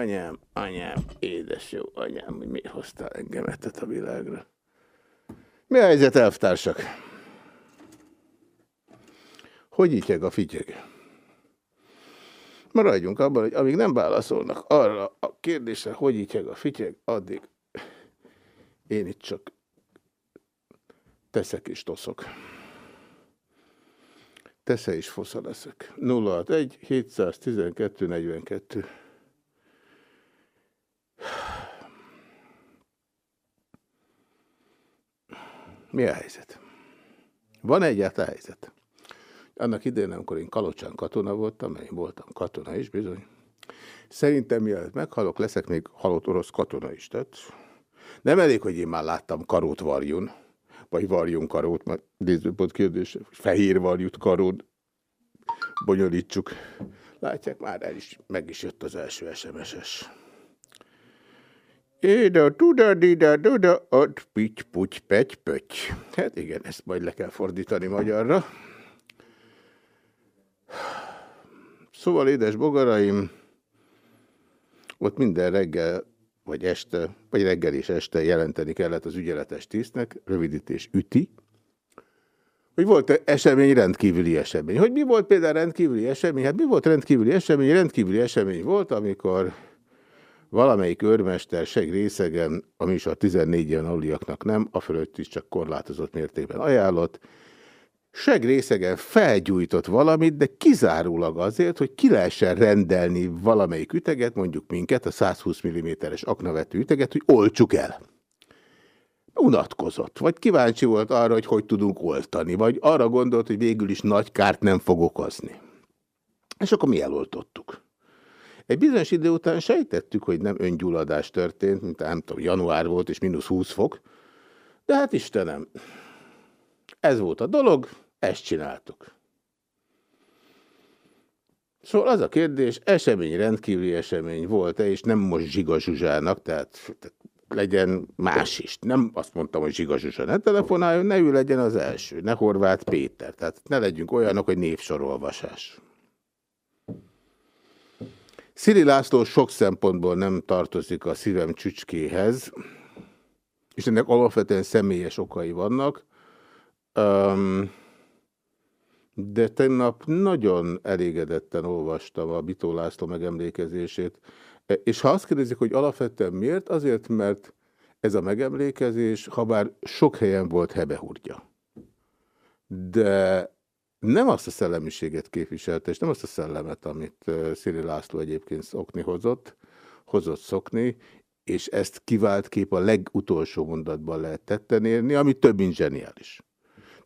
Anyám, anyám, édes jó anyám, hogy miért hoztál engemet a világra. Mi a helyzet, elvtársak? Hogy ítyeg a fityeg? Maradjunk abban, hogy amíg nem válaszolnak arra a kérdésre, hogy ítyeg a fityeg, addig én itt csak teszek és toszok. Tesze is fosza leszek. 061 712 42. Mi a helyzet? Van egyáltalán helyzet? Annak idején, amikor én Kalocsán katona voltam, mert én voltam katona is bizony, szerintem mielőtt meghalok, leszek még halott orosz katona is. Tehát nem elég, hogy én már láttam karót varjun, vagy varjunk karót, mert nézőpont kérdés, fehér varjút karón bonyolítsuk. Látják, már el is, meg is jött az első SMS-es. Éda, tuda, dida, duda, ott, pitty, puty, pety, pöty. Hát igen, ezt majd le kell fordítani magyarra. Szóval, édes bogaraim, ott minden reggel, vagy este, vagy reggel és este jelenteni kellett az ügyeletes tisztnek, rövidítés üti, hogy volt esemény, rendkívüli esemény. Hogy mi volt például rendkívüli esemény? Hát mi volt rendkívüli esemény? Rendkívüli esemény volt, amikor valamelyik őrmester seg részegen, a 14 ilyen aluliaknak nem, a fölött is csak korlátozott mértékben ajánlott, seg részegen felgyújtott valamit, de kizárólag azért, hogy ki lehessen rendelni valamelyik üteget, mondjuk minket, a 120 mm-es aknavető üteget, hogy olcsuk el. Unatkozott, vagy kíváncsi volt arra, hogy hogy tudunk oltani, vagy arra gondolt, hogy végül is nagy kárt nem fog okozni. És akkor mi eloltottuk. Egy bizonyos idő után sejtettük, hogy nem öngyulladás történt, mint nem tudom, január volt és mínusz 20 fok, de hát Istenem, ez volt a dolog, ezt csináltuk. Szóval az a kérdés, esemény, rendkívüli esemény volt-e, és nem most Zsiga Zsuzsának, tehát, legyen más is. Nem azt mondtam, hogy Zsiga Zsuzsa ne telefonáljon, ne ő legyen az első, ne Horváth Péter. Tehát ne legyünk olyanok, hogy névsorolvasás. Szili László sok szempontból nem tartozik a szívem csücskéhez, és ennek alapvetően személyes okai vannak. Um, de tegnap nagyon elégedetten olvastam a Bitó László megemlékezését, és ha azt kérdezik, hogy alapvetően miért, azért, mert ez a megemlékezés, ha bár sok helyen volt hebehurgya, de nem azt a szellemiséget képviselte, és nem azt a szellemet, amit Szili László egyébként szokni hozott, hozott szokni, és ezt kivált kép a legutolsó mondatban lehet tetten érni, ami több mint zseniális.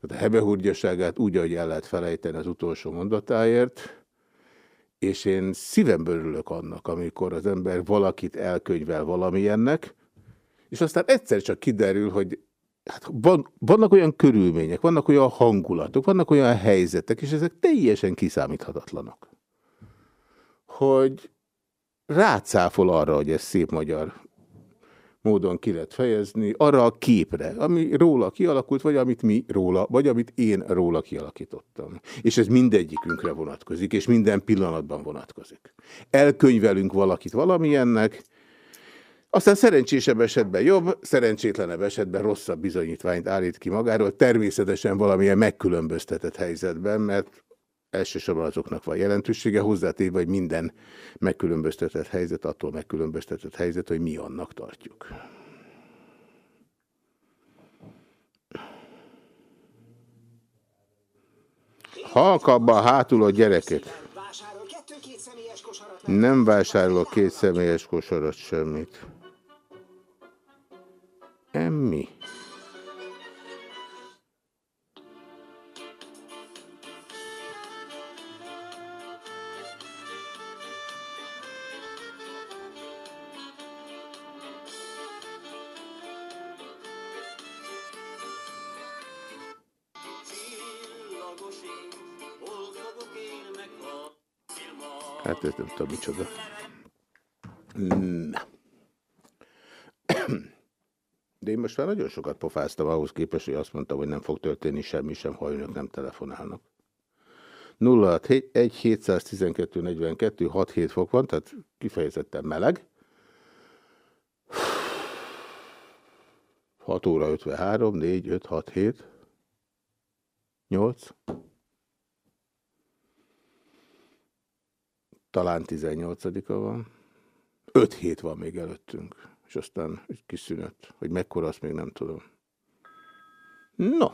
Tehát a hebehurgyaságát úgy, ahogy el lehet felejteni az utolsó mondatáért, és én szívemből örülök annak, amikor az ember valakit elkönyvel valamilyennek, és aztán egyszer csak kiderül, hogy hát van, vannak olyan körülmények, vannak olyan hangulatok, vannak olyan helyzetek, és ezek teljesen kiszámíthatatlanok. Hogy rácáfol arra, hogy ez szép magyar módon ki lehet fejezni, arra a képre, ami róla kialakult, vagy amit mi róla, vagy amit én róla kialakítottam. És ez mindegyikünkre vonatkozik, és minden pillanatban vonatkozik. Elkönyvelünk valakit valamilyennek, aztán szerencsésebb esetben jobb, szerencsétlenebb esetben rosszabb bizonyítványt állít ki magáról, természetesen valamilyen megkülönböztetett helyzetben, mert elsősorban azoknak van jelentősége, hozzátéve, hogy minden megkülönböztetett helyzet attól megkülönböztetett helyzet, hogy mi annak tartjuk. Halkabban hátul a gyerekek. Nem vásárolok két személyes kosarat semmit. Emmi. Hát ez nem tudom micsoda. Na. De én most már nagyon sokat pofáztam ahhoz képest, hogy azt mondtam, hogy nem fog történni semmi sem, ha önök nem telefonálnak. 061 712 42 6 fok van, tehát kifejezetten meleg. 6 óra 53, 4, 5, 6, 7, 8. Talán 18-a van. 5 hét van még előttünk, és aztán egy kis szünet. Hogy mekkora, azt még nem tudom. No.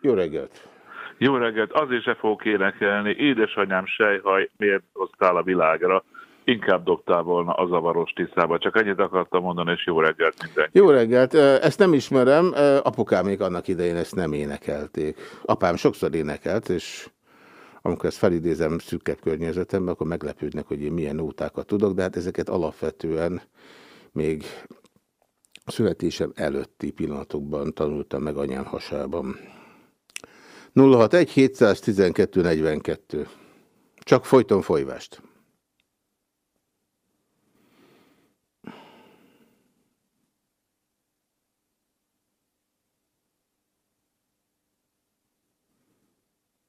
Jó reggelt! Jó reggelt! Azért se fogok énekelni. Édesanyám sejhaj, miért hoztál a világra? Inkább dobtál volna a zavaros tisztába. Csak ennyit akartam mondani, és jó reggelt mindenki. Jó reggelt! Ezt nem ismerem. Apukám még annak idején ezt nem énekelték. Apám sokszor énekelt, és amikor ezt felidézem szűkebb környezetemben, akkor meglepődnek, hogy én milyen nótákat tudok, de hát ezeket alapvetően még születésem előtti pillanatokban tanultam meg anyám hasában. 061 712 42. Csak folyton folyvást.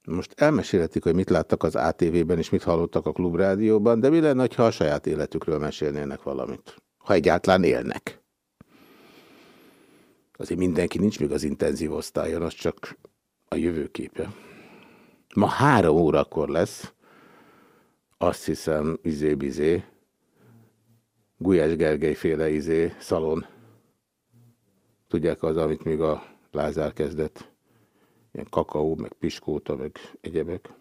Most elmesélhetik, hogy mit láttak az ATV-ben és mit hallottak a klubrádióban, de mi lenne, ha a saját életükről mesélnének valamit? Ha egyáltalán élnek. Azért mindenki nincs még az intenzív osztályon, az csak a jövőképe. Ma három órakor lesz, azt hiszem, izé-bizé, Gulyás Gergely féle izé, szalon. Tudják az, amit még a Lázár kezdett? Ilyen kakaó, meg piskóta, meg egyebek.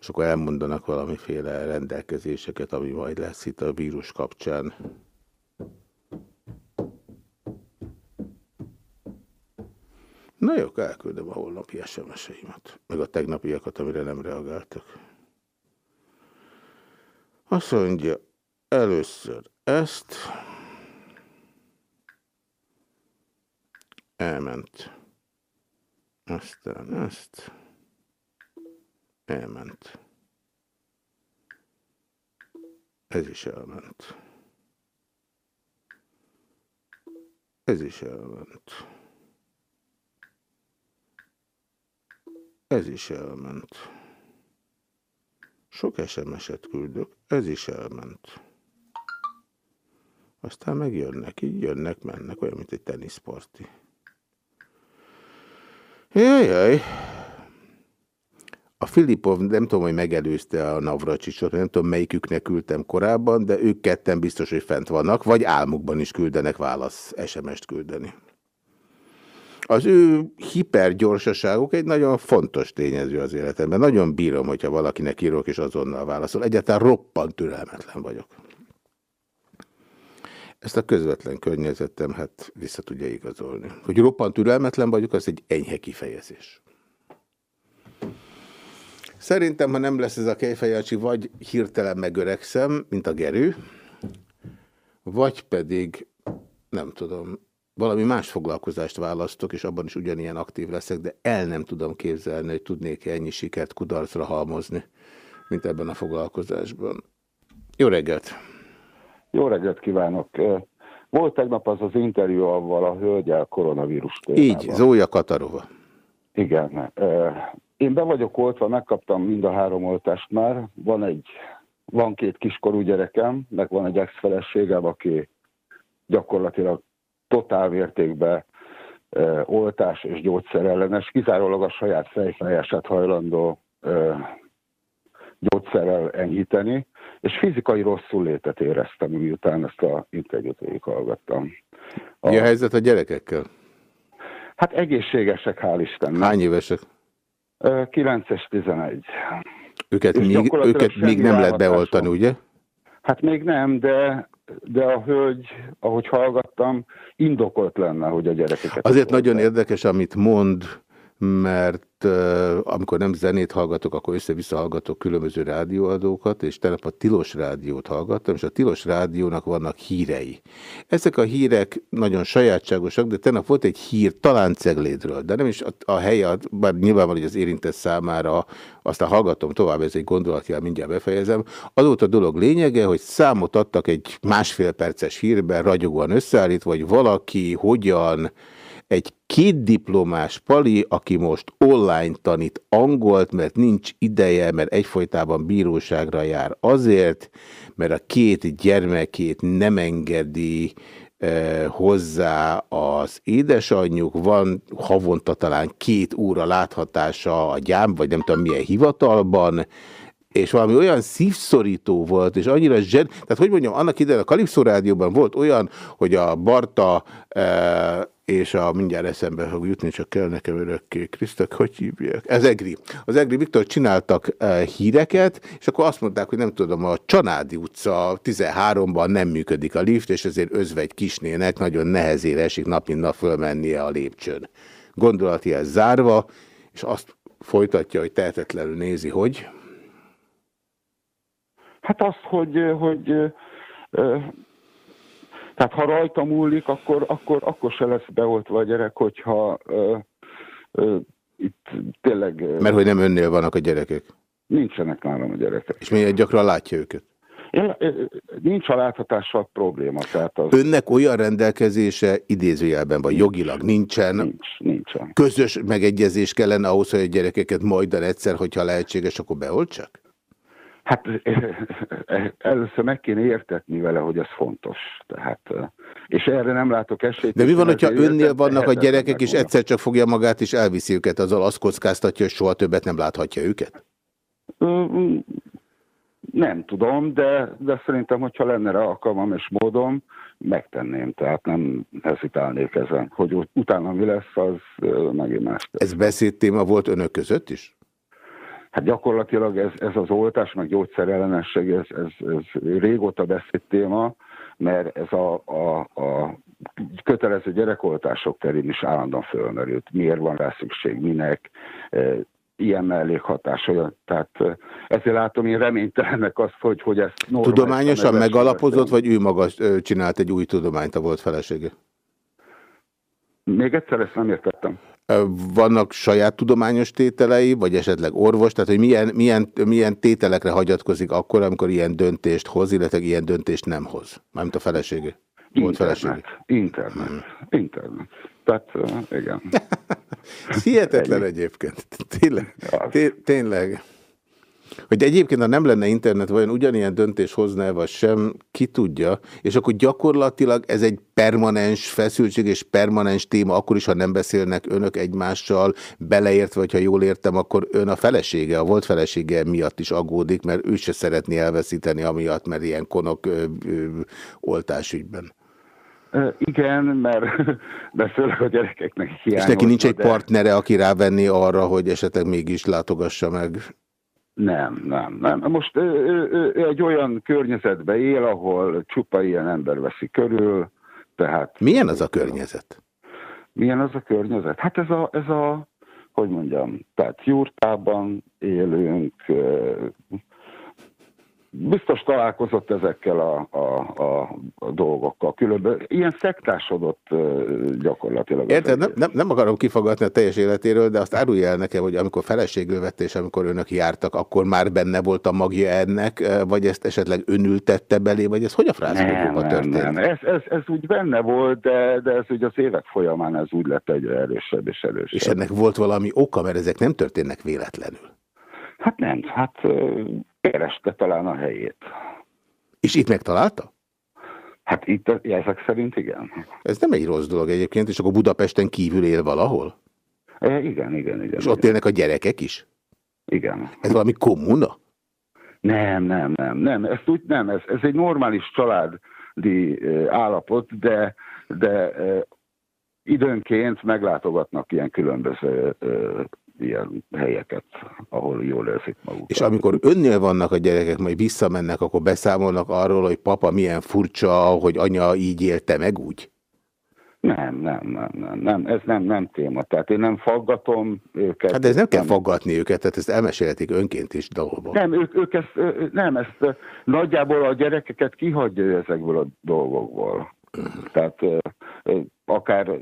És akkor elmondanak valamiféle rendelkezéseket, ami majd lesz itt a vírus kapcsán. Na jó, elküldöm a holnapi SMS-eimet, meg a tegnapiakat, amire nem reagáltak. Azt mondja, először ezt, elment, aztán ezt, elment. Ez is elment. Ez is elment. Ez is elment. Sok SMS-et küldök, ez is elment. Aztán megjönnek, így jönnek, mennek, olyan, mint egy teniszparti. Jajjaj. A Filipov, nem tudom, hogy megelőzte a Navracsicsot, nem tudom, melyiküknek küldtem korábban, de ők ketten biztos, hogy fent vannak, vagy álmukban is küldenek válasz, SMS-t küldeni. Az ő hipergyorsaságuk egy nagyon fontos tényező az életemben. Nagyon bírom, hogyha valakinek írok és azonnal válaszol. Egyáltalán roppant türelmetlen vagyok. Ezt a közvetlen környezetem hát vissza tudja igazolni. Hogy roppant türelmetlen vagyok, az egy enyhe kifejezés. Szerintem, ha nem lesz ez a kejfejancsi, vagy hirtelen megöregszem, mint a gerő, vagy pedig, nem tudom, valami más foglalkozást választok, és abban is ugyanilyen aktív leszek, de el nem tudom képzelni, hogy tudnék -e ennyi sikert kudarcra halmozni, mint ebben a foglalkozásban. Jó reggelt! Jó reggelt kívánok! Volt tegnap az az interjú avval a hölgyel koronavírus témában. Így, Zója Katarova. Igen. Én be vagyok oltva, megkaptam mind a három oltást már. Van egy, van két kiskorú gyerekem, meg van egy ex-feleségem, aki gyakorlatilag totál mértékben oltás és gyógyszerellenes, kizárólag a saját fejfájását hajlandó gyógyszerrel enyhíteni, és fizikai rosszul létet éreztem, miután ezt a interjút végighallgattam. A... Mi a helyzet a gyerekekkel? Hát egészségesek, hál' Istennek. Hány évesek? 9 és 11. Őket, még, őket még nem lehet beoltani, ugye? Hát még nem, de de a hölgy, ahogy hallgattam, indokolt lenne, hogy a gyerekeket... Azért nagyon érdekes, amit mond, mert amikor nem zenét hallgatok, akkor össze-vissza hallgatok különböző rádióadókat, és tegnap a Tilos Rádiót hallgattam, és a Tilos Rádiónak vannak hírei. Ezek a hírek nagyon sajátságosak, de tegnap volt egy hír talán Ceglédről, de nem is a, a helye, bár nyilvánvaló, hogy az érintett számára, aztán hallgatom tovább, ez egy gondolatjel, mindjárt befejezem. Azóta a dolog lényege, hogy számot adtak egy másfél perces hírben, ragyogóan összeállítva, hogy valaki hogyan egy két diplomás pali, aki most online tanít angolt, mert nincs ideje, mert egyfolytában bíróságra jár azért, mert a két gyermekét nem engedi eh, hozzá az édesanyjuk, van havonta talán két óra láthatása a gyám, vagy nem tudom milyen hivatalban, és valami olyan szívszorító volt, és annyira zsed... Tehát, hogy mondjam, annak idején a Kalipszó Rádióban volt olyan, hogy a Barta e, és a mindjárt eszembe fog jutni, csak kell nekem örökké, Krisztek, hogy hívják? Ez Egri. Az Egri Viktor csináltak e, híreket, és akkor azt mondták, hogy nem tudom, a Csanádi utca 13-ban nem működik a lift, és ezért özvegy kisnének nagyon nehezére esik nap mint nap fölmennie a lépcsőn. Gondolati ez zárva, és azt folytatja, hogy tehetetlenül nézi, hogy... Hát azt, hogy, hogy tehát ha rajta múlik, akkor, akkor, akkor se lesz beoltva a gyerek, hogyha ö, ö, itt tényleg... Mert hogy nem önnél vannak a gyerekek? Nincsenek nálam a gyerekek. És milyen gyakran látja őket? Én, nincs a láthatással probléma. Tehát az... Önnek olyan rendelkezése idézőjelben van, jogilag nincsen. Nincs, nincsen. Közös megegyezés kellene ahhoz, hogy a gyerekeket majd egyszer, hogyha lehetséges, akkor beoltsak? Hát először meg kéne értetni vele, hogy ez fontos. Tehát, és erre nem látok esélyt. De mi van, hogyha önnél vannak a gyerekek, és egyszer csak fogja magát, és elviszi őket, azzal azt kockáztatja, hogy soha többet nem láthatja őket? Nem tudom, de, de szerintem, hogyha lenne rá alkalmam és módom, megtenném, tehát nem hezitálnék ezen. Hogy utána mi lesz, az megint más. Ez beszédtéma volt önök között is? Hát gyakorlatilag ez, ez az oltás, meg gyógyszerellenesség, ez, ez, ez régóta beszélt téma, mert ez a, a, a kötelező gyerekoltások terén is állandóan fölmerült. Miért van rá szükség, minek, e, ilyen mellékhatás, olyan. Tehát e, ezért látom én reménytelennek azt, hogy, hogy ez Tudományosan megalapozott, vagy ő maga csinált egy új tudományt a volt felesége? Még egyszer ezt nem értettem. Vannak saját tudományos tételei, vagy esetleg orvos, tehát hogy milyen, milyen, milyen tételekre hagyatkozik akkor, amikor ilyen döntést hoz, illetve ilyen döntést nem hoz? Mármint a felesége. Volt internet, felesége. internet, hmm. internet. Tehát, igen. Hihetetlen egyébként. Tényleg. Tényleg. Hogy egyébként, ha nem lenne internet, vajon ugyanilyen döntés hozna vagy sem, ki tudja, és akkor gyakorlatilag ez egy permanens feszültség és permanens téma, akkor is, ha nem beszélnek önök egymással, beleértve, hogyha jól értem, akkor ön a felesége, a volt felesége miatt is aggódik, mert ő se szeretné elveszíteni amiatt, mert ilyen konok ö, ö, oltásügyben. Igen, mert, mert főleg a gyerekeknek hiányozna. És neki nincs egy partnere, aki rávenni arra, hogy esetleg mégis látogassa meg nem, nem, nem. Most ő, ő, ő egy olyan környezetbe él, ahol csupa ilyen ember veszi körül, tehát... Milyen az a környezet? Milyen az a környezet? Hát ez a, ez a hogy mondjam, tehát jurtában élünk, biztos találkozott ezekkel a, a, a, dolgokkal. Különböző, ilyen szektásodott gyakorlatilag. Érted, nem, nem, nem akarom kifogatni a teljes életéről, de azt árulja el nekem, hogy amikor feleségül vette, és amikor önök jártak, akkor már benne volt a magja ennek, vagy ezt esetleg önültette belé, vagy ez hogy a frázsokban történt? Nem, ez, ez, ez úgy benne volt, de, de ez ugye az évek folyamán ez úgy lett egyre erősebb és erősebb. És ennek volt valami oka, mert ezek nem történnek véletlenül. Hát nem, hát kereste talán a helyét. És itt megtalálta? Hát itt ezek szerint igen. Ez nem egy rossz dolog egyébként, és akkor Budapesten kívül él valahol? E, igen, igen, igen. És ott élnek a gyerekek is? Igen. Ez valami kommuna? Nem, nem, nem, nem. Ez úgy nem, ez, ez egy normális családi állapot, de, de időnként meglátogatnak ilyen különböző ilyen helyeket, ahol jól érzik magukat. És amikor önnél vannak a gyerekek, majd visszamennek, akkor beszámolnak arról, hogy papa milyen furcsa, hogy anya így élte meg úgy? Nem, nem, nem, nem, nem, ez nem, nem téma. Tehát én nem faggatom őket. Hát de ez nem kell nem. faggatni őket, tehát ezt elmesélhetik önként is dolgokban. Nem, ők, ők ezt, nem, ezt nagyjából a gyerekeket kihagyja ezekből a dolgokból. Tehát akár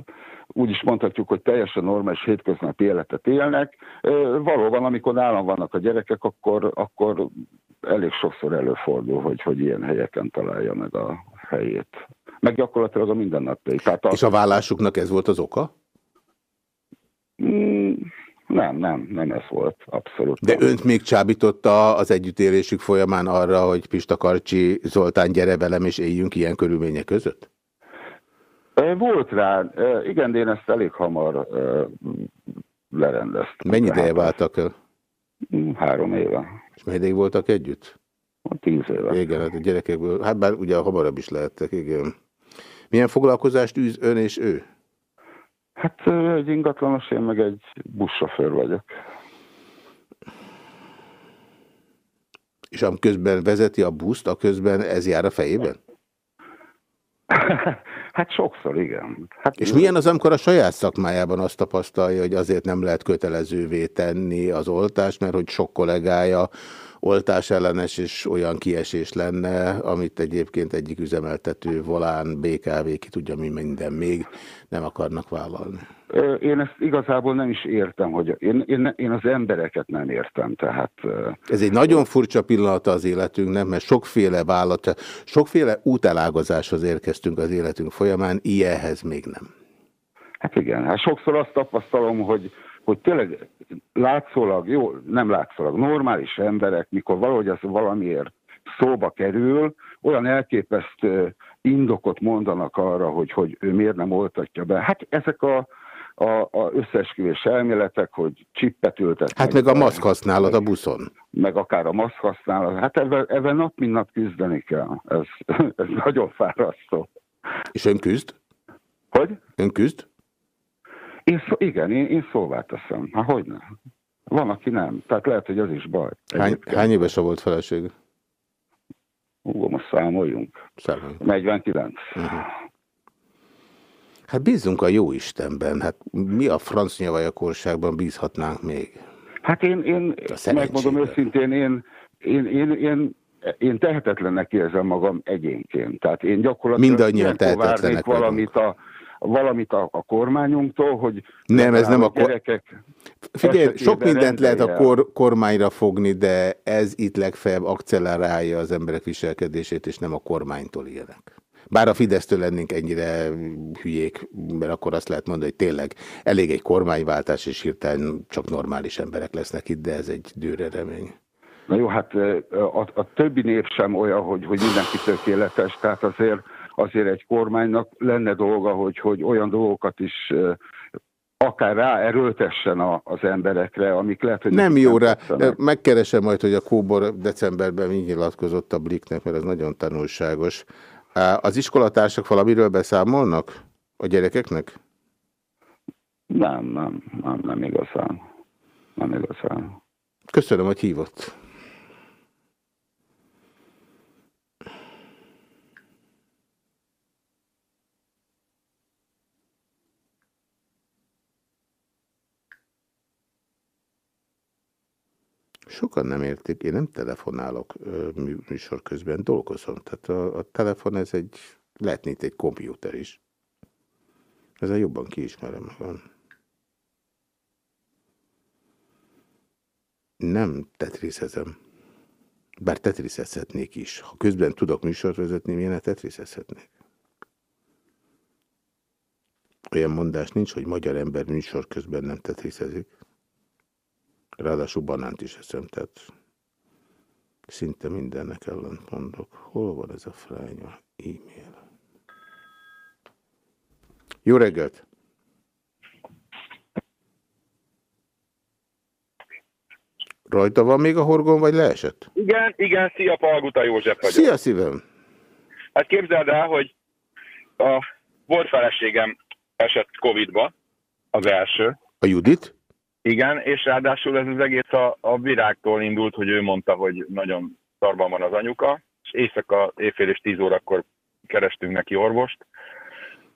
úgy is mondhatjuk, hogy teljesen normális hétköznapi életet élnek. Valóban, amikor nálam vannak a gyerekek, akkor, akkor elég sokszor előfordul, hogy, hogy ilyen helyeken találja meg a helyét. Meg gyakorlatilag a mindennapi. Tehát a... És a vállásuknak ez volt az oka? Mm, nem, nem, nem ez volt, abszolút. De önt még csábította az együttélésük folyamán arra, hogy Pista Karcsi Zoltán gyere velem és éljünk ilyen körülmények között? Volt rá, igen, de én ezt elég hamar lerendeztem. Mennyi ideje váltak el? Mm, három éve. És mennyi voltak együtt? Tíz éve. Igen, hát a gyerekekből, hát bár ugye hamarabb is lehettek, igen. Milyen foglalkozást űz ön és ő? Hát egy ingatlanos, én meg egy buszsofőr vagyok. És közben vezeti a buszt, a közben ez jár a fejében? hát sokszor, igen. Hát, és milyen az, amikor a saját szakmájában azt tapasztalja, hogy azért nem lehet kötelezővé tenni az oltást, mert hogy sok kollégája oltás ellenes és olyan kiesés lenne, amit egyébként egyik üzemeltető, volán, BKV, ki tudja mi minden még nem akarnak vállalni. Én ezt igazából nem is értem, hogy én, én, én az embereket nem értem, tehát... Ez egy nagyon furcsa pillanata az életünknek, mert sokféle vállalat, sokféle útelágazáshoz érkeztünk az életünk folyamán, ilyenhez még nem. Hát igen, hát sokszor azt tapasztalom, hogy, hogy tényleg látszólag, jó, nem látszólag, normális emberek, mikor valahogy az valamiért szóba kerül, olyan elképesztő indokot mondanak arra, hogy, hogy ő miért nem oltatja be. Hát ezek a, a, a összeesküvés elméletek, hogy csippet ültet. Hát meg a maszk használat a buszon. Meg akár a maszk használat. Hát ebben, ebben nap mint nap küzdeni kell. Ez, ez nagyon fárasztó. És ön küzd? Hogy? Ön küzd? Én szó, igen, én, én szóvá teszem. Hát hogy nem? Van, aki nem. Tehát lehet, hogy az is baj. Hány, hány éves a volt feleség? Ú, most számoljunk. Számoljunk. 49. Uh -huh. Hát bízunk a jó Istenben. Hát mi a franc nyavajakorságban bízhatnánk még? Hát én, én megmondom őszintén, én, én, én, én, én tehetetlennek érzem magam egyénként. Tehát én gyakorlatilag Mindannyian tehetetlenek valamit a, valamit a, a kormányunktól, hogy nem, ez nem a gyerekek Figyelj, sok mindent lehet a kor, kormányra fogni, de ez itt legfeljebb akcelerálja az emberek viselkedését, és nem a kormánytól ilyenek. Bár a Fidesztől lennénk ennyire hülyék, mert akkor azt lehet mondani, hogy tényleg elég egy kormányváltás, és hirtelen csak normális emberek lesznek itt, de ez egy dőre remény. Na jó, hát a, a többi név sem olyan, hogy, hogy mindenki tökéletes, tehát azért azért egy kormánynak lenne dolga, hogy, hogy olyan dolgokat is akár rá erőltessen az emberekre, amik lehet, hogy... Nem jó rá. Megkeresem majd, hogy a Kóbor decemberben mi nyilatkozott a Bliknek, mert ez nagyon tanulságos. Az iskolatársak valamiről beszámolnak a gyerekeknek? Nem, nem, nem, nem igazán. Nem igazán. Köszönöm, hogy hívott. Sokan nem értik, én nem telefonálok műsor közben, dolgozom. Tehát a, a telefon ez egy, lehetne itt egy kompjúter is. Ezzel jobban kiismerem magam. Nem tetriszezem. Bár tetriszezhetnék is. Ha közben tudok műsort vezetni, milyen tetriszezhetnék? Olyan mondás nincs, hogy magyar ember műsor közben nem tetriszezik. Ráadásul banánt is eszem, tehát szinte mindennek ellent mondok. Hol van ez a fránya e-mail? Jó reggelt! Rajta van még a horgon, vagy leesett? Igen, igen, szia, Palguta József vagyok. Szia szívem! Hát képzeld el, hogy a volt feleségem esett Covid-ba, az első. A Judit? Igen, és ráadásul ez az egész a, a virágtól indult, hogy ő mondta, hogy nagyon szarban van az anyuka, és éjszaka, éjfél és tíz órakor kerestünk neki orvost,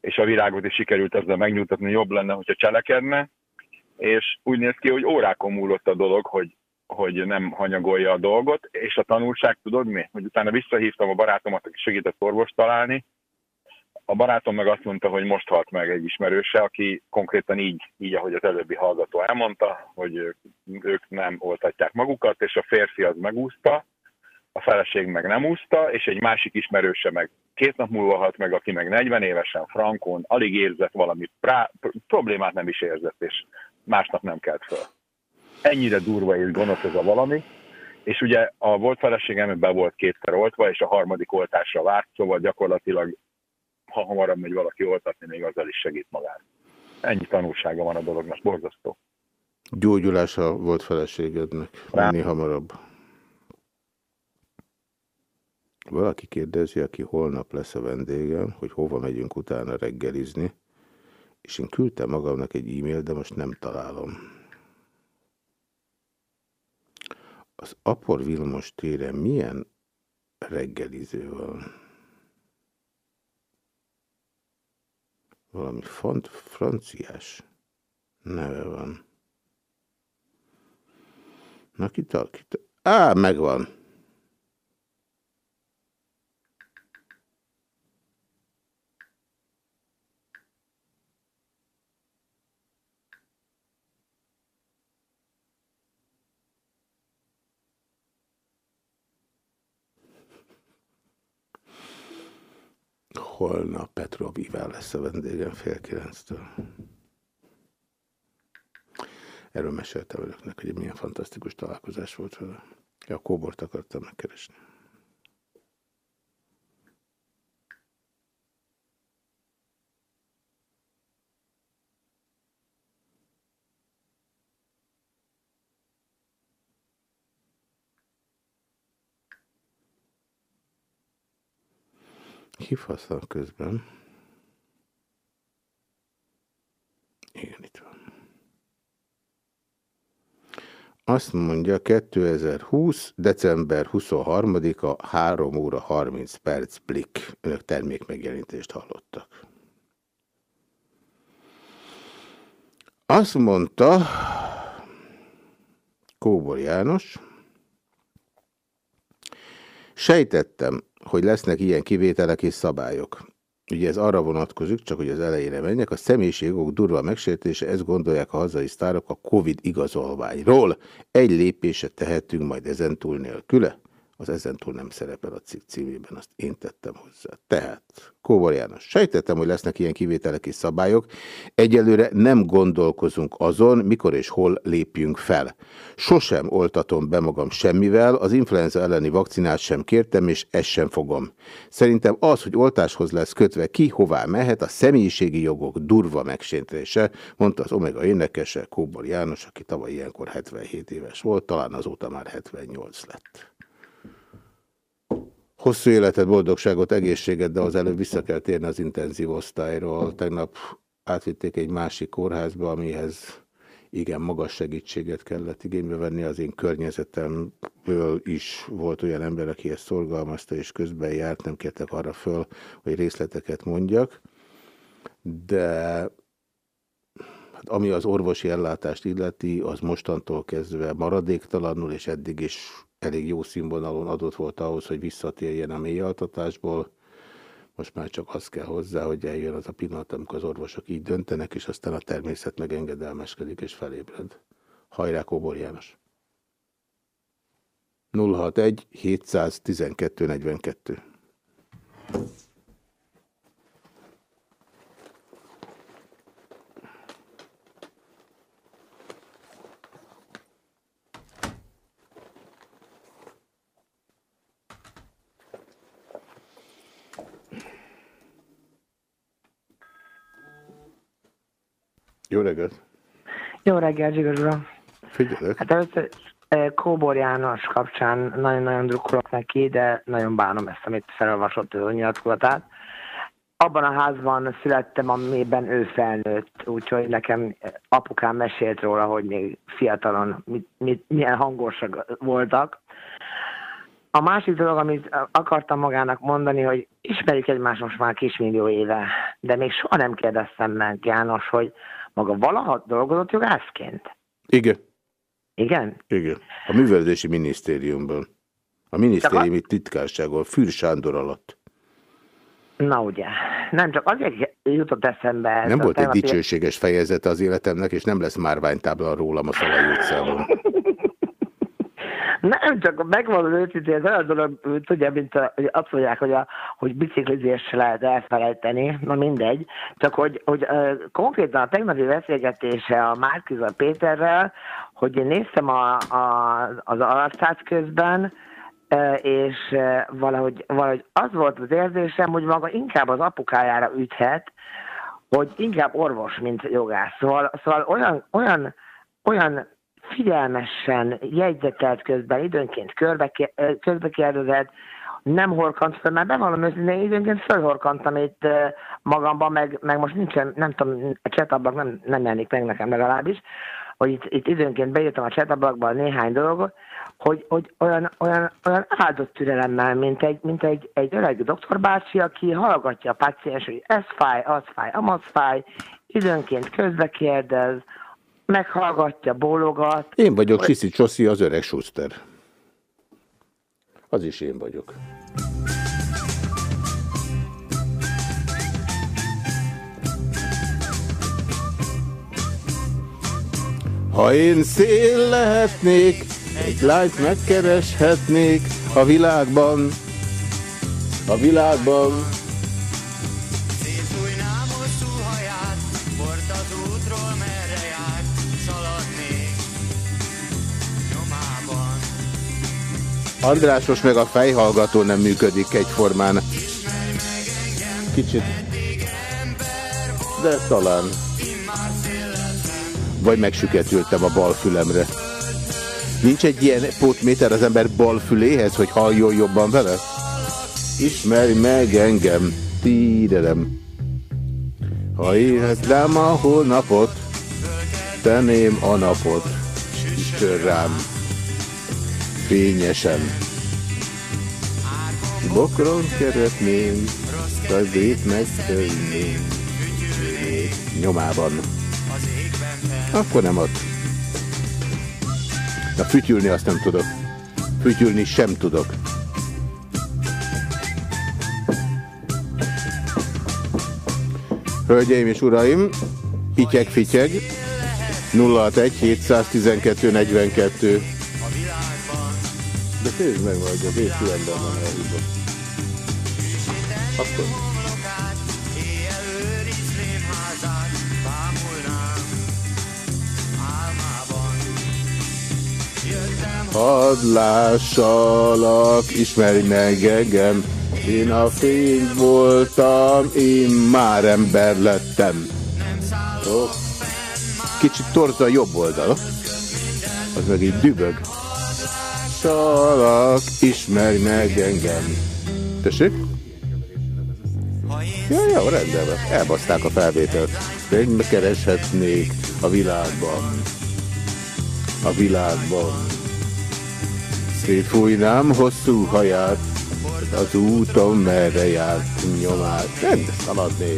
és a virágot is sikerült ezzel megnyugtatni, jobb lenne, hogyha cselekedne, és úgy néz ki, hogy órákon múlott a dolog, hogy, hogy nem hanyagolja a dolgot, és a tanulság tudod mi? Hogy utána visszahívtam a barátomat, aki segített orvost találni, a barátom meg azt mondta, hogy most halt meg egy ismerőse, aki konkrétan így, így ahogy az előbbi hallgató elmondta, hogy ők, ők nem oltatják magukat, és a férfi az megúszta, a feleség meg nem úszta, és egy másik ismerőse meg két nap múlva halt meg, aki meg 40 évesen, frankon, alig érzett valami prá- problémát nem is érzett, és másnap nem kelt föl. Ennyire durva és gonosz ez a valami, és ugye a volt feleségem be volt kétszer oltva, és a harmadik oltásra várt, szóval gyakorlatilag ha hamarabb megy valaki oltatni, még azzal is segít magát. Ennyi tanulsága van a dolognak, borzasztó. Gyógyulása volt feleségednek, menni hamarabb. Valaki kérdezi, aki holnap lesz a vendégem, hogy hova megyünk utána reggelizni, és én küldtem magamnak egy e-mail, de most nem találom. Az Apor Vilmos téren milyen reggeliző van? Valami font, franciás neve van. Na, kital, kital. Á, megvan. Holnap Petrov Iván lesz a vendégem fél kilenctől. Erről meséltem önöknek, hogy milyen fantasztikus találkozás volt vele. A kóbort akartam megkeresni. Hívhatlan közben. Igen, itt van. Azt mondja, 2020. december 23-a 3 óra 30 perc blik. Önök termékmegjelentést hallottak. Azt mondta Kóbor János, sejtettem, hogy lesznek ilyen kivételek és szabályok. Ugye ez arra vonatkozik, csak hogy az elejére menjek, a személyiségok durva megsértése, ezt gondolják a hazai sztárok a Covid igazolványról. Egy lépése tehetünk majd ezentúl nélküle. Az ezentúl nem szerepel a cikk címében, azt én tettem hozzá. Tehát, Kóvar János, sejtettem, hogy lesznek ilyen kivételek és szabályok. Egyelőre nem gondolkozunk azon, mikor és hol lépjünk fel. Sosem oltatom be magam semmivel, az influenza elleni vakcinát sem kértem, és ezt sem fogom. Szerintem az, hogy oltáshoz lesz kötve ki, hová mehet, a személyiségi jogok durva megsértése, mondta az Omega énekese Kóbor János, aki tavaly ilyenkor 77 éves volt, talán azóta már 78 lett. Hosszú életet, boldogságot, egészséget, de az előbb vissza kell térni az intenzív osztályról. Tegnap átvitték egy másik kórházba, amihez igen magas segítséget kellett igénybe venni. Az én környezetemből is volt olyan ember, aki ezt szorgalmazta, és közben járt, nem kértek arra föl, hogy részleteket mondjak. De hát ami az orvosi ellátást illeti, az mostantól kezdve maradéktalanul, és eddig is elég jó színvonalon adott volt ahhoz, hogy visszatérjen a mélyaltatásból. Most már csak az kell hozzá, hogy eljön az a pillanat, amikor az orvosok így döntenek, és aztán a természet megengedelmeskedik és felébred. Hajrá, Kóbor János! 061 712 42 Jó reggelt! Jó reggelt, Zsigar uram! Figyelek! Hát először Kóbor János kapcsán nagyon-nagyon drukkolok neki, de nagyon bánom ezt, amit felolvasott ő nyilatkozatát. Abban a házban születtem, amiben ő felnőtt, úgyhogy nekem apukám mesélt róla, hogy még fiatalon mit, mit, milyen hangosak voltak. A másik dolog, amit akartam magának mondani, hogy ismerjük egymást most már kismillió éve, de még soha nem kérdeztem meg, János, hogy maga valaha dolgozott jogászként? Igen. Igen? Igen. A Művelődési Minisztériumban. A minisztériumi a... titkárságon, Fűr Sándor alatt. Na ugye, nem csak azért jutott eszembe. Ez nem volt egy dicsőséges fejezete az életemnek, és nem lesz márványtábla rólam a Szalai utcában. Nem, csak megvan őszintén, ez olyan dolog, tudja, mint a, azt mondják, hogy, a, hogy biciklizés lehet elfelejteni, na mindegy, csak hogy, hogy uh, konkrétan a tegnapi beszélgetése a Márkiza Péterrel, hogy én néztem a, a, az arcát közben, és valahogy, valahogy az volt az érzésem, hogy maga inkább az apukájára üthet, hogy inkább orvos, mint jogász. Szóval, szóval olyan, olyan, olyan figyelmesen jegyzetelt közben, időnként körbe, közbe kérdezett, nem horkant fel, mert bevallom őszintén, időnként fölhorkantam itt magamban, meg, meg most nincsen, nem tudom, a csetablak nem, nem jelenik meg nekem legalábbis, hogy itt, itt időnként beírtam a csetablakba néhány dolgot, hogy, hogy olyan, olyan, olyan áldott türelemmel, mint egy, mint egy, egy öreg doktorbácsi, aki hallgatja a paciens, hogy ez fáj, az fáj, amaz fáj, időnként közbe kérdez, meghallgatja, bólogat. Én vagyok Csiszi Csoszi, az öreg Schuster. Az is én vagyok. Ha én szél lehetnék, egy lányt megkereshetnék a világban, a világban. Andrásos meg a fejhallgató nem működik egyformán. Kicsit. De talán. Vagy megsüketültem a bal fülemre. Nincs egy ilyen pótméter az ember bal füléhez, hogy halljon jobban vele? Ismerj meg engem, tídelem. Ha éhetlem a holnapot, tenném a napot, Isten rám, fényesen. Bokron keretném, szét megtölném, nyomában. Akkor nem ott. Na, fütyülni azt nem tudok. Fütyülni sem tudok. Hölgyeim és uraim, hityeg-fityeg, 061 712 42. De tényleg meg vagy, a vészülemben van elhívva. Akkor... Hadd lássalak, ismerj meg engem, én a fény voltam, én már ember lettem. Oh. Kicsit torza a jobb oldal. Az meg így dübög. Salak, ismerj meg engem. Tessék? Ja, jó, rendben van. Elbaszták a felvételt. Fénybe kereshetnék a világban. A világban. Szétfújnám hosszú haját, az úton merre járt nyomát. Nem szaladni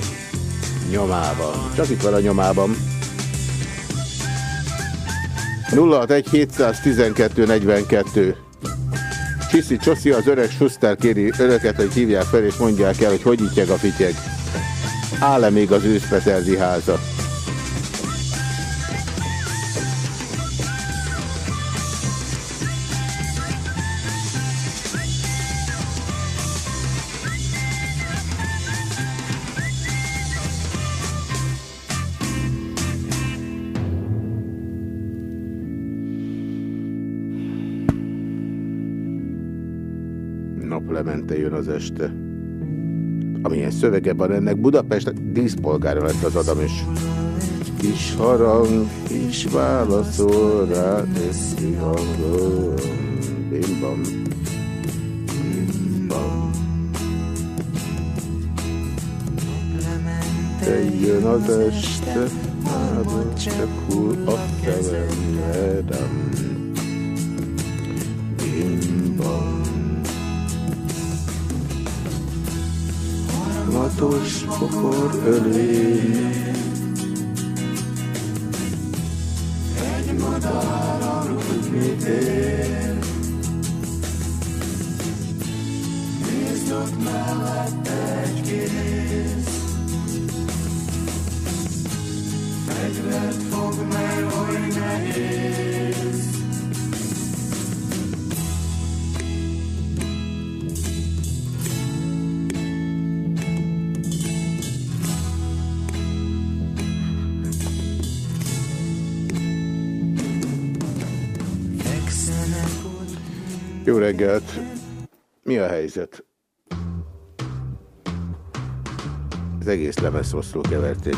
nyomában. Csak itt van a nyomában. 061 712 42 Csiszi Csoszi, az öreg Schuster kéri öröket, hogy hívják fel és mondják el, hogy hogy a fityeg. Áll-e még az őszpeterdi háza? Este jön az este. Amilyen szövege van ennek, Budapest díszpolgára lett az Adam is. Kis harang, kis válaszol rá, eszi hangom, bimbam, bimbam. Te jön az este, hát csak hull a keveredem. Harmatos pokor ölény. Egy madár aludni ér. Nézd ott mellett egy kéz. Fegyvert fog, mely oly nehéz. Jó reggelt! Mi a helyzet? Az egész lemez rosszul keverték.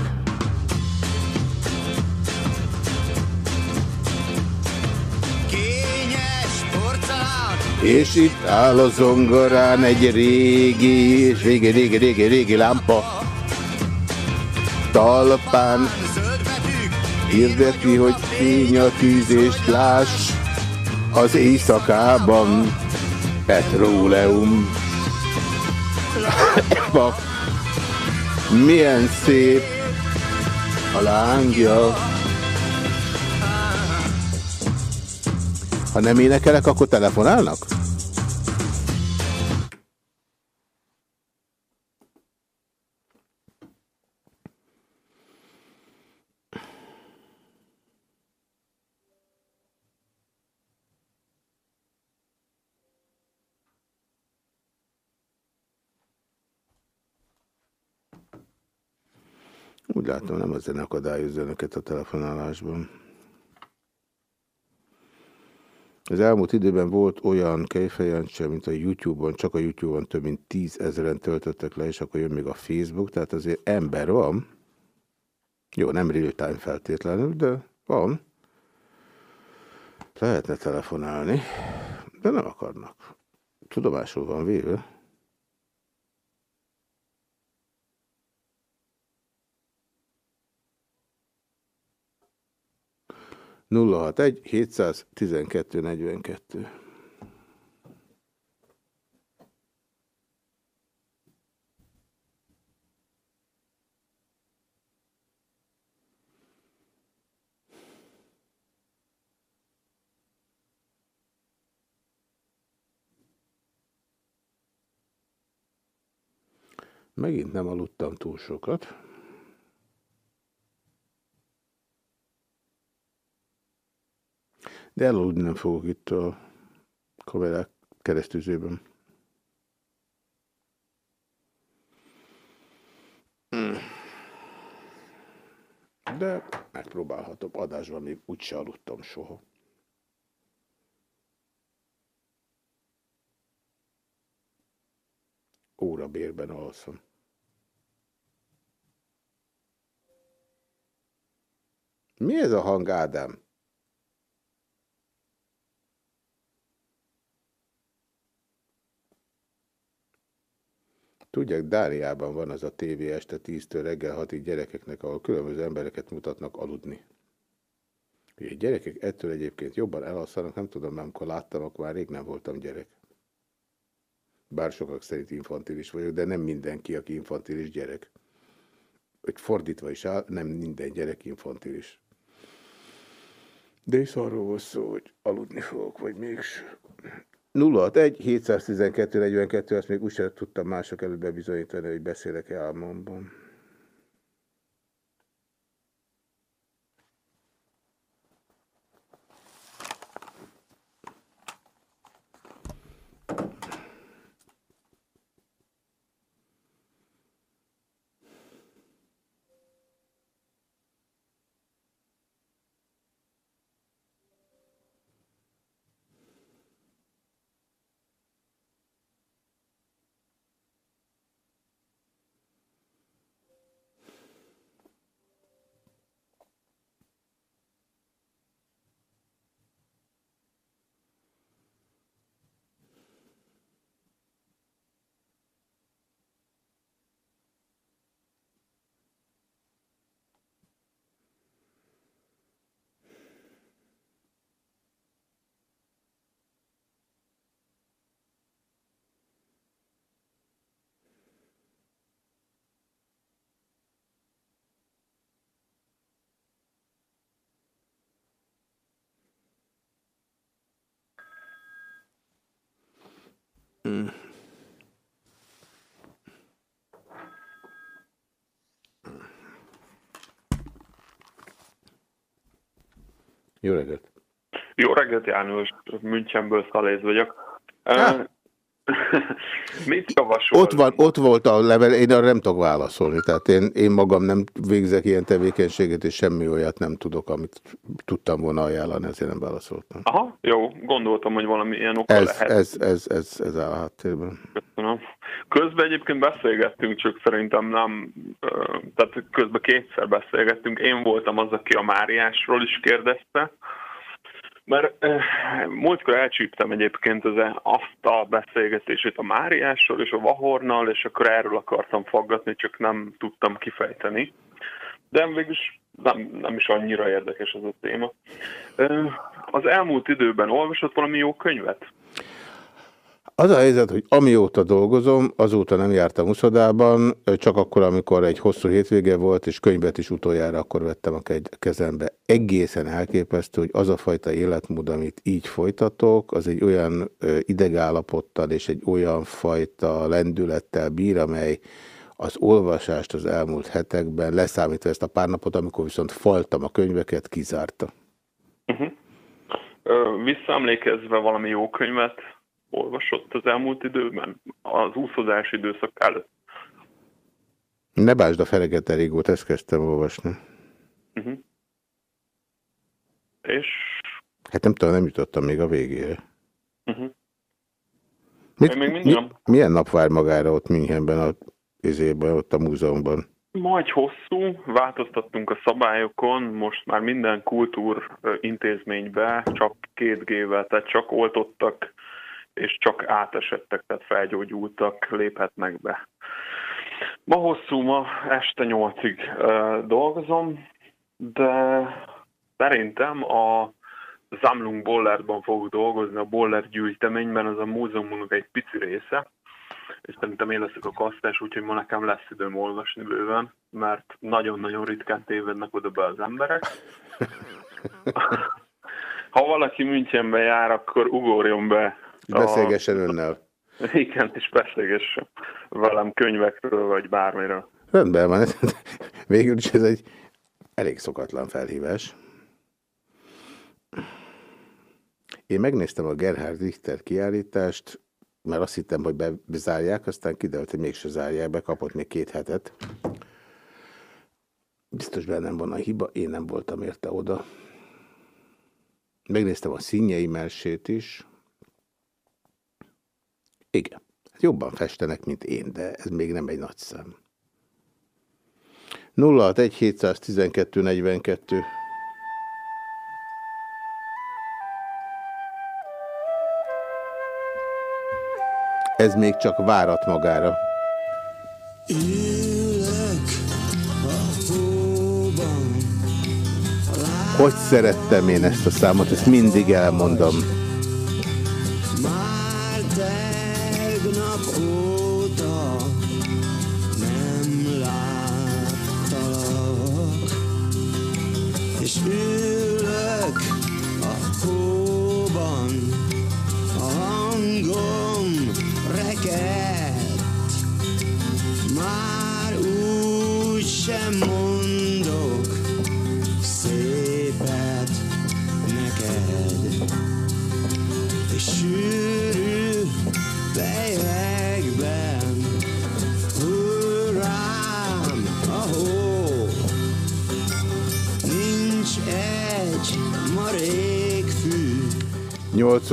És itt áll a zongorán egy régi, régi, régi, régi, régi lámpa. Talpán hirdeti, hogy fény a tűzést láss az éjszakában. Petróleum. Milyen szép a lángja. Ha nem énekelek, akkor telefonálnak? Úgy látom, nem azért akadályozza önöket a telefonálásban. Az elmúlt időben volt olyan kejfejancsa, mint a YouTube-on, csak a YouTube-on több mint tízezeren töltöttek le, és akkor jön még a Facebook, tehát azért ember van. Jó, nem real-time feltétlenül, de van. Lehetne telefonálni, de nem akarnak. Tudomásul van véve. 061 712 42. Megint nem aludtam túl sokat. De elaludni nem fogok itt a kamerák keresztüzében. De megpróbálhatom. Adásban még úgyse aludtam soha. Óra bérben alszom. Mi ez a hang, Ádám? Tudják, Dániában van az a tévé este 10-től reggel 6-ig gyerekeknek, ahol különböző embereket mutatnak aludni. Ugye gyerekek ettől egyébként jobban elalszanak, nem tudom, amikor láttam, akkor már rég nem voltam gyerek. Bár sokak szerint infantilis vagyok, de nem mindenki, aki infantilis gyerek. Hogy fordítva is áll, nem minden gyerek infantilis. De is arról szó, hogy aludni fogok, vagy mégsem. 061 712 42, ezt még úgyse tudtam mások előtt bebizonyítani, hogy beszélek -e álmomban. Mm. Jó reggelt! Jó reggelt, János! Münchenből Szaléz vagyok. Mit javasol? Ott, van, ott volt a level, én arra nem tudok válaszolni. Tehát én, én magam nem végzek ilyen tevékenységet, és semmi olyat nem tudok, amit tudtam volna ajánlani, ezért nem válaszoltam. Aha, jó, gondoltam, hogy valami ilyen oka ez, lehet. Ez, ez, ez, ez áll a háttérben. Köszönöm. Közben egyébként beszélgettünk, csak szerintem nem, tehát közben kétszer beszélgettünk. Én voltam az, aki a Máriásról is kérdezte, mert eh, múltkor elcsíptem egyébként az, azt a beszélgetését a Máriásról és a Vahornal, és akkor erről akartam faggatni, csak nem tudtam kifejteni. De végülis nem, nem is annyira érdekes ez a téma. Eh, az elmúlt időben olvasott valami jó könyvet? Az a helyzet, hogy amióta dolgozom, azóta nem jártam uszodában, csak akkor, amikor egy hosszú hétvége volt, és könyvet is utoljára akkor vettem a kezembe. Egészen elképesztő, hogy az a fajta életmód, amit így folytatok, az egy olyan idegállapottal és egy olyan fajta lendülettel bír, amely az olvasást az elmúlt hetekben, leszámítva ezt a pár napot, amikor viszont faltam a könyveket, kizárta. Uh -huh. Visszaemlékezve valami jó könyvet olvasott az elmúlt időben, az úszodás időszak előtt? Ne básd a feleget régót, ezt kezdtem olvasni. Uh -huh. És? Hát nem tudom, nem jutottam még a végére. Uh -huh. Mit, még mi, milyen nap vár magára ott Münchenben, a, izében, ott a múzeumban? Majd hosszú, változtattunk a szabályokon, most már minden kultúr intézménybe csak két gével, tehát csak oltottak és csak átesettek, tehát felgyógyultak, léphetnek be. Ma hosszú, ma este nyolcig uh, dolgozom, de szerintem a Zamlung Bollerban fogok dolgozni, a Boller gyűjteményben, az a múzeumunknak egy pici része, és szerintem én leszek a kasztás, úgyhogy ma nekem lesz időm olvasni bőven, mert nagyon-nagyon ritkán tévednek oda be az emberek. Ha valaki Münchenbe jár, akkor ugorjon be Beszélgessen önnel. Igen, és beszélgessen velem könyvekről, vagy bármiről. Rendben van. Végül is ez egy elég szokatlan felhívás. Én megnéztem a Gerhard Richter kiállítást, mert azt hittem, hogy bezárják, aztán kiderült, hogy mégse zárják be, kapott még két hetet. Biztos bennem van a hiba, én nem voltam érte oda. Megnéztem a színjei mersét is, igen. Hát jobban festenek, mint én, de ez még nem egy nagy szám. 061 712 42 Ez még csak várat magára. Hogy szerettem én ezt a számot, ezt mindig elmondom.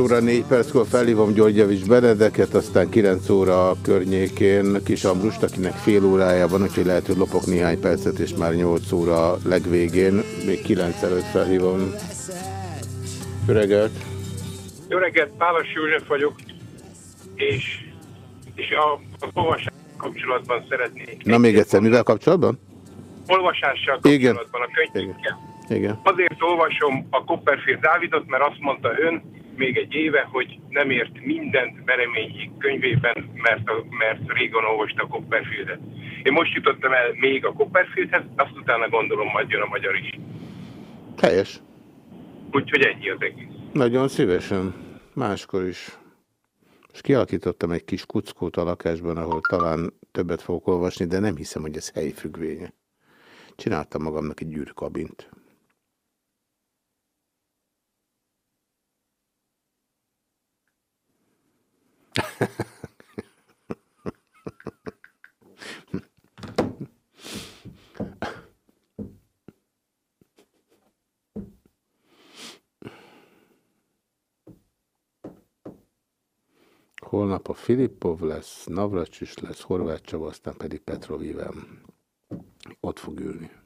Óra 4 perckor felhívom Györgyevics Benedeket, aztán 9 óra környékén Kis Ambrust, akinek fél órája van, úgyhogy lehet, hogy lopok néhány percet, és már 8 óra legvégén, még 9 előtt felhívom. Jó reggelt! Jó reggelt, Pálas József vagyok, és, és a, a olvasás kapcsolatban szeretnék... Na még egyszer, mivel kapcsolatban? Olvasással kapcsolatban, Igen. a könyvekkel. Igen. Azért olvasom a Copperfield Dávidot, mert azt mondta ön, még egy éve, hogy nem ért mindent Bereményi könyvében, mert, a, mert régen olvasta a Copperfieldet. Én most jutottam el még a Copperfieldhez, azt utána gondolom majd jön a magyar is. Helyes. Úgyhogy ennyi az egész. Nagyon szívesen. Máskor is. És kialakítottam egy kis kuckót a lakásban, ahol talán többet fogok olvasni, de nem hiszem, hogy ez helyfüggvénye. Csináltam magamnak egy gyűrűkabint. Holnap a Filippov lesz, Navracsis lesz, Horváth Csaba, aztán pedig Petrovivem. Ott fog ülni.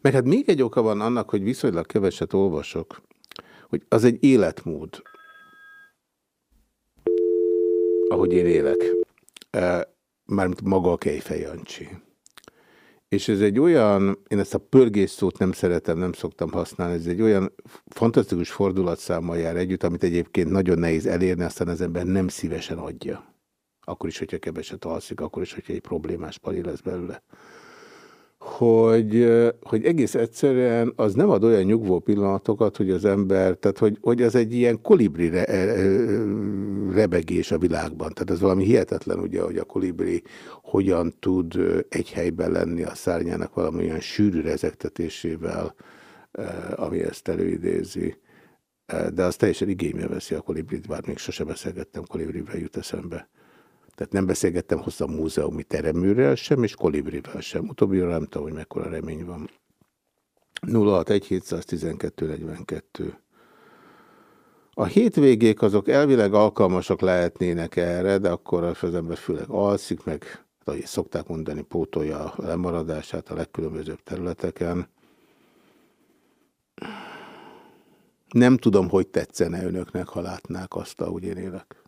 Meg hát még egy oka van annak, hogy viszonylag keveset olvasok, hogy az egy életmód, ahogy én élek. Mármint maga a Kejfej Jancsi. És ez egy olyan, én ezt a pörgés szót nem szeretem, nem szoktam használni, ez egy olyan fantasztikus fordulatszámmal jár együtt, amit egyébként nagyon nehéz elérni, aztán az ember nem szívesen adja. Akkor is, hogyha keveset alszik, akkor is, hogyha egy problémás pali lesz belőle hogy, hogy egész egyszerűen az nem ad olyan nyugvó pillanatokat, hogy az ember, tehát hogy, hogy az egy ilyen kolibri re, rebegés a világban. Tehát ez valami hihetetlen, ugye, hogy a kolibri hogyan tud egy helyben lenni a szárnyának valamilyen sűrű rezegtetésével, ami ezt előidézi. De az teljesen igénybe veszi a kolibrit, bár még sose beszélgettem kolibrivel, jut eszembe. Tehát nem beszélgettem a múzeumi tereműrrel sem, és kolibrivel sem. Utóbbi nem tudom, hogy mekkora remény van. 061 712 42. A hétvégék azok elvileg alkalmasak lehetnének erre, de akkor az ember főleg alszik, meg ahogy szokták mondani, pótolja a lemaradását a legkülönbözőbb területeken. Nem tudom, hogy tetszene önöknek, ha látnák azt, ahogy én élek.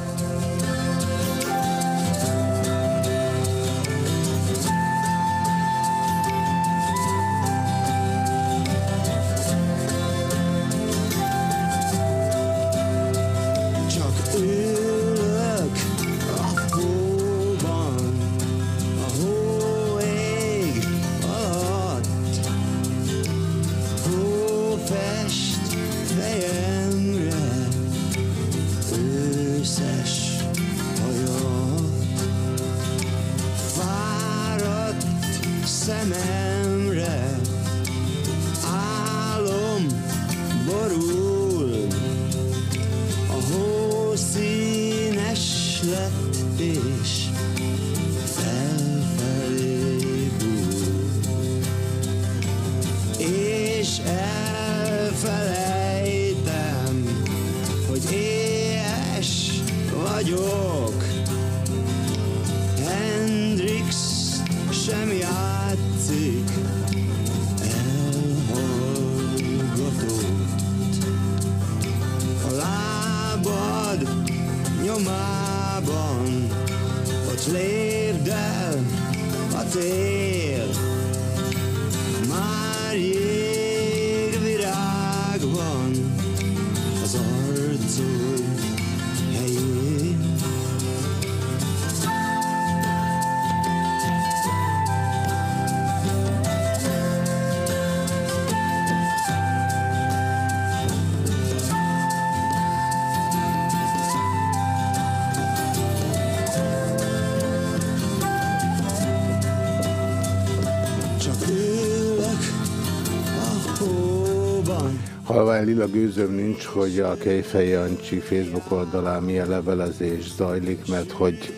lila gőzöm nincs, hogy a Kejfej Jancsi Facebook oldalán milyen levelezés zajlik, mert hogy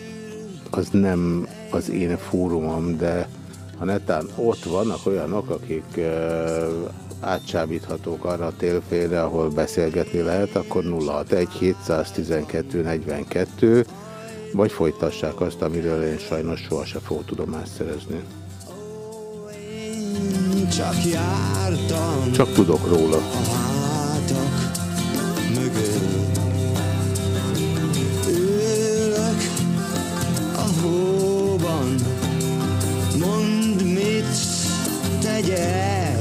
az nem az én fórumom, de ha netán ott vannak olyanok, akik uh, átsábíthatók arra a télfélre, ahol beszélgetni lehet, akkor 061 712 42, vagy folytassák azt, amiről én sajnos sohasem fogok tudomást szerezni. Csak jártam. Csak tudok róla.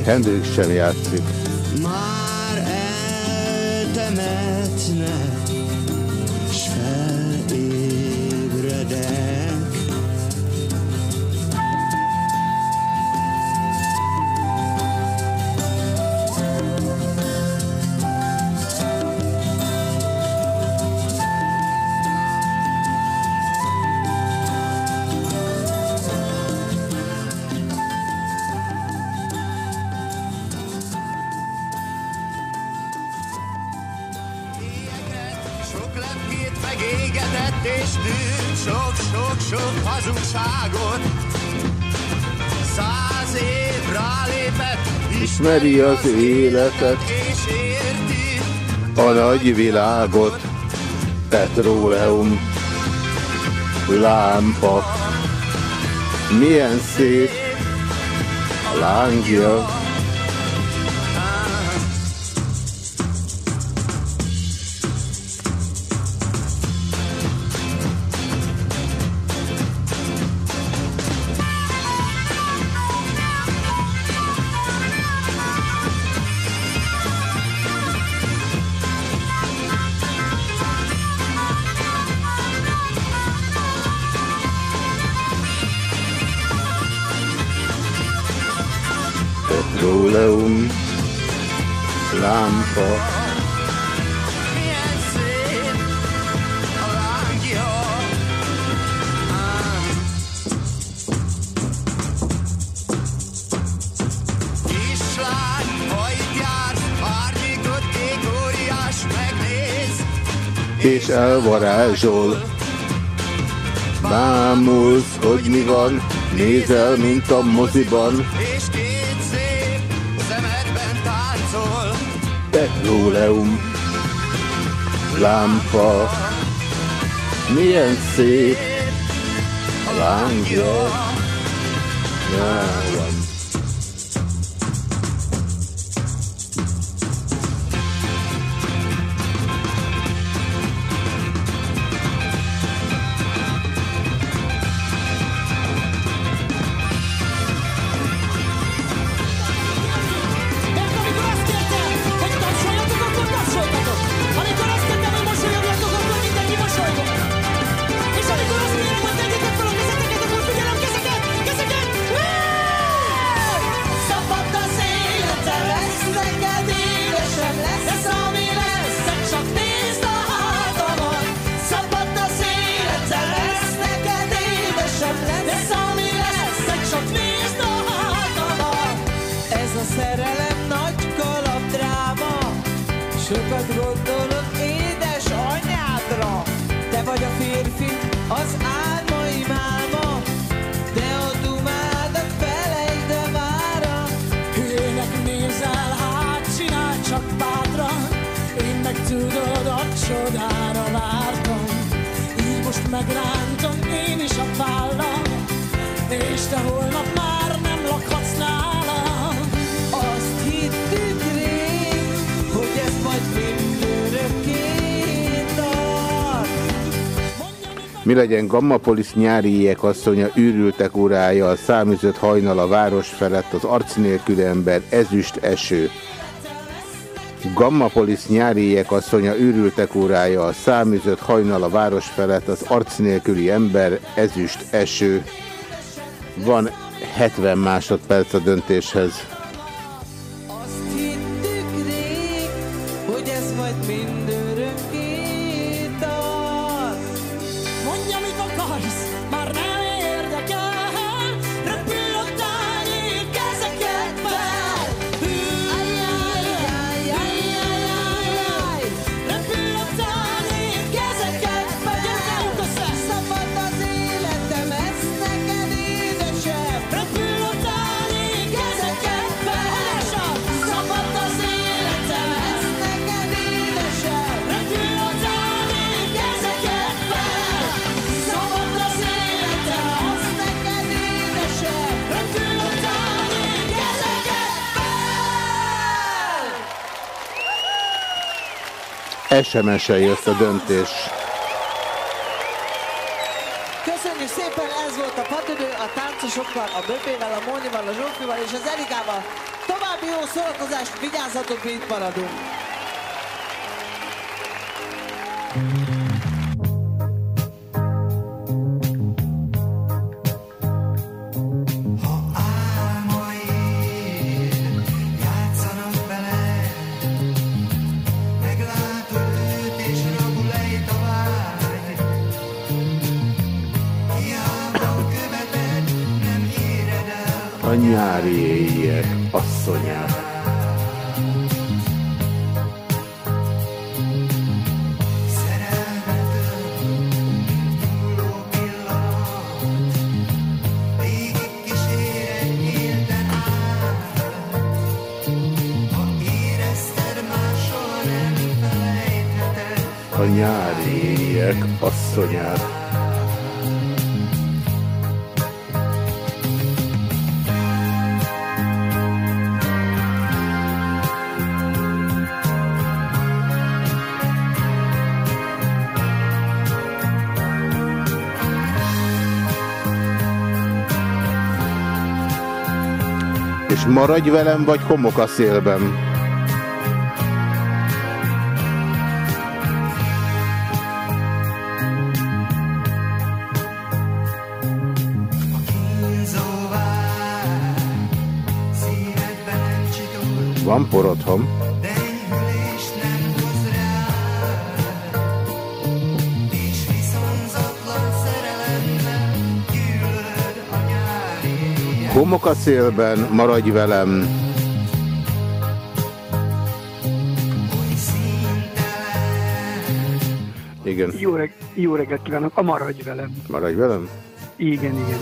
Hendrix sem játszik ismeri az életet, a nagy világot, petróleum, lámpa, milyen szép a lángja, elvarázsol. Bámulsz, hogy mi van, nézel, mint a moziban. És két szép szemedben táncol. Petróleum lámpa, milyen szép a lángja. Yeah. mi legyen Gammapolis nyári ilyek asszonya, űrültek órája, a számüzött hajnal a város felett, az arc nélkül ember, ezüst eső. gamma Gammapolis nyári ilyek asszonya, űrültek órája, a számüzött hajnal a város felett, az arc nélküli ember, ezüst eső. Van 70 másodperc a döntéshez. SMS-en jött a döntés. Köszönjük szépen, ez volt a patüdő a táncosokkal, a Böbével, a Mónival, a Zsófival és az Erikával. További jó szórakozást, vigyázzatok, mi itt maradunk! És maradj velem, vagy homok a szélben. Van por Homok a szélben, maradj velem. Igen. Jó, reg jó reggelt kívánok, a maradj velem. Maradj velem? Igen, igen.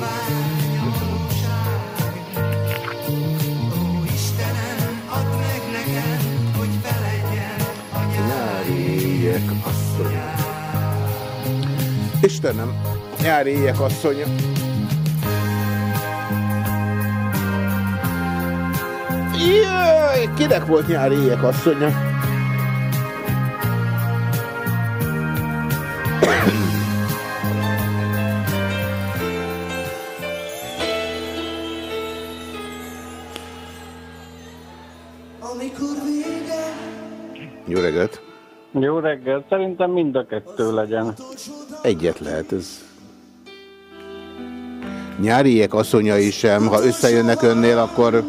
Istenem, nyári éjek asszonya. Jaj, kinek volt nyári éjek asszonya? Jó reggelt! Jó reggel, szerintem mind a kettő legyen. Egyet lehet, ez... Nyáriek asszonyai sem, ha összejönnek önnél, akkor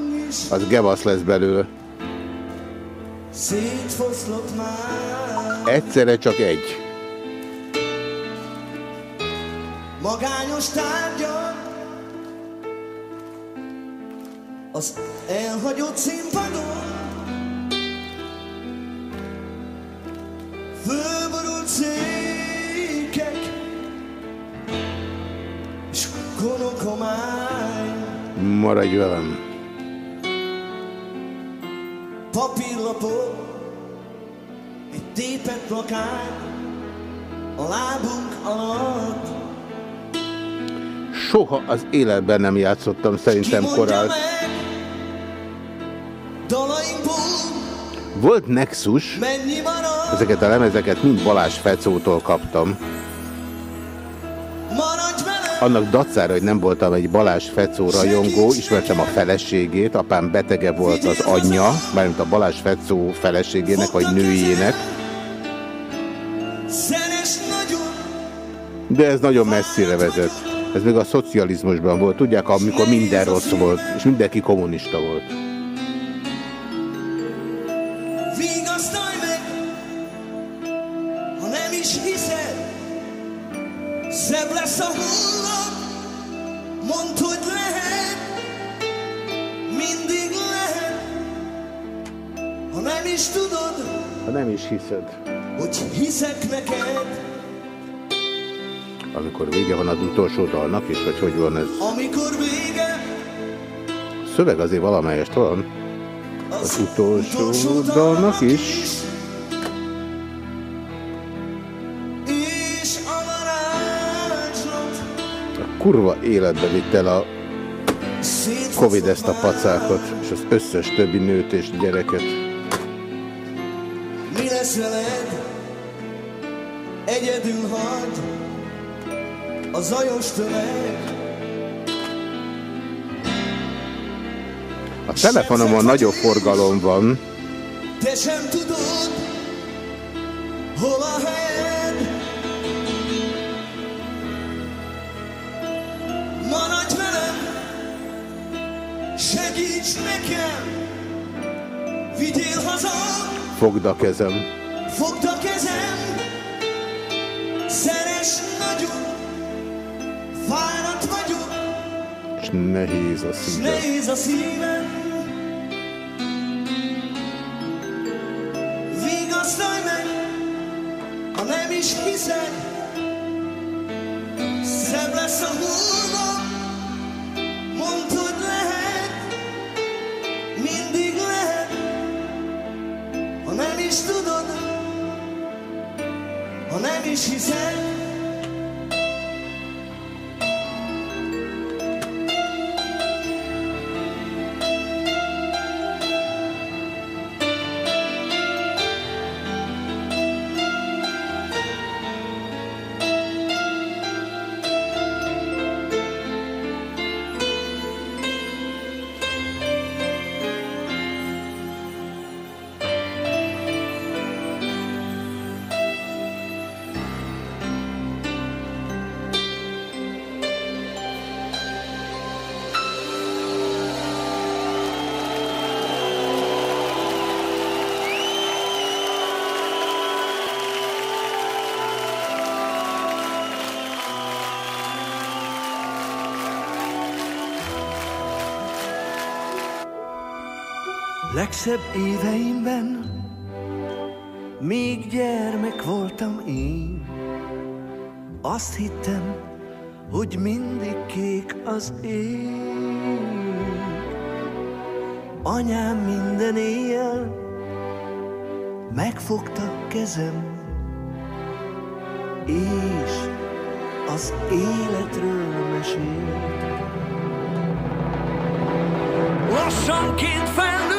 az gevasz lesz belőle. Egyszerre csak egy. Magányos tárgyak az elhagyott színpadon Fölborult székek és konokomány Maradj velem. Papírlapok egy tépet plakát a lábunk alatt Soha az életben nem játszottam szerintem. Dalainkból Volt Nexus, ezeket a lemezeket mind Balázs Fecótól kaptam. Annak dacára, hogy nem voltam egy Balázs Fecó rajongó, ismertem a feleségét, apám betege volt az anyja, mármint a Balázs Fecó feleségének, vagy nőjének, de ez nagyon messzire vezet. Ez még a szocializmusban volt, tudják, amikor minden rossz volt, és mindenki kommunista volt. Ha nem is hiszed. Hogy hiszek neked Amikor vége van az utolsó dalnak, és hogy hogy van ez. Amikor vége A szöveg azért valamelyest van. Az utolsó dalnak is. Varázslat A kurva életbe vitt el a Covid ezt a pacákot, és az összes többi nőt és gyereket. Lesz veled? Egyedül hagy a zajos tömeg. A telefonomon nagyobb forgalom van, Te sem tudod, hol a helyed. Maradj velem, segíts nekem, vigyél haza, fogd a kezem. fogd a kezem, szeres nagyon, fáradt vagyok, És nehéz a szívem. nehéz a szívem. Vigasztalj meg, ha nem is hiszed, szebb lesz a hullám, Let me she said. legszebb éveimben még gyermek voltam én. Azt hittem, hogy mindig kék az ég. Anyám minden éjjel megfogta kezem, és az életről mesélt. Lassanként fel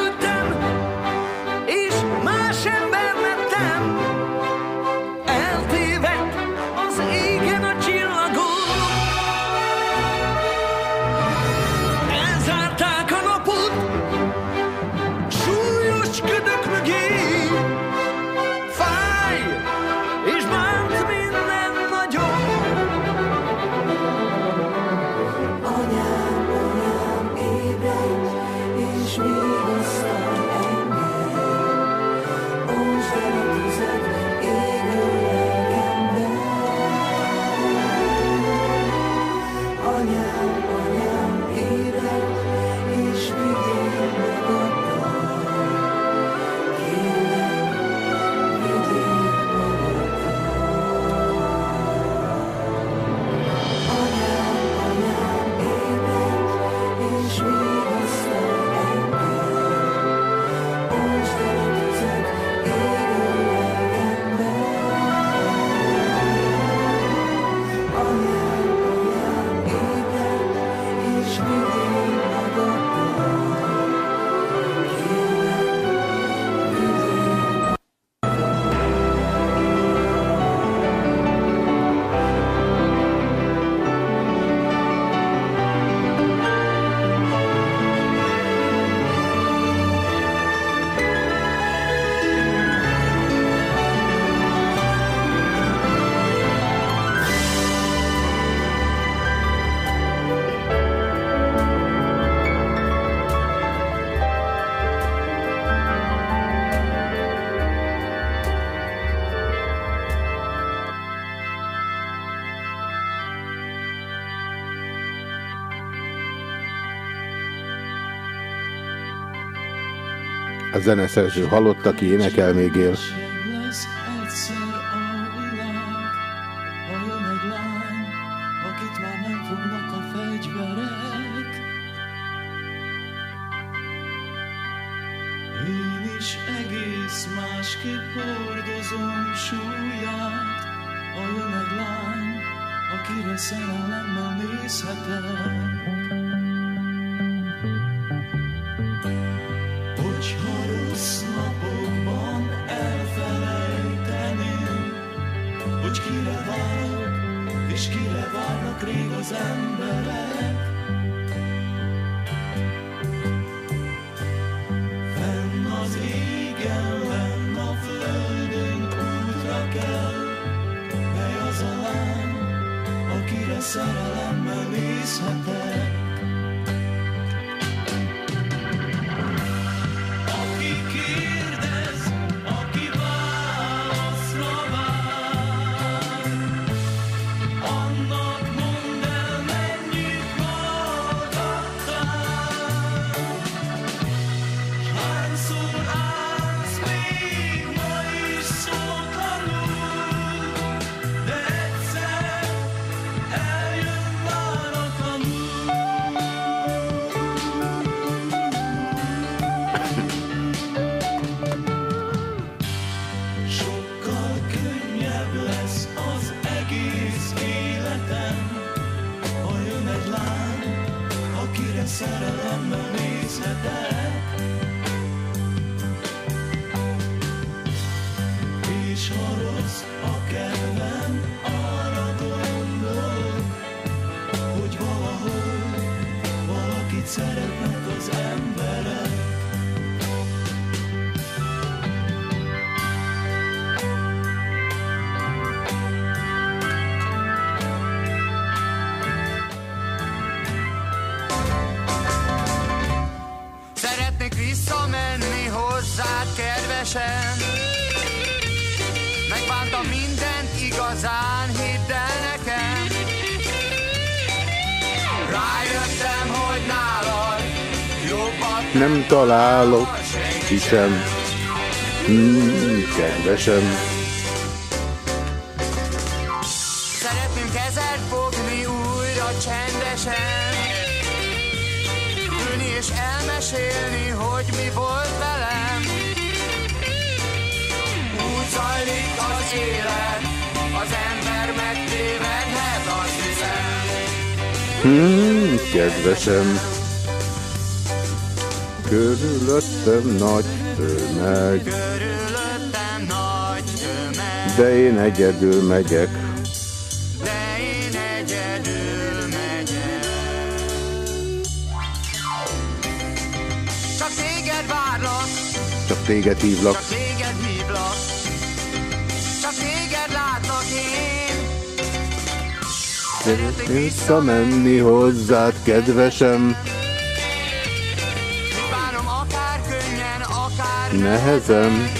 zeneszerző halott, aki énekel még él. Kedvesen Megbántam mindent igazán, hidd el nekem. Rájöttem, hogy nálad jobbat Nem találok, hiszem, hmm, kedvesem. Hmm, kedvesem. Körülöttem nagy tömeg, Körülöttem nagy tömeg de én egyedül megyek. De én egyedül megyek Csak téged várlak, Csak téged hívlak. csak téged Szeretnék visszamenni hozzád, kedvesem. Bánom akár könnyen, akár Nehezem,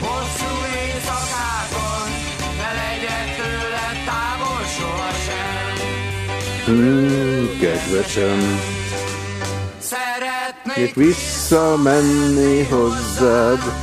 Hosszú éjszakákon Ne legyek tőled távol sohasem hmm, kedvesem. Szeretnék visszamenni hozzád.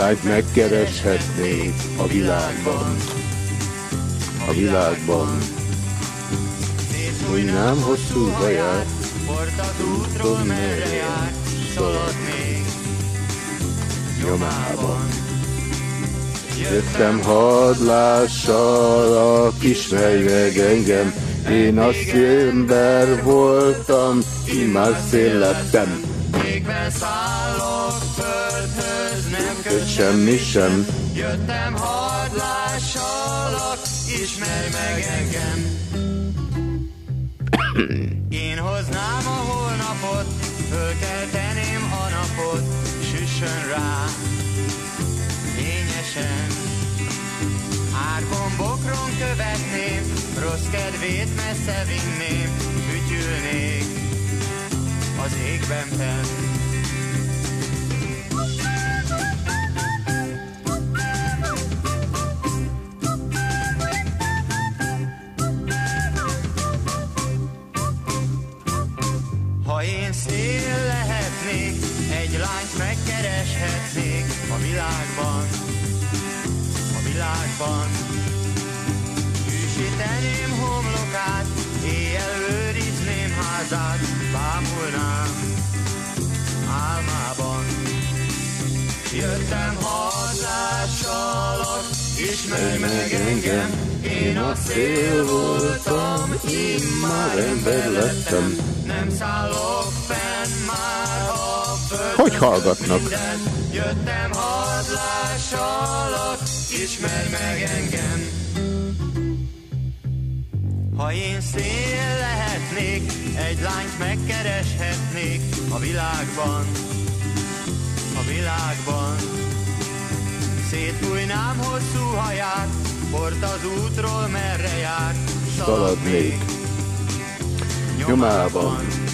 Lányt megkereshetnék a világban. A világban. Hogy nem hosszú haját, útról merre jár Szaladnék nyomában. Jöttem hadlással, ismerj meg engem, én a szélember voltam, immár szél lettem. Semmi sem, Jöttem hadlássalak, ismerj meg engem. Én hoznám a holnapot, fölkelteném a napot Süssön rá, fényesen. Árkon bokron követném, rossz kedvét messze vinném Fütyülnék az égben fenn világban. Hűsíteném homlokát, éjjel őrizném házát, bámulnám álmában. Jöttem hadlássalak, ismerj meg engem, én a szél voltam, immár ember lettem. Nem szállok fenn már a föld. Hogy hallgatnak? Jöttem hadlássalak, ismerj meg engem. Ha én szél lehetnék, egy lányt megkereshetnék a világban, a világban. Szétfújnám hosszú haját, port az útról merre jár, szaladnék nyomában.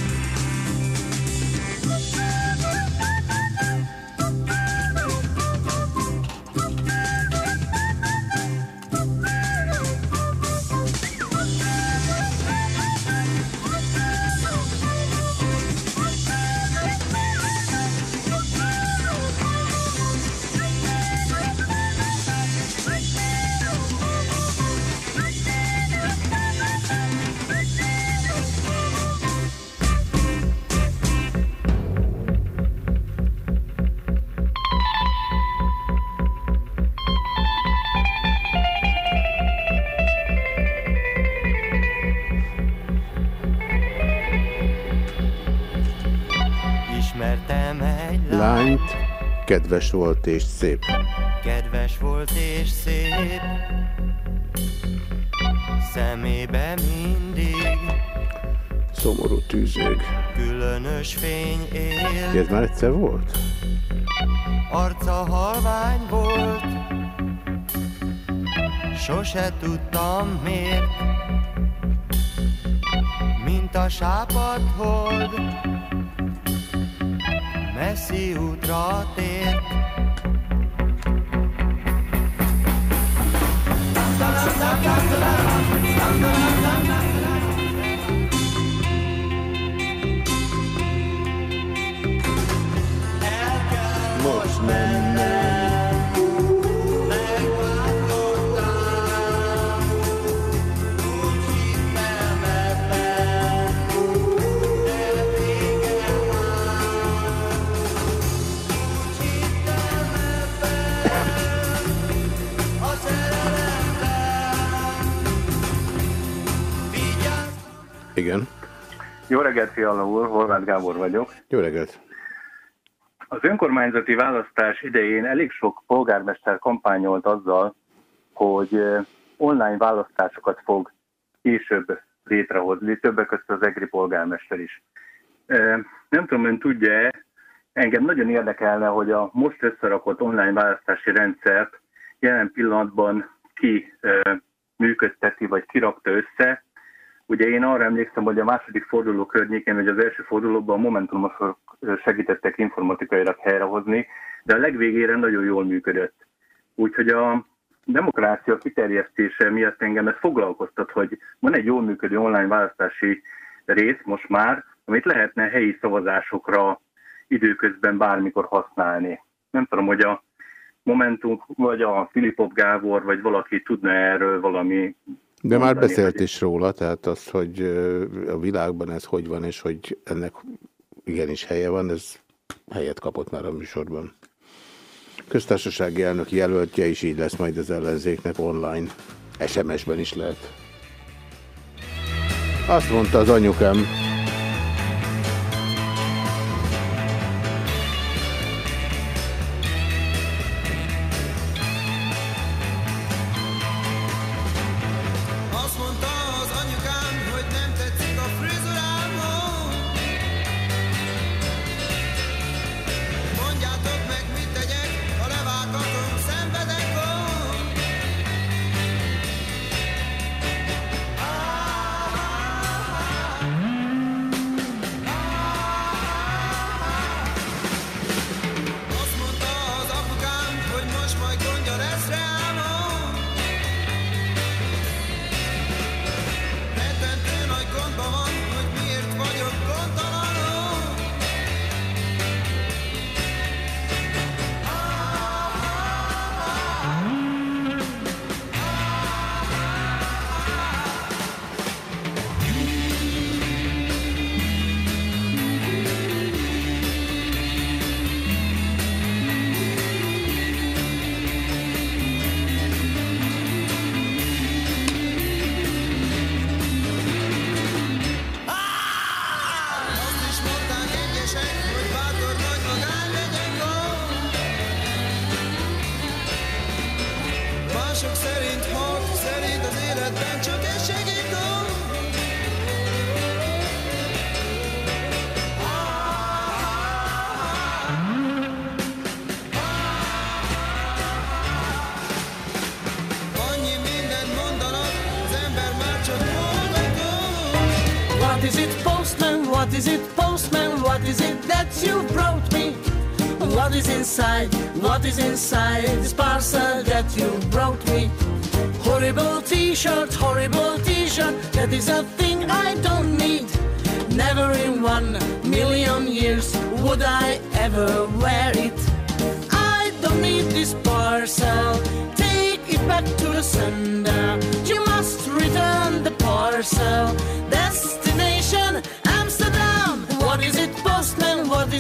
Kedves volt és szép. Kedves volt és szép Szemébe mindig Szomorú tűzég. különös fény él Ez már egyszer volt? Arca halvány volt Sose tudtam miért Mint a sápad hold desce o trote. Jó reggelt, Fiala úr, Horváth Gábor vagyok. Jó reggelt. Az önkormányzati választás idején elég sok polgármester kampányolt azzal, hogy eh, online választásokat fog később létrehozni, többek között az EGRI polgármester is. Eh, Nem tudom, ön tudja engem nagyon érdekelne, hogy a most összerakott online választási rendszert jelen pillanatban ki eh, működteti, vagy kirakta össze, Ugye én arra emlékszem, hogy a második forduló környékén, vagy az első fordulóban a Momentumosok segítettek informatikailag helyrehozni, de a legvégére nagyon jól működött. Úgyhogy a demokrácia kiterjesztése miatt engem ez foglalkoztat, hogy van egy jól működő online választási rész most már, amit lehetne helyi szavazásokra időközben bármikor használni. Nem tudom, hogy a Momentum, vagy a Filipov Gábor, vagy valaki tudna erről valami De már beszélt is róla, tehát az, hogy a világban ez hogy van, és hogy ennek igenis helye van, ez helyet kapott már a műsorban. Köztársasági elnök jelöltje is így lesz majd az ellenzéknek online. SMS-ben is lehet. Azt mondta az anyukám.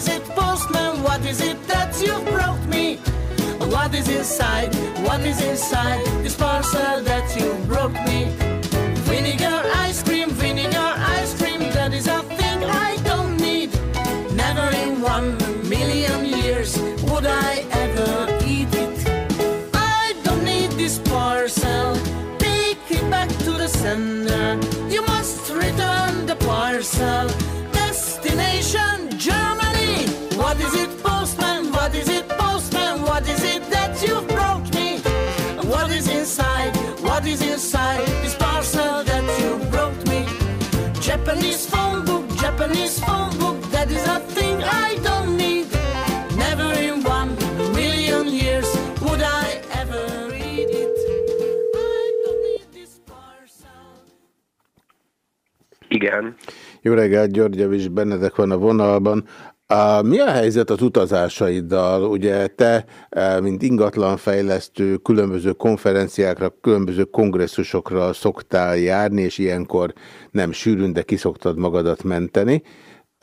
is it, postman? What is it that you've brought me? What is inside? What is inside this parcel that you broke me? Vinegar ice cream, vinegar ice cream, that is a thing I don't need. Never in one million years would I ever eat it. I don't need this parcel. Take it back to the sender. You must return Japanese phone book, Japanese phone book, that is a thing I don't need. Never in one million years would I ever read it. Igen. Jó reggelt, György Javis Benedek van a vonalban. Mi a helyzet az utazásaiddal? Ugye te, e, mint ingatlanfejlesztő, különböző konferenciákra, különböző kongresszusokra szoktál járni, és ilyenkor nem sűrűn, de kiszoktad magadat menteni.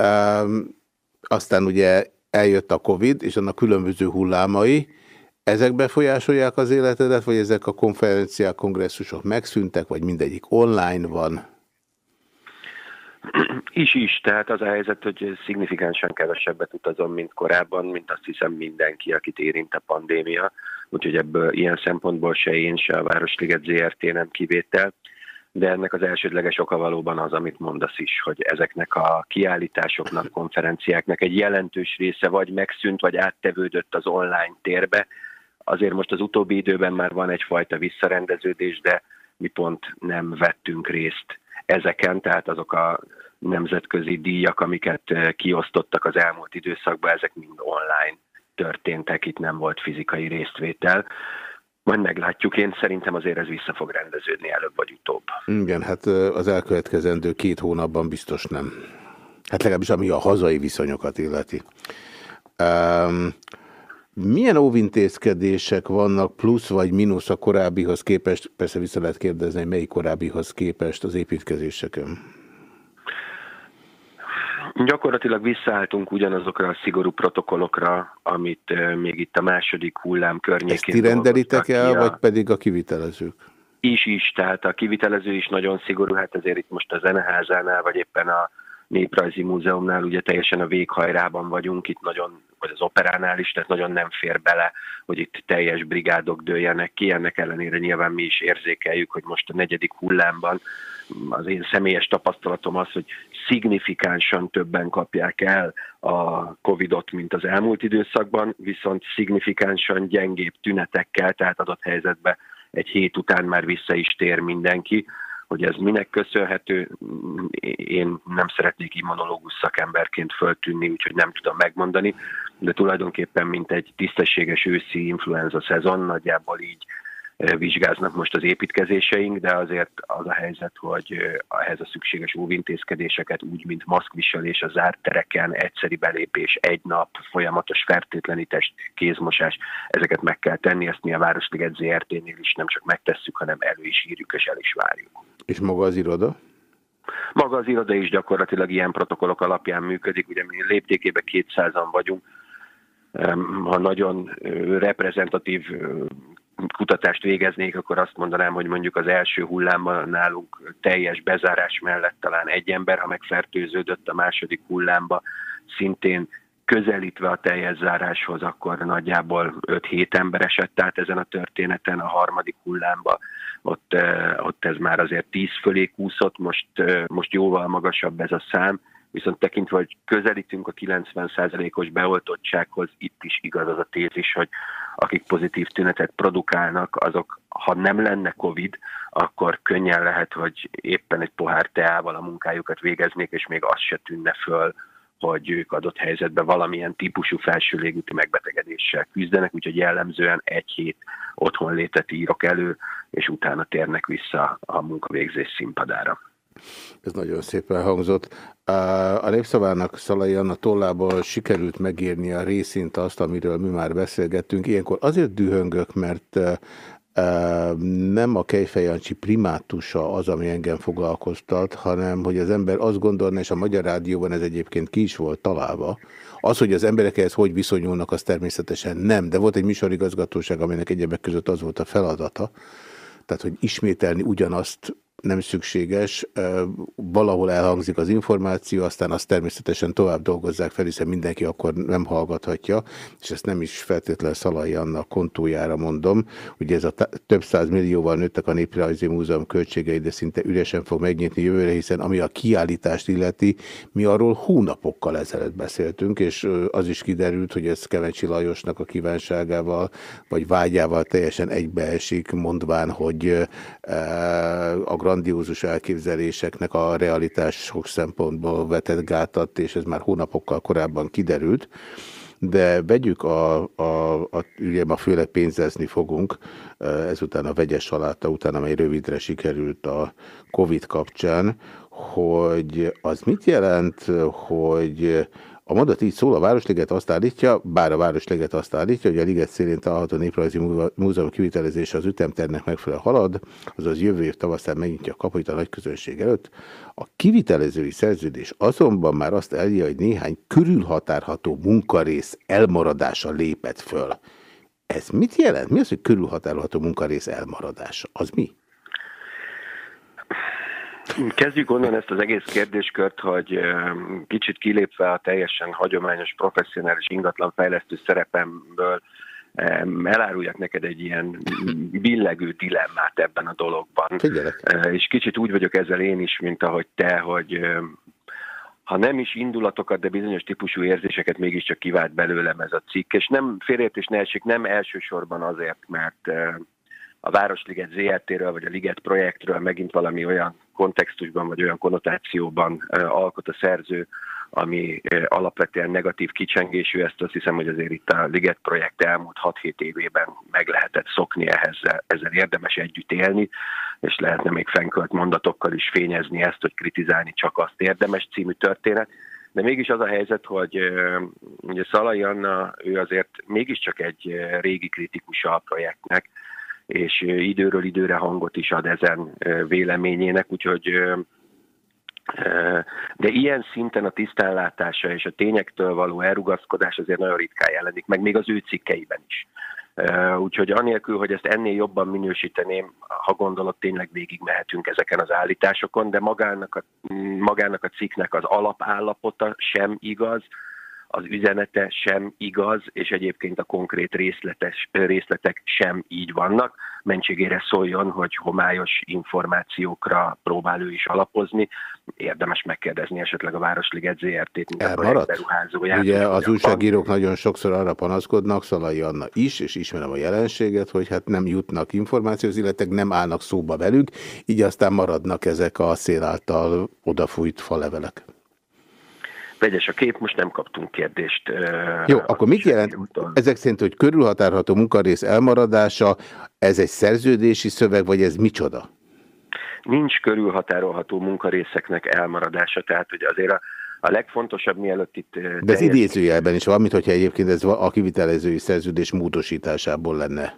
Um, aztán ugye eljött a Covid, és annak különböző hullámai. Ezek befolyásolják az életedet, vagy ezek a konferenciák, kongresszusok megszűntek, vagy mindegyik online van? Is is, tehát az a helyzet, hogy szignifikánsan kevesebbet utazom, mint korábban, mint azt hiszem mindenki, akit érint a pandémia. Úgyhogy ebből ilyen szempontból se én, se a Városliget ZRT nem kivétel. De ennek az elsődleges oka valóban az, amit mondasz is, hogy ezeknek a kiállításoknak, konferenciáknak egy jelentős része vagy megszűnt, vagy áttevődött az online térbe. Azért most az utóbbi időben már van egyfajta visszarendeződés, de mi pont nem vettünk részt ezeken, tehát azok a nemzetközi díjak, amiket eh, kiosztottak az elmúlt időszakban, ezek mind online történtek, itt nem volt fizikai résztvétel. Majd meglátjuk, én szerintem azért ez vissza fog rendeződni előbb vagy utóbb. Igen, hát eh, az elkövetkezendő két hónapban biztos nem. Hát legalábbis ami a hazai viszonyokat illeti. Um, milyen óvintézkedések vannak plusz vagy mínusz a korábbihoz képest? Persze vissza lehet kérdezni, hogy melyik korábbihoz képest az építkezéseken. Gyakorlatilag visszaálltunk ugyanazokra a szigorú protokollokra, amit uh, még itt a második hullám környékén Ezt ti rendelitek el, a... vagy pedig a kivitelezők? Is is, tehát a kivitelező is nagyon szigorú, hát ezért itt most a zeneházánál, vagy éppen a Néprajzi Múzeumnál ugye teljesen a véghajrában vagyunk, itt nagyon, vagy az operánál is, tehát nagyon nem fér bele, hogy itt teljes brigádok dőljenek ki, ennek ellenére nyilván mi is érzékeljük, hogy most a negyedik hullámban az én személyes tapasztalatom az, hogy szignifikánsan többen kapják el a Covid-ot, mint az elmúlt időszakban, viszont szignifikánsan gyengébb tünetekkel, tehát adott helyzetben egy hét után már vissza is tér mindenki. Hogy ez minek köszönhető, én nem szeretnék immunológus szakemberként föltűnni, úgyhogy nem tudom megmondani, de tulajdonképpen mint egy tisztességes őszi influenza szezon, nagyjából így vizsgáznak most az építkezéseink, de azért az a helyzet, hogy ehhez a szükséges óvintézkedéseket úgy, mint maszkviselés a zárt tereken, egyszeri belépés, egy nap, folyamatos fertőtlenítés, kézmosás, ezeket meg kell tenni, ezt mi a Városliget ZRT-nél is nem csak megtesszük, hanem elő is írjuk és el is várjuk. És maga az iroda? Maga az iroda is gyakorlatilag ilyen protokollok alapján működik, ugye mi léptékében 200-an vagyunk, ha nagyon reprezentatív kutatást végeznék, akkor azt mondanám, hogy mondjuk az első hullámban nálunk teljes bezárás mellett talán egy ember, ha megfertőződött a második hullámba, szintén közelítve a teljes záráshoz, akkor nagyjából 5-7 ember esett át ezen a történeten a harmadik hullámba. Ott, ott ez már azért 10 fölé kúszott, most, most jóval magasabb ez a szám, viszont tekintve, hogy közelítünk a 90%-os beoltottsághoz, itt is igaz az a tézis, hogy akik pozitív tünetet produkálnak, azok, ha nem lenne COVID, akkor könnyen lehet, hogy éppen egy pohár teával a munkájukat végeznék, és még az se tűnne föl, hogy ők adott helyzetben valamilyen típusú felső légúti megbetegedéssel küzdenek, úgyhogy jellemzően egy hét otthon létet írok elő, és utána térnek vissza a munkavégzés színpadára. Ez nagyon szépen hangzott. A Népszavának Szalai Anna tollából sikerült megírni a részint azt, amiről mi már beszélgettünk. Ilyenkor azért dühöngök, mert nem a Kejfejancsi primátusa az, ami engem foglalkoztat, hanem hogy az ember azt gondolna, és a Magyar Rádióban ez egyébként ki is volt találva, az, hogy az emberek ehhez hogy viszonyulnak, az természetesen nem, de volt egy műsorigazgatóság, aminek egyebek között az volt a feladata, tehát hogy ismételni ugyanazt, nem szükséges, valahol elhangzik az információ, aztán azt természetesen tovább dolgozzák fel, hiszen mindenki akkor nem hallgathatja, és ezt nem is feltétlenül Szalai Anna kontójára mondom, ugye ez a több száz millióval nőttek a Néprajzi Múzeum költségei, de szinte üresen fog megnyitni jövőre, hiszen ami a kiállítást illeti, mi arról hónapokkal ezelőtt beszéltünk, és az is kiderült, hogy ez Kemencsi Lajosnak a kívánságával, vagy vágyával teljesen egybeesik, mondván, hogy a grandiózus elképzeléseknek a realitás sok szempontból vetett gátat, és ez már hónapokkal korábban kiderült. De vegyük a, a, a ugye ma főleg pénzezni fogunk, ezután a vegyes saláta után, amely rövidre sikerült a Covid kapcsán, hogy az mit jelent, hogy a mondat így szól, a Városliget azt állítja, bár a Városliget azt állítja, hogy a liget szélén található Néprajzi Múzeum kivitelezése az ütemtervnek megfelelően halad, azaz jövő év tavaszán megnyitja a kapuit a nagy közönség előtt. A kivitelezői szerződés azonban már azt elírja, hogy néhány körülhatárható munkarész elmaradása lépett föl. Ez mit jelent? Mi az, hogy körülhatárolható munkarész elmaradása? Az mi? Kezdjük onnan ezt az egész kérdéskört, hogy kicsit kilépve a teljesen hagyományos professzionális ingatlanfejlesztő szerepemből eláruljak neked egy ilyen billegő dilemmát ebben a dologban. Figyelek. És kicsit úgy vagyok ezzel én is, mint ahogy te, hogy ha nem is indulatokat, de bizonyos típusú érzéseket mégiscsak kivált belőlem ez a cikk, és nem félértés ne esik, nem elsősorban azért, mert a Városliget ZRT-ről, vagy a Liget projektről megint valami olyan kontextusban, vagy olyan konnotációban alkot a szerző, ami alapvetően negatív kicsengésű, ezt azt hiszem, hogy azért itt a Liget projekt elmúlt 6-7 évében meg lehetett szokni ehhez, ezzel érdemes együtt élni, és lehetne még fenkölt mondatokkal is fényezni ezt, hogy kritizálni csak azt érdemes című történet. De mégis az a helyzet, hogy ugye Szalai Anna, ő azért mégiscsak egy régi kritikusa a projektnek, és időről időre hangot is ad ezen véleményének, úgyhogy de ilyen szinten a tisztánlátása és a tényektől való elrugaszkodás azért nagyon ritkán jelenik, meg még az ő cikkeiben is. Úgyhogy anélkül, hogy ezt ennél jobban minősíteném, ha gondolod, tényleg végig mehetünk ezeken az állításokon, de magának a, magának a cikknek az alapállapota sem igaz, az üzenete sem igaz, és egyébként a konkrét részletes, részletek sem így vannak. Mentségére szóljon, hogy homályos információkra próbál ő is alapozni. Érdemes megkérdezni esetleg a Városliget ZRT-t, mint a beruházóját. Ugye az újságírók nagyon sokszor arra panaszkodnak, Szalai Anna is, és ismerem a jelenséget, hogy hát nem jutnak információhoz, illetve nem állnak szóba velük, így aztán maradnak ezek a szél által odafújt falevelek. Vegyes a kép, most nem kaptunk kérdést. Jó, akkor mit jelent ezek szerint, hogy körülhatárható munkarész elmaradása, ez egy szerződési szöveg, vagy ez micsoda? nincs körülhatárolható munkarészeknek elmaradása, tehát hogy azért a, a legfontosabb mielőtt itt... De ez idézőjelben is van, mint hogyha egyébként ez a kivitelezői szerződés módosításából lenne.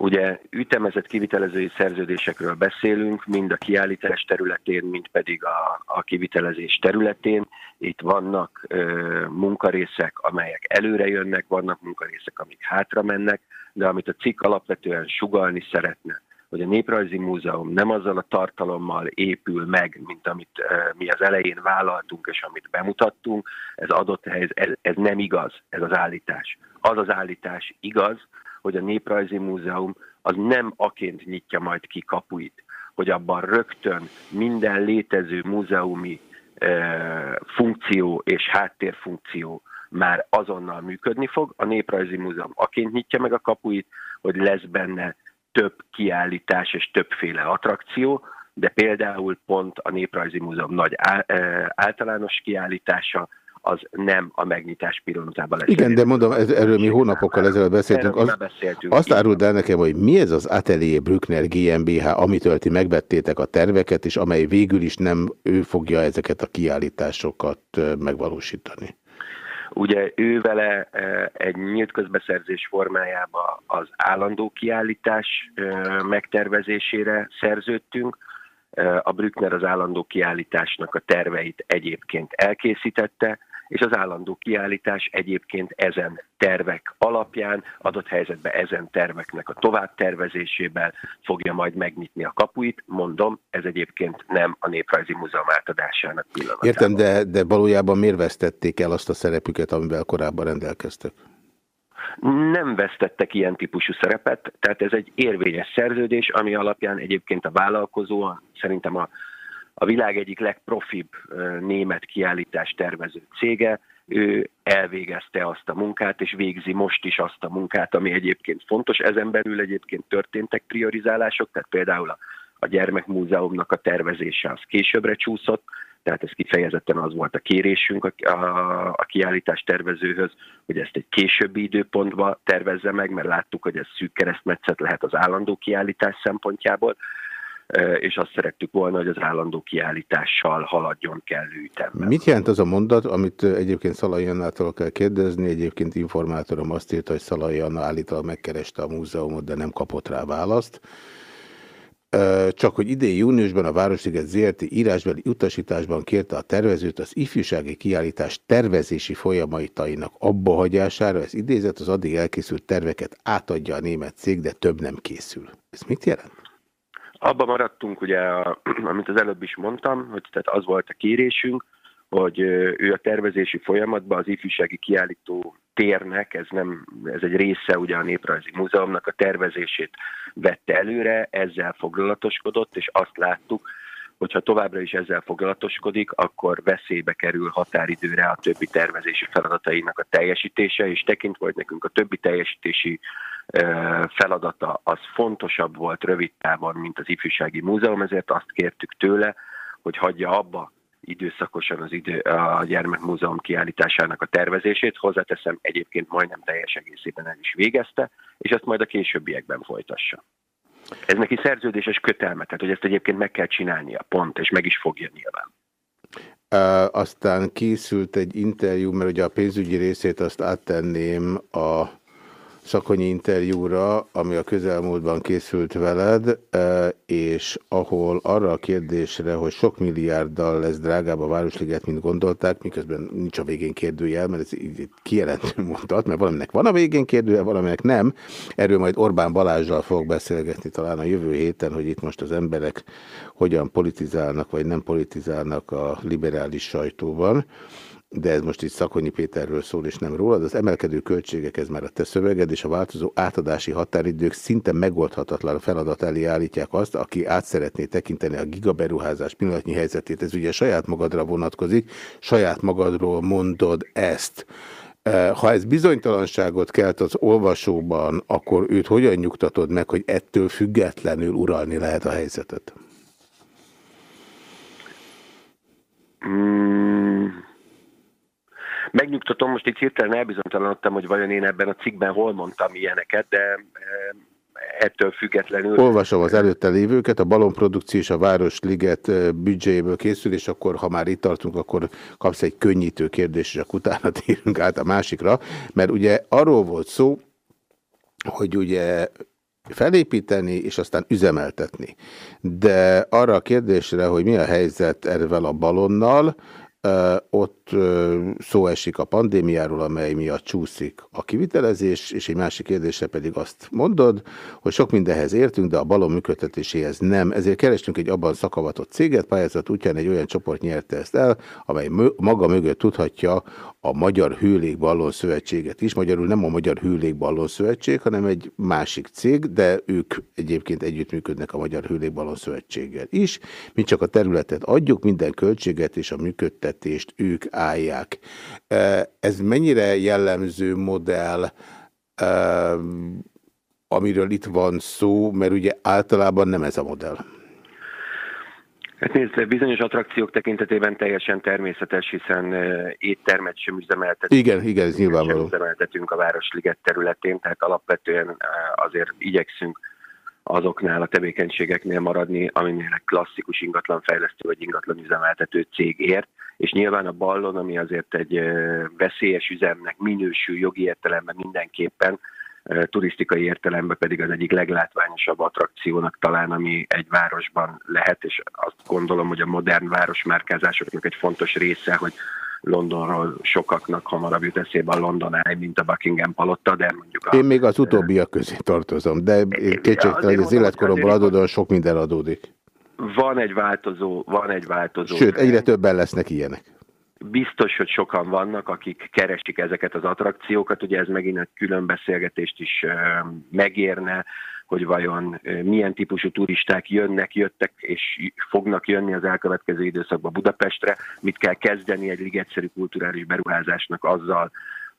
Ugye ütemezett kivitelezői szerződésekről beszélünk, mind a kiállítás területén, mind pedig a, a kivitelezés területén. Itt vannak ö, munkarészek, amelyek előre jönnek, vannak munkarészek, amik hátra mennek, de amit a cikk alapvetően sugalni szeretne, hogy a Néprajzi Múzeum nem azzal a tartalommal épül meg, mint amit ö, mi az elején vállaltunk és amit bemutattunk, ez adott helyzet, ez, ez nem igaz, ez az állítás. Az az állítás igaz, hogy a Néprajzi Múzeum az nem aként nyitja majd ki kapuit, hogy abban rögtön minden létező múzeumi eh, funkció és háttérfunkció már azonnal működni fog. A Néprajzi Múzeum aként nyitja meg a kapuit, hogy lesz benne több kiállítás és többféle attrakció, de például pont a Néprajzi Múzeum nagy eh, általános kiállítása az nem a megnyitás pillanatában lesz. Igen, de mondom, ez, erről mi hónapokkal ezelőtt beszéltünk. Az, beszéltünk. azt áruld el nekem, hogy mi ez az Atelier Brückner GmbH, amitől ti megvettétek a terveket, és amely végül is nem ő fogja ezeket a kiállításokat megvalósítani. Ugye ő vele egy nyílt közbeszerzés formájába az állandó kiállítás megtervezésére szerződtünk. A Brückner az állandó kiállításnak a terveit egyébként elkészítette, és az állandó kiállítás egyébként ezen tervek alapján, adott helyzetben ezen terveknek a továbbtervezésével fogja majd megnyitni a kapuit. Mondom, ez egyébként nem a Néprajzi Múzeum átadásának pillanata. Értem, de, de valójában miért vesztették el azt a szerepüket, amivel korábban rendelkeztek? nem vesztettek ilyen típusú szerepet, tehát ez egy érvényes szerződés, ami alapján egyébként a vállalkozó, szerintem a, a világ egyik legprofibb német kiállítás tervező cége, ő elvégezte azt a munkát, és végzi most is azt a munkát, ami egyébként fontos. Ezen belül egyébként történtek priorizálások, tehát például a, a gyermekmúzeumnak a tervezése az későbbre csúszott, tehát ez kifejezetten az volt a kérésünk a, a, a kiállítás tervezőhöz, hogy ezt egy későbbi időpontba tervezze meg, mert láttuk, hogy ez szűk keresztmetszet lehet az állandó kiállítás szempontjából, és azt szerettük volna, hogy az állandó kiállítással haladjon kellő ütemben. Mit jelent az a mondat, amit egyébként Szalai Annától kell kérdezni? Egyébként informátorom azt írta, hogy Szalai Anna állítólag megkereste a múzeumot, de nem kapott rá választ. Csak hogy idén júniusban a Városliget ZRT írásbeli utasításban kérte a tervezőt az ifjúsági kiállítás tervezési folyamaitainak abbahagyására, ez idézett, az addig elkészült terveket átadja a német cég, de több nem készül. Ez mit jelent? Abba maradtunk, ugye, amit az előbb is mondtam, hogy tehát az volt a kérésünk, hogy ő a tervezési folyamatban az ifjúsági kiállító térnek, ez, nem, ez egy része ugye a Néprajzi Múzeumnak a tervezését vette előre, ezzel foglalatoskodott, és azt láttuk, hogyha továbbra is ezzel foglalatoskodik, akkor veszélybe kerül határidőre a többi tervezési feladatainak a teljesítése, és tekintve, hogy nekünk a többi teljesítési feladata az fontosabb volt rövid távon, mint az ifjúsági múzeum, ezért azt kértük tőle, hogy hagyja abba időszakosan az idő, a gyermekmúzeum kiállításának a tervezését. Hozzáteszem, egyébként majdnem teljes egészében el is végezte, és ezt majd a későbbiekben folytassa. Ez neki szerződéses kötelme, tehát hogy ezt egyébként meg kell csinálnia, pont, és meg is fogja nyilván. Aztán készült egy interjú, mert ugye a pénzügyi részét azt áttenném a szakonyi interjúra, ami a közelmúltban készült veled, e, és ahol arra a kérdésre, hogy sok milliárddal lesz drágább a Városliget, mint gondolták, miközben nincs a végén kérdőjel, mert ez kijelentő mondat, mert valaminek van a végén kérdőjel, valaminek nem. Erről majd Orbán Balázsral fogok beszélgetni talán a jövő héten, hogy itt most az emberek hogyan politizálnak, vagy nem politizálnak a liberális sajtóban de ez most itt Szakonyi Péterről szól, és nem rólad. Az emelkedő költségek, ez már a te szöveged, és a változó átadási határidők szinte megoldhatatlan feladat elé állítják azt, aki át szeretné tekinteni a gigaberuházás pillanatnyi helyzetét. Ez ugye saját magadra vonatkozik, saját magadról mondod ezt. E, ha ez bizonytalanságot kelt az olvasóban, akkor őt hogyan nyugtatod meg, hogy ettől függetlenül uralni lehet a helyzetet? Hmm Megnyugtatom, most itt hirtelen elbizonytalanodtam, hogy vajon én ebben a cikkben hol mondtam ilyeneket, de eh, ettől függetlenül... Olvasom az előtte lévőket, a balonprodukció és a Városliget eh, büdzséjéből készül, és akkor, ha már itt tartunk, akkor kapsz egy könnyítő kérdést, és akkor utána térünk át a másikra, mert ugye arról volt szó, hogy ugye felépíteni, és aztán üzemeltetni. De arra a kérdésre, hogy mi a helyzet ervel a balonnal, ott szó esik a pandémiáról, amely miatt csúszik a kivitelezés, és egy másik kérdésre pedig azt mondod, hogy sok mindenhez értünk, de a balon működtetéséhez nem. Ezért kerestünk egy abban szakavatott céget, pályázat útján egy olyan csoport nyerte ezt el, amely maga mögött tudhatja a Magyar Hőlégballon Szövetséget is. Magyarul nem a Magyar Hőlégballon Szövetség, hanem egy másik cég, de ők egyébként együttműködnek a Magyar Hőlégballon Szövetséggel is. Mi csak a területet adjuk, minden költséget és a működtetést ők állják. Ez mennyire jellemző modell, amiről itt van szó, mert ugye általában nem ez a modell. Hát nézd, bizonyos attrakciók tekintetében teljesen természetes, hiszen éttermet sem üzemeltetünk. Igen, igen, ez nyilvánvaló. Sem üzemeltetünk a Városliget területén, tehát alapvetően azért igyekszünk azoknál a tevékenységeknél maradni, aminél klasszikus ingatlanfejlesztő vagy ingatlan üzemeltető cég ért, és nyilván a ballon, ami azért egy veszélyes üzemnek minősül jogi értelemben mindenképpen, turisztikai értelemben pedig az egyik leglátványosabb attrakciónak talán, ami egy városban lehet, és azt gondolom, hogy a modern városmárkázásoknak egy fontos része, hogy Londonról sokaknak hamarabb jut eszébe a London Eye, mint a Buckingham palotta, de mondjuk a... Én még az utóbbiak közé tartozom, de kétségtelen, hogy az életkoromból adódóan sok minden adódik. Van egy változó, van egy változó. Sőt, egyre többen lesznek ilyenek. Biztos, hogy sokan vannak, akik keresik ezeket az attrakciókat, ugye ez megint egy külön beszélgetést is megérne, hogy vajon milyen típusú turisták jönnek, jöttek és fognak jönni az elkövetkező időszakban Budapestre, mit kell kezdeni egy ligetszerű kulturális beruházásnak azzal,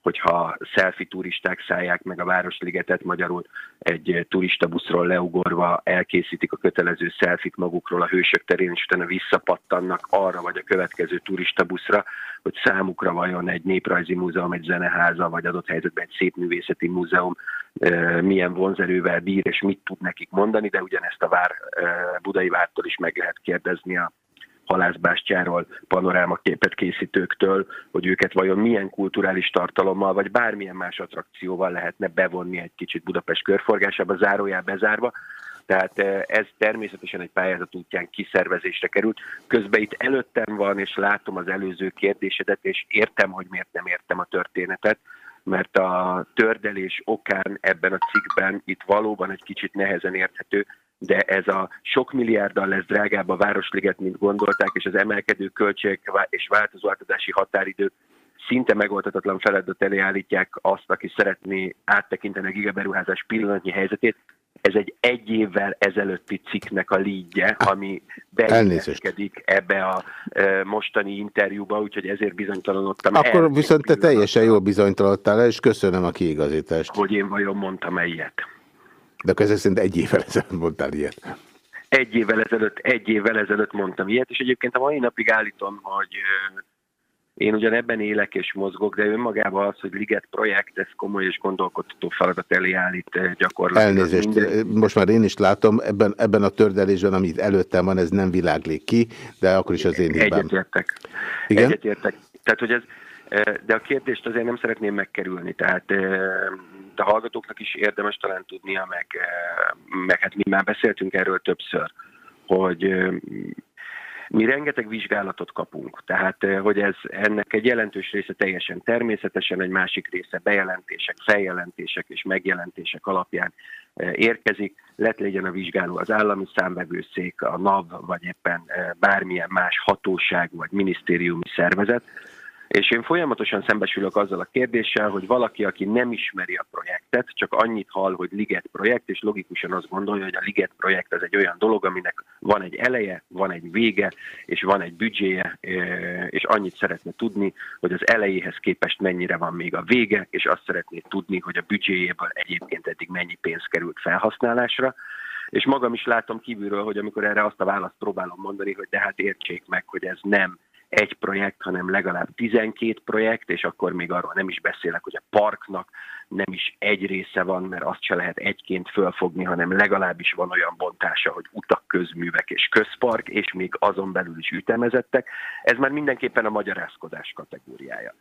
hogyha selfie turisták szállják meg a Városligetet, magyarul egy turistabuszról leugorva elkészítik a kötelező szelfit magukról a hősök terén, és utána visszapattannak arra vagy a következő turistabuszra, hogy számukra vajon egy néprajzi múzeum, egy zeneháza, vagy adott helyzetben egy szépművészeti múzeum eh, milyen vonzerővel bír, és mit tud nekik mondani, de ugyanezt a vár, eh, budai vártól is meg lehet kérdezni a halászbástyáról, panorámaképet készítőktől, hogy őket vajon milyen kulturális tartalommal, vagy bármilyen más attrakcióval lehetne bevonni egy kicsit Budapest körforgásába, zárójel bezárva. Tehát eh, ez természetesen egy pályázat útján kiszervezésre került. Közben itt előttem van, és látom az előző kérdésedet, és értem, hogy miért nem értem a történetet, mert a tördelés okán ebben a cikkben itt valóban egy kicsit nehezen érthető, de ez a sok milliárddal lesz drágább a Városliget, mint gondolták, és az emelkedő költségek és változó átadási határidő szinte megoldhatatlan feladat elé állítják azt, aki szeretné áttekinteni a gigaberuházás pillanatnyi helyzetét. Ez egy egy évvel ezelőtti cikknek a lídje, ami beilleszkedik ebbe a e, mostani interjúba, úgyhogy ezért bizonytalanodtam el, Akkor viszont te teljesen jól bizonytalanodtál és köszönöm a kiigazítást. hogy én vajon mondtam-e ilyet. De akkor ezek szerint egy évvel ezelőtt mondtál ilyet. Egy évvel ezelőtt, egy évvel ezelőtt mondtam ilyet, és egyébként a mai napig állítom, hogy én ugyan ebben élek és mozgok, de önmagában az, hogy Liget projekt, ez komoly és gondolkodtató feladat elé állít gyakorlatilag. Elnézést, minden- most már én is látom, ebben, ebben a tördelésben, amit előttem van, ez nem világlik ki, de akkor is az én hibám. Egyetértek. Igen? Egyetértek. Tehát, hogy ez, de a kérdést azért nem szeretném megkerülni. Tehát eh, a hallgatóknak is érdemes talán tudnia, meg, meg hát mi már beszéltünk erről többször, hogy mi rengeteg vizsgálatot kapunk, tehát eh, hogy ez ennek egy jelentős része teljesen természetesen, egy másik része bejelentések, feljelentések és megjelentések alapján érkezik, lett legyen a vizsgáló az állami számvevőszék, a NAV, vagy éppen bármilyen más hatóság vagy minisztériumi szervezet, és én folyamatosan szembesülök azzal a kérdéssel, hogy valaki, aki nem ismeri a projektet, csak annyit hall, hogy Liget projekt, és logikusan azt gondolja, hogy a Liget projekt az egy olyan dolog, aminek van egy eleje, van egy vége, és van egy büdzséje, és annyit szeretne tudni, hogy az elejéhez képest mennyire van még a vége, és azt szeretné tudni, hogy a büdzséjéből egyébként eddig mennyi pénz került felhasználásra. És magam is látom kívülről, hogy amikor erre azt a választ próbálom mondani, hogy de hát értsék meg, hogy ez nem egy projekt, hanem legalább 12 projekt, és akkor még arról nem is beszélek, hogy a parknak nem is egy része van, mert azt se lehet egyként fölfogni, hanem legalábbis van olyan bontása, hogy utak, közművek és közpark, és még azon belül is ütemezettek. Ez már mindenképpen a magyarázkodás kategóriája.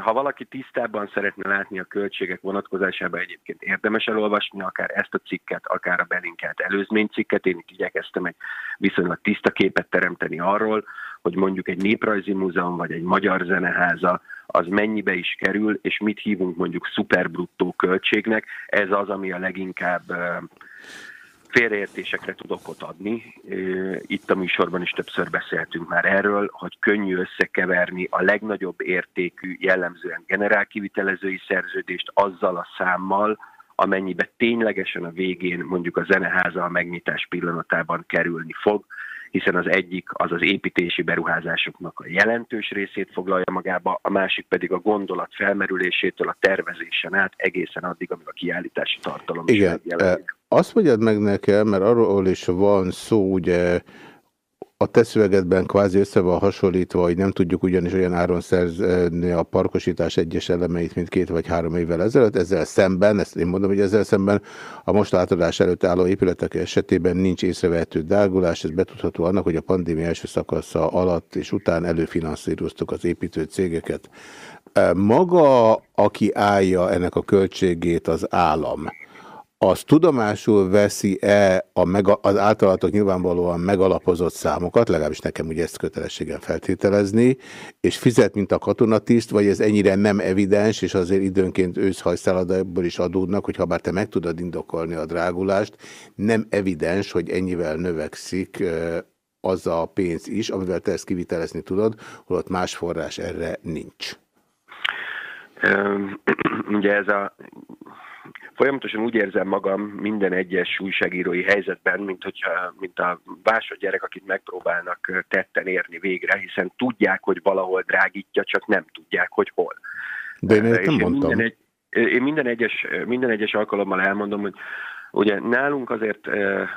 Ha valaki tisztában szeretne látni a költségek vonatkozásában, egyébként érdemes elolvasni akár ezt a cikket, akár a belinkelt előzménycikket. Én itt igyekeztem egy viszonylag tiszta képet teremteni arról, hogy mondjuk egy néprajzi múzeum vagy egy magyar zeneháza az mennyibe is kerül, és mit hívunk mondjuk szuperbruttó költségnek. Ez az, ami a leginkább félreértésekre tud okot adni. Itt a műsorban is többször beszéltünk már erről, hogy könnyű összekeverni a legnagyobb értékű, jellemzően generálkivitelezői szerződést azzal a számmal, amennyibe ténylegesen a végén mondjuk a zeneháza a megnyitás pillanatában kerülni fog, hiszen az egyik az az építési beruházásoknak a jelentős részét foglalja magába, a másik pedig a gondolat felmerülésétől a tervezésen át egészen addig, amíg a kiállítási tartalom is Igen, megjelenik. eh, azt mondjad meg nekem, mert arról is van szó, ugye a te szövegedben kvázi össze van hasonlítva, hogy nem tudjuk ugyanis olyan áron szerzni a parkosítás egyes elemeit, mint két vagy három évvel ezelőtt. Ezzel szemben, ezt én mondom, hogy ezzel szemben a most átadás előtt álló épületek esetében nincs észrevehető drágulás. Ez betudható annak, hogy a pandémia első szakasza alatt és után előfinanszíroztuk az építő cégeket. Maga, aki állja ennek a költségét, az állam, az tudomásul veszi-e az általatok nyilvánvalóan megalapozott számokat, legalábbis nekem ugye ezt kötelességen feltételezni, és fizet, mint a katonatiszt, vagy ez ennyire nem evidens, és azért időnként őszhajszáladból is adódnak, hogy ha bár te meg tudod indokolni a drágulást, nem evidens, hogy ennyivel növekszik az a pénz is, amivel te ezt kivitelezni tudod, holott más forrás erre nincs. Ugye ez a folyamatosan úgy érzem magam minden egyes újságírói helyzetben, mint, hogyha, mint a vásott gyerek, akit megpróbálnak tetten érni végre, hiszen tudják, hogy valahol drágítja, csak nem tudják, hogy hol. De én és nem én mondtam. Minden egy, én minden egyes, minden egyes alkalommal elmondom, hogy ugye nálunk azért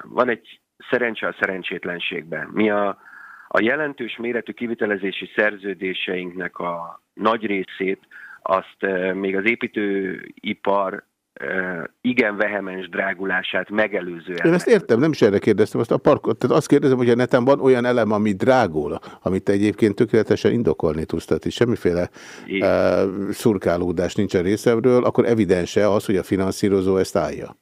van egy szerencse a szerencsétlenségben. Mi a, a jelentős méretű kivitelezési szerződéseinknek a nagy részét azt még az építőipar igen vehemens drágulását megelőzően Én ezt értem, nem is erre kérdeztem, azt a parkot, tehát azt kérdezem, hogy a neten van olyan elem, ami drágul, amit te egyébként tökéletesen indokolni tudsz, tehát itt semmiféle uh, szurkálódás nincs a részemről, akkor evidense az, hogy a finanszírozó ezt állja.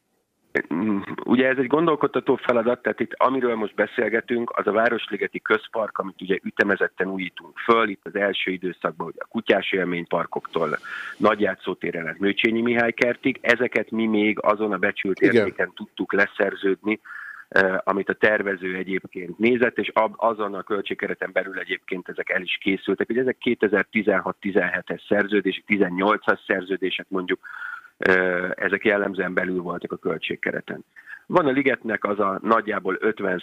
Ugye ez egy gondolkodtató feladat, tehát itt amiről most beszélgetünk, az a Városligeti Közpark, amit ugye ütemezetten újítunk föl, itt az első időszakban ugye a Kutyás élményparkoktól Nagy Játszótéren át Mőcsényi Mihály kertig, ezeket mi még azon a becsült Igen. értéken tudtuk leszerződni, eh, amit a tervező egyébként nézett, és azon a költségkereten belül egyébként ezek el is készültek. Ugye ezek 2016-17-es szerződések, 18-as szerződések mondjuk, ezek jellemzően belül voltak a költségkereten. Van a ligetnek az a nagyjából 50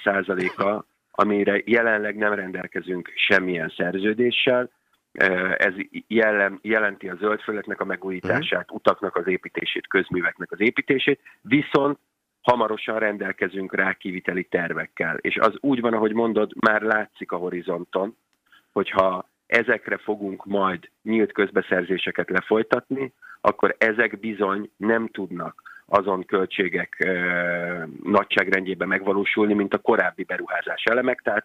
a amire jelenleg nem rendelkezünk semmilyen szerződéssel. Ez jellem, jelenti a zöldföldeknek a megújítását, utaknak az építését, közműveknek az építését, viszont hamarosan rendelkezünk rá kiviteli tervekkel. És az úgy van, ahogy mondod, már látszik a horizonton, hogyha ezekre fogunk majd nyílt közbeszerzéseket lefolytatni, akkor ezek bizony nem tudnak azon költségek ö, nagyságrendjében megvalósulni, mint a korábbi beruházás elemek, tehát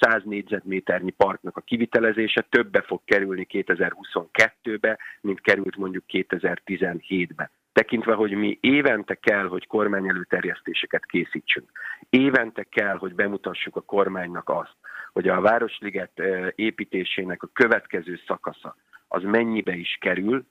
100 négyzetméternyi parknak a kivitelezése többe fog kerülni 2022-be, mint került mondjuk 2017-be. Tekintve, hogy mi évente kell, hogy kormányelőterjesztéseket készítsünk. Évente kell, hogy bemutassuk a kormánynak azt, hogy a Városliget építésének a következő szakasza az mennyibe is kerül,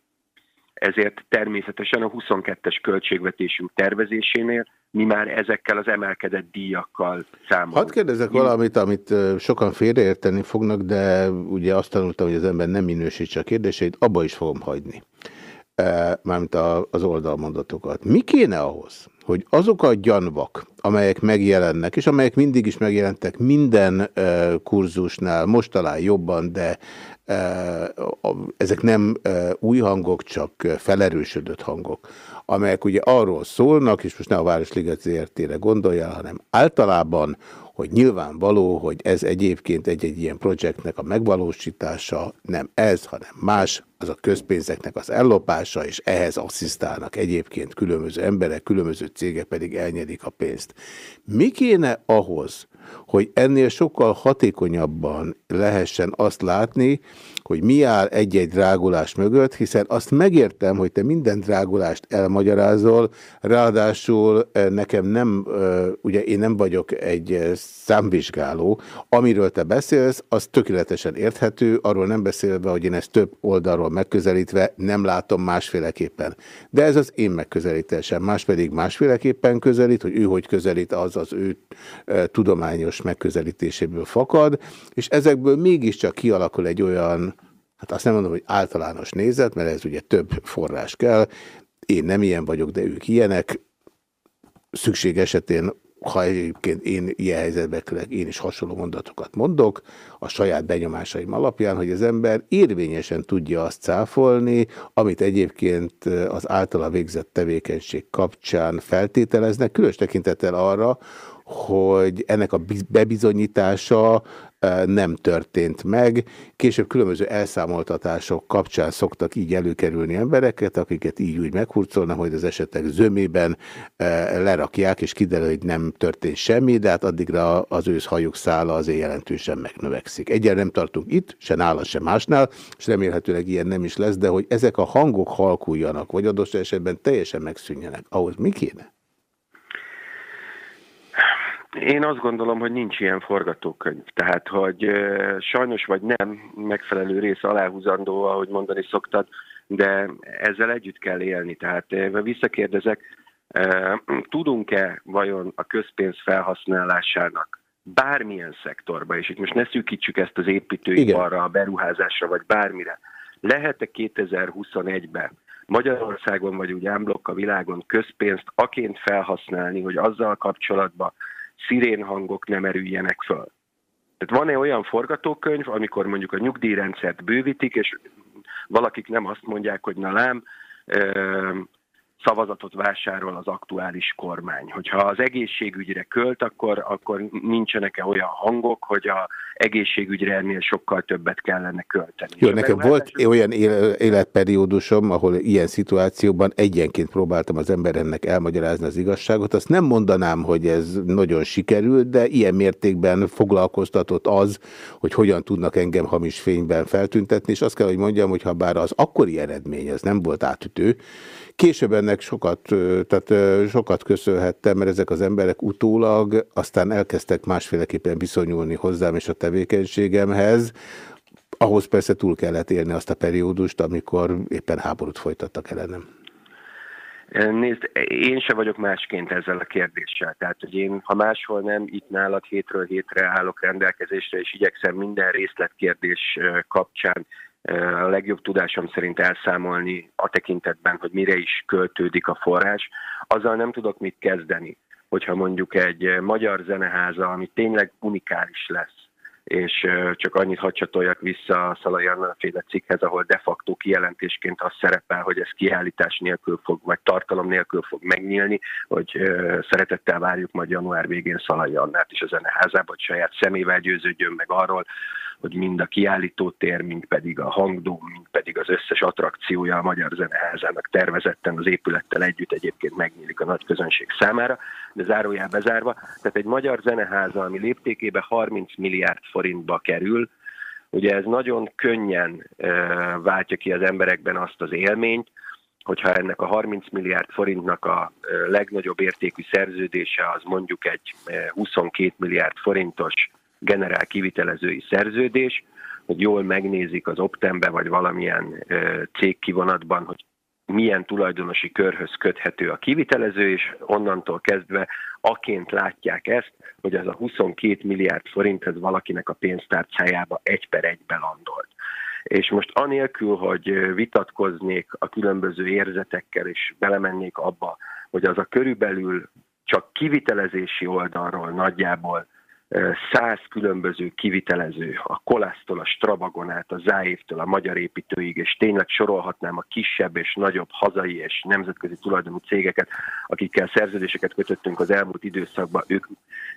ezért természetesen a 22-es költségvetésünk tervezésénél mi már ezekkel az emelkedett díjakkal számolunk. Hadd kérdezek valamit, amit sokan félreérteni fognak, de ugye azt tanultam, hogy az ember nem minősítse a kérdéseit, abba is fogom hagyni. E, Mármint az oldalmondatokat. Mi kéne ahhoz, hogy azok a gyanvak, amelyek megjelennek, és amelyek mindig is megjelentek minden e, kurzusnál, most talán jobban, de e, ezek nem új hangok, csak felerősödött hangok, amelyek ugye arról szólnak, és most ne a Városliget ZRT-re gondoljál, hanem általában, hogy nyilvánvaló, hogy ez egyébként egy-egy ilyen projektnek a megvalósítása nem ez, hanem más, az a közpénzeknek az ellopása, és ehhez asszisztálnak egyébként különböző emberek, különböző cégek pedig elnyerik a pénzt. Mi kéne ahhoz, hogy ennél sokkal hatékonyabban lehessen azt látni, hogy mi áll egy-egy drágulás mögött, hiszen azt megértem, hogy te minden drágulást elmagyarázol, ráadásul eh, nekem nem, eh, ugye én nem vagyok egy eh, számvizsgáló, amiről te beszélsz, az tökéletesen érthető, arról nem beszélve, hogy én ezt több oldalról megközelítve nem látom másféleképpen. De ez az én megközelítésem, más pedig másféleképpen közelít, hogy ő hogy közelít, az az ő tudományos megközelítéséből fakad, és ezekből mégiscsak kialakul egy olyan, hát azt nem mondom, hogy általános nézet, mert ez ugye több forrás kell, én nem ilyen vagyok, de ők ilyenek, szükség esetén, ha egyébként én ilyen helyzetbe kerülök, én is hasonló mondatokat mondok, a saját benyomásaim alapján, hogy az ember érvényesen tudja azt cáfolni, amit egyébként az általa végzett tevékenység kapcsán feltételeznek, különös tekintettel arra, hogy ennek a biz- bebizonyítása nem történt meg. Később különböző elszámoltatások kapcsán szoktak így előkerülni embereket, akiket így úgy meghurcolnak, hogy az esetek zömében lerakják, és kiderül, hogy nem történt semmi, de hát addigra az ősz hajuk szála azért jelentősen megnövekszik. Egyáltalán nem tartunk itt, se nála, se másnál, és remélhetőleg ilyen nem is lesz, de hogy ezek a hangok halkuljanak, vagy adott esetben teljesen megszűnjenek, ahhoz mi kéne? Én azt gondolom, hogy nincs ilyen forgatókönyv. Tehát, hogy sajnos vagy nem megfelelő rész aláhúzandó, ahogy mondani szoktad, de ezzel együtt kell élni. Tehát visszakérdezek, tudunk-e vajon a közpénz felhasználásának bármilyen szektorba, és itt most ne szűkítsük ezt az építőiparra, a beruházásra, vagy bármire, lehet-e 2021-ben Magyarországon vagy úgy ámblokk a világon közpénzt aként felhasználni, hogy azzal kapcsolatban szirénhangok nem erüljenek föl. Tehát van-e olyan forgatókönyv, amikor mondjuk a nyugdíjrendszert bővítik, és valakik nem azt mondják, hogy na lám, szavazatot vásárol az aktuális kormány. Hogyha az egészségügyre költ, akkor, akkor nincsenek-e olyan hangok, hogy a egészségügyre ennél sokkal többet kellene költeni. Jó, nekem volt olyan éle- életperiódusom, ahol ilyen szituációban egyenként próbáltam az emberennek elmagyarázni az igazságot. Azt nem mondanám, hogy ez nagyon sikerült, de ilyen mértékben foglalkoztatott az, hogy hogyan tudnak engem hamis fényben feltüntetni, és azt kell, hogy mondjam, hogy ha bár az akkori eredmény az nem volt átütő, Később ennek sokat, tehát sokat köszönhettem, mert ezek az emberek utólag aztán elkezdtek másféleképpen viszonyulni hozzám és a tevékenységemhez. Ahhoz persze túl kellett élni azt a periódust, amikor éppen háborút folytattak ellenem. Nézd, én se vagyok másként ezzel a kérdéssel. Tehát, hogy én, ha máshol nem, itt nálad hétről hétre állok rendelkezésre, és igyekszem minden részletkérdés kapcsán a legjobb tudásom szerint elszámolni a tekintetben, hogy mire is költődik a forrás, azzal nem tudok mit kezdeni, hogyha mondjuk egy magyar zeneháza, ami tényleg unikális lesz, és csak annyit hadd csatoljak vissza a Szalai Anna féle cikkhez, ahol de facto kijelentésként az szerepel, hogy ez kiállítás nélkül fog, vagy tartalom nélkül fog megnyílni, hogy szeretettel várjuk majd január végén Szalai Annát is a zeneházába, hogy saját szemével győződjön meg arról, hogy mind a kiállítótér, mind pedig a hangdóm, mind pedig az összes attrakciója a Magyar Zeneházának tervezetten az épülettel együtt egyébként megnyílik a nagy közönség számára, de zárójel bezárva. Tehát egy magyar zeneháza, ami léptékében 30 milliárd forintba kerül, ugye ez nagyon könnyen váltja ki az emberekben azt az élményt, hogyha ennek a 30 milliárd forintnak a legnagyobb értékű szerződése az mondjuk egy ö, 22 milliárd forintos generál kivitelezői szerződés, hogy jól megnézik az Optembe vagy valamilyen cég kivonatban, hogy milyen tulajdonosi körhöz köthető a kivitelező, és onnantól kezdve aként látják ezt, hogy ez a 22 milliárd forint ez valakinek a pénztárcájába egy per egybe landolt. És most anélkül, hogy vitatkoznék a különböző érzetekkel, és belemennék abba, hogy az a körülbelül csak kivitelezési oldalról nagyjából száz különböző kivitelező, a Kolásztól, a Strabagonát, a Záévtől, a magyar építőig, és tényleg sorolhatnám a kisebb és nagyobb hazai és nemzetközi tulajdonú cégeket, akikkel szerződéseket kötöttünk az elmúlt időszakban, ők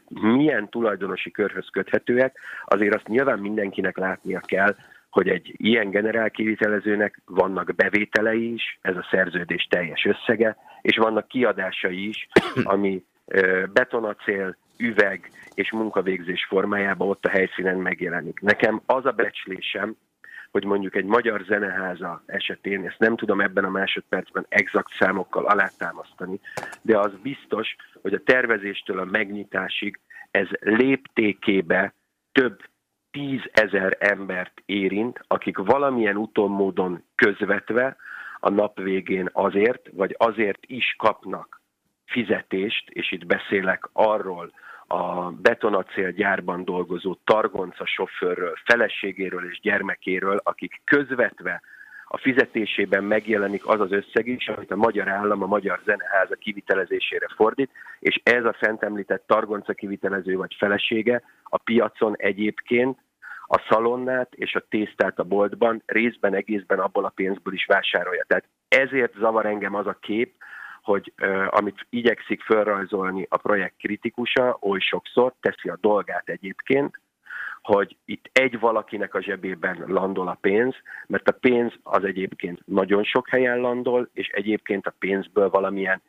milyen tulajdonosi körhöz köthetőek, azért azt nyilván mindenkinek látnia kell, hogy egy ilyen generál kivitelezőnek vannak bevételei is, ez a szerződés teljes összege, és vannak kiadásai is, ami betonacél, üveg és munkavégzés formájában ott a helyszínen megjelenik. Nekem az a becslésem, hogy mondjuk egy magyar zeneháza esetén, ezt nem tudom ebben a másodpercben exakt számokkal alátámasztani, de az biztos, hogy a tervezéstől a megnyitásig ez léptékébe több tízezer embert érint, akik valamilyen úton, módon közvetve a nap végén azért, vagy azért is kapnak fizetést, és itt beszélek arról a betonacél gyárban dolgozó targonca sofőrről, feleségéről és gyermekéről, akik közvetve a fizetésében megjelenik az az összeg is, amit a magyar állam a magyar zeneháza kivitelezésére fordít, és ez a fent említett targonca kivitelező vagy felesége a piacon egyébként a szalonnát és a tésztát a boltban részben egészben abból a pénzből is vásárolja. Tehát ezért zavar engem az a kép, hogy amit igyekszik felrajzolni a projekt kritikusa, oly sokszor teszi a dolgát egyébként, hogy itt egy valakinek a zsebében landol a pénz, mert a pénz az egyébként nagyon sok helyen landol, és egyébként a pénzből valamilyen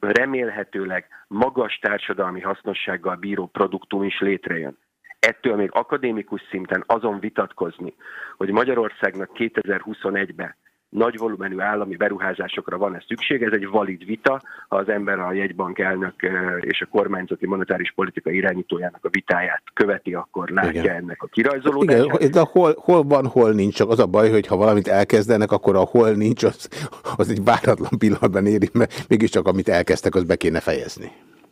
remélhetőleg magas társadalmi hasznossággal bíró produktum is létrejön. Ettől még akadémikus szinten azon vitatkozni, hogy Magyarországnak 2021-ben nagy volumenű állami beruházásokra van-e szükség, ez egy valid vita, ha az ember a jegybank elnök ö, és a kormányzati monetáris politika irányítójának a vitáját követi, akkor látja Igen. ennek a kirajzolódását. Igen, de hol, hol van, hol nincs, csak az a baj, hogy ha valamit elkezdenek, akkor a hol nincs, az, az egy váratlan pillanatban éri, mert mégiscsak amit elkezdtek, az be kéne fejezni.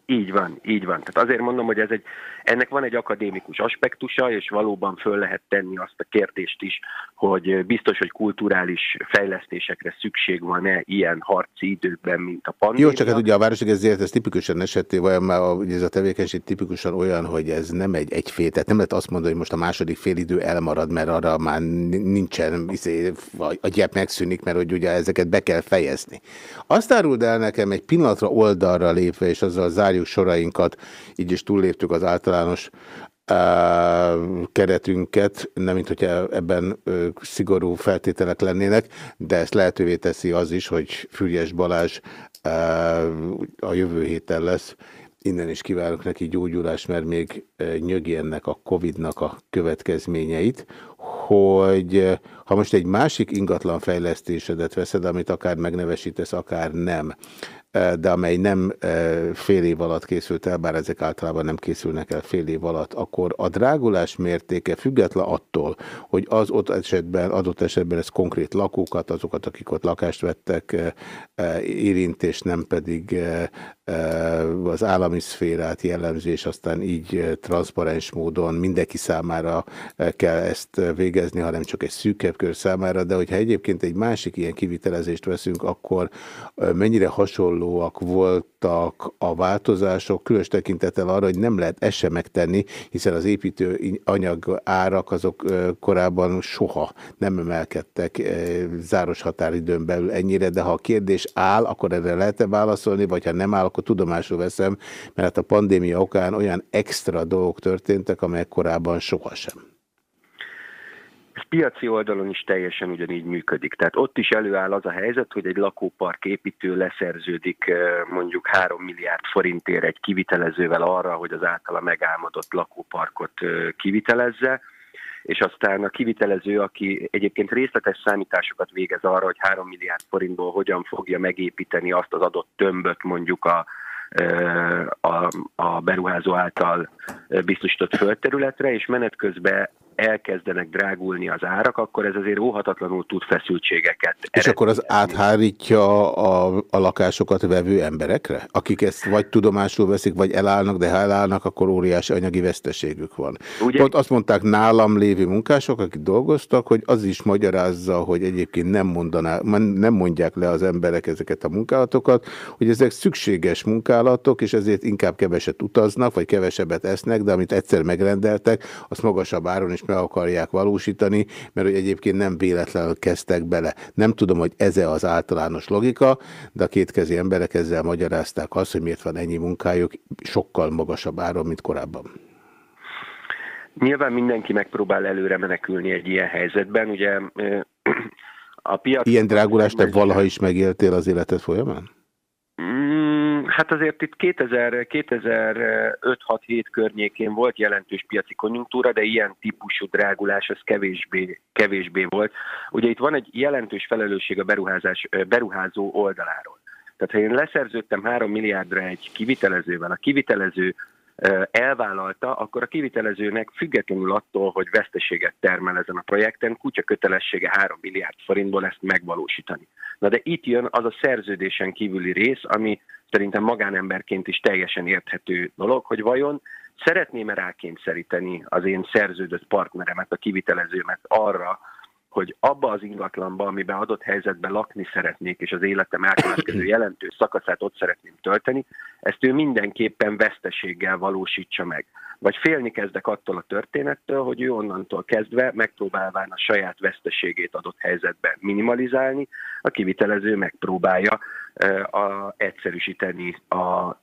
Így van, így van. Tehát azért mondom, hogy ez egy, ennek van egy akadémikus aspektusa, és valóban föl lehet tenni azt a kérdést is, hogy biztos, hogy kulturális fejlesztésekre szükség van-e ilyen harci időkben, mint a pandémia. Jó, csak hát ugye a városok ezért ez tipikusan eseté, vagy már ez a tevékenység tipikusan olyan, hogy ez nem egy egyfél, tehát nem lehet azt mondani, hogy most a második félidő elmarad, mert arra már ni- nincsen, izé, a- gyep megszűnik, mert hogy ugye ezeket be kell fejezni. Azt áruld el nekem egy pillanatra oldalra lépve, és azzal zárjuk sorainkat, így is túlléptük az általános keretünket, nem mint hogyha ebben szigorú feltételek lennének, de ezt lehetővé teszi az is, hogy Füriás Balázs a jövő héten lesz. Innen is kívánok neki gyógyulást, mert még nyögi ennek a Covid-nak a következményeit, hogy ha most egy másik ingatlan fejlesztésedet veszed, amit akár megnevesítesz, akár nem, de amely nem fél év alatt készült el, bár ezek általában nem készülnek el fél év alatt, akkor a drágulás mértéke független attól, hogy az ott esetben, adott esetben ez konkrét lakókat, azokat, akik ott lakást vettek, eh, eh, érint, és nem pedig az állami szférát jellemző, és aztán így transzparens módon mindenki számára kell ezt végezni, hanem csak egy szűkebb kör számára, de hogyha egyébként egy másik ilyen kivitelezést veszünk, akkor mennyire hasonlóak voltak a változások, különös tekintettel arra, hogy nem lehet ezt sem megtenni, hiszen az építő anyag árak azok korábban soha nem emelkedtek záros határidőn belül ennyire, de ha a kérdés áll, akkor erre lehet-e válaszolni, vagy ha nem áll, akkor tudomásul veszem, mert hát a pandémia okán olyan extra dolgok történtek, amelyek korábban sohasem. Ez piaci oldalon is teljesen ugyanígy működik. Tehát ott is előáll az a helyzet, hogy egy lakópark építő leszerződik eh, mondjuk 3 milliárd forintért egy kivitelezővel arra, hogy az általa megálmodott lakóparkot eh, kivitelezze, és aztán a kivitelező, aki egyébként részletes számításokat végez arra, hogy 3 milliárd forintból hogyan fogja megépíteni azt az adott tömböt mondjuk a, eh, a, a beruházó által biztosított földterületre, és menet közben elkezdenek drágulni az árak, akkor ez azért óhatatlanul tud feszültségeket. És akkor az áthárítja a, a lakásokat vevő emberekre, akik ezt vagy tudomásul veszik, vagy elállnak, de ha elállnak, akkor óriási anyagi veszteségük van. Ugye- Pont azt mondták nálam lévő munkások, akik dolgoztak, hogy az is magyarázza, hogy egyébként nem, mondaná, nem mondják le az emberek ezeket a munkálatokat, hogy ezek szükséges munkálatok, és ezért inkább keveset utaznak, vagy kevesebbet esznek, de amit egyszer megrendeltek, azt magasabb áron is meg akarják valósítani, mert hogy egyébként nem véletlenül kezdtek bele. Nem tudom, hogy ez az általános logika, de a kétkezi emberek ezzel magyarázták azt, hogy miért van ennyi munkájuk sokkal magasabb áron, mint korábban. Nyilván mindenki megpróbál előre menekülni egy ilyen helyzetben. Ugye a piac... Ilyen drágulást te valaha is megéltél az életed folyamán? Mm, hát azért itt 2000 2005-6-7 környékén volt jelentős piaci konjunktúra, de ilyen típusú drágulás az kevésbé, kevésbé volt. Ugye itt van egy jelentős felelősség a beruházás, beruházó oldaláról. Tehát ha én leszerződtem 3 milliárdra egy kivitelezővel, a kivitelező elvállalta, akkor a kivitelezőnek függetlenül attól, hogy veszteséget termel ezen a projekten, kutya kötelessége 3 milliárd forintból ezt megvalósítani. Na de itt jön az a szerződésen kívüli rész, ami szerintem magánemberként is teljesen érthető dolog, hogy vajon szeretném-e rákényszeríteni az én szerződött partneremet, a kivitelezőmet arra, hogy abba az ingatlanba, amiben adott helyzetben lakni szeretnék, és az életem elkövetkező jelentős szakaszát ott szeretném tölteni, ezt ő mindenképpen veszteséggel valósítsa meg. Vagy félni kezdek attól a történettől, hogy ő onnantól kezdve megpróbálván a saját veszteségét adott helyzetben minimalizálni, a kivitelező megpróbálja a, egyszerűsíteni a,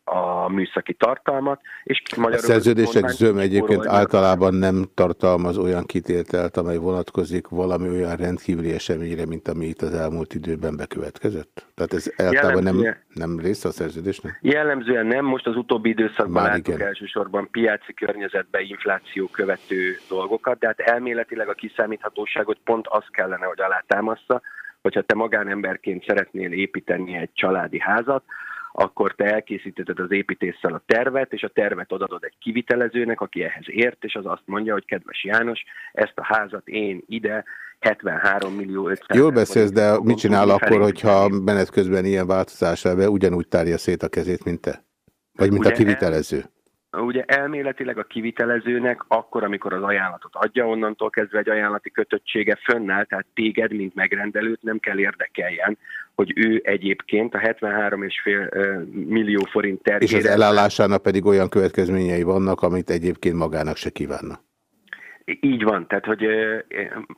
a műszaki tartalmat, és A szerződések zöme egyébként általában nem tartalmaz olyan kitételt, amely vonatkozik valami olyan rendkívüli eseményre, mint ami itt az elmúlt időben bekövetkezett? Tehát ez általában nem, nem része a szerződésnek? Jellemzően nem, most az utóbbi időszakban Már látok igen. elsősorban piaci környezetben infláció követő dolgokat, de hát elméletileg a kiszámíthatóságot pont az kellene, hogy alátámaszza, hogyha te magánemberként szeretnél építeni egy családi házat, akkor te elkészítetted az építéssel a tervet, és a tervet odadod egy kivitelezőnek, aki ehhez ért, és az azt mondja, hogy kedves János, ezt a házat én ide 73 millió 500 Jól beszélsz, de mit csinál akkor, hogyha menet közben ilyen változásra be ugyanúgy tárja szét a kezét, mint te? Vagy mint a Ugye kivitelező? Ugye elméletileg a kivitelezőnek akkor, amikor az ajánlatot adja, onnantól kezdve egy ajánlati kötöttsége fönnáll, tehát téged, mint megrendelőt nem kell érdekeljen, hogy ő egyébként a 73,5 millió forint És az terhére elállásának pedig olyan következményei vannak, amit egyébként magának se kívánna. Így van, tehát hogy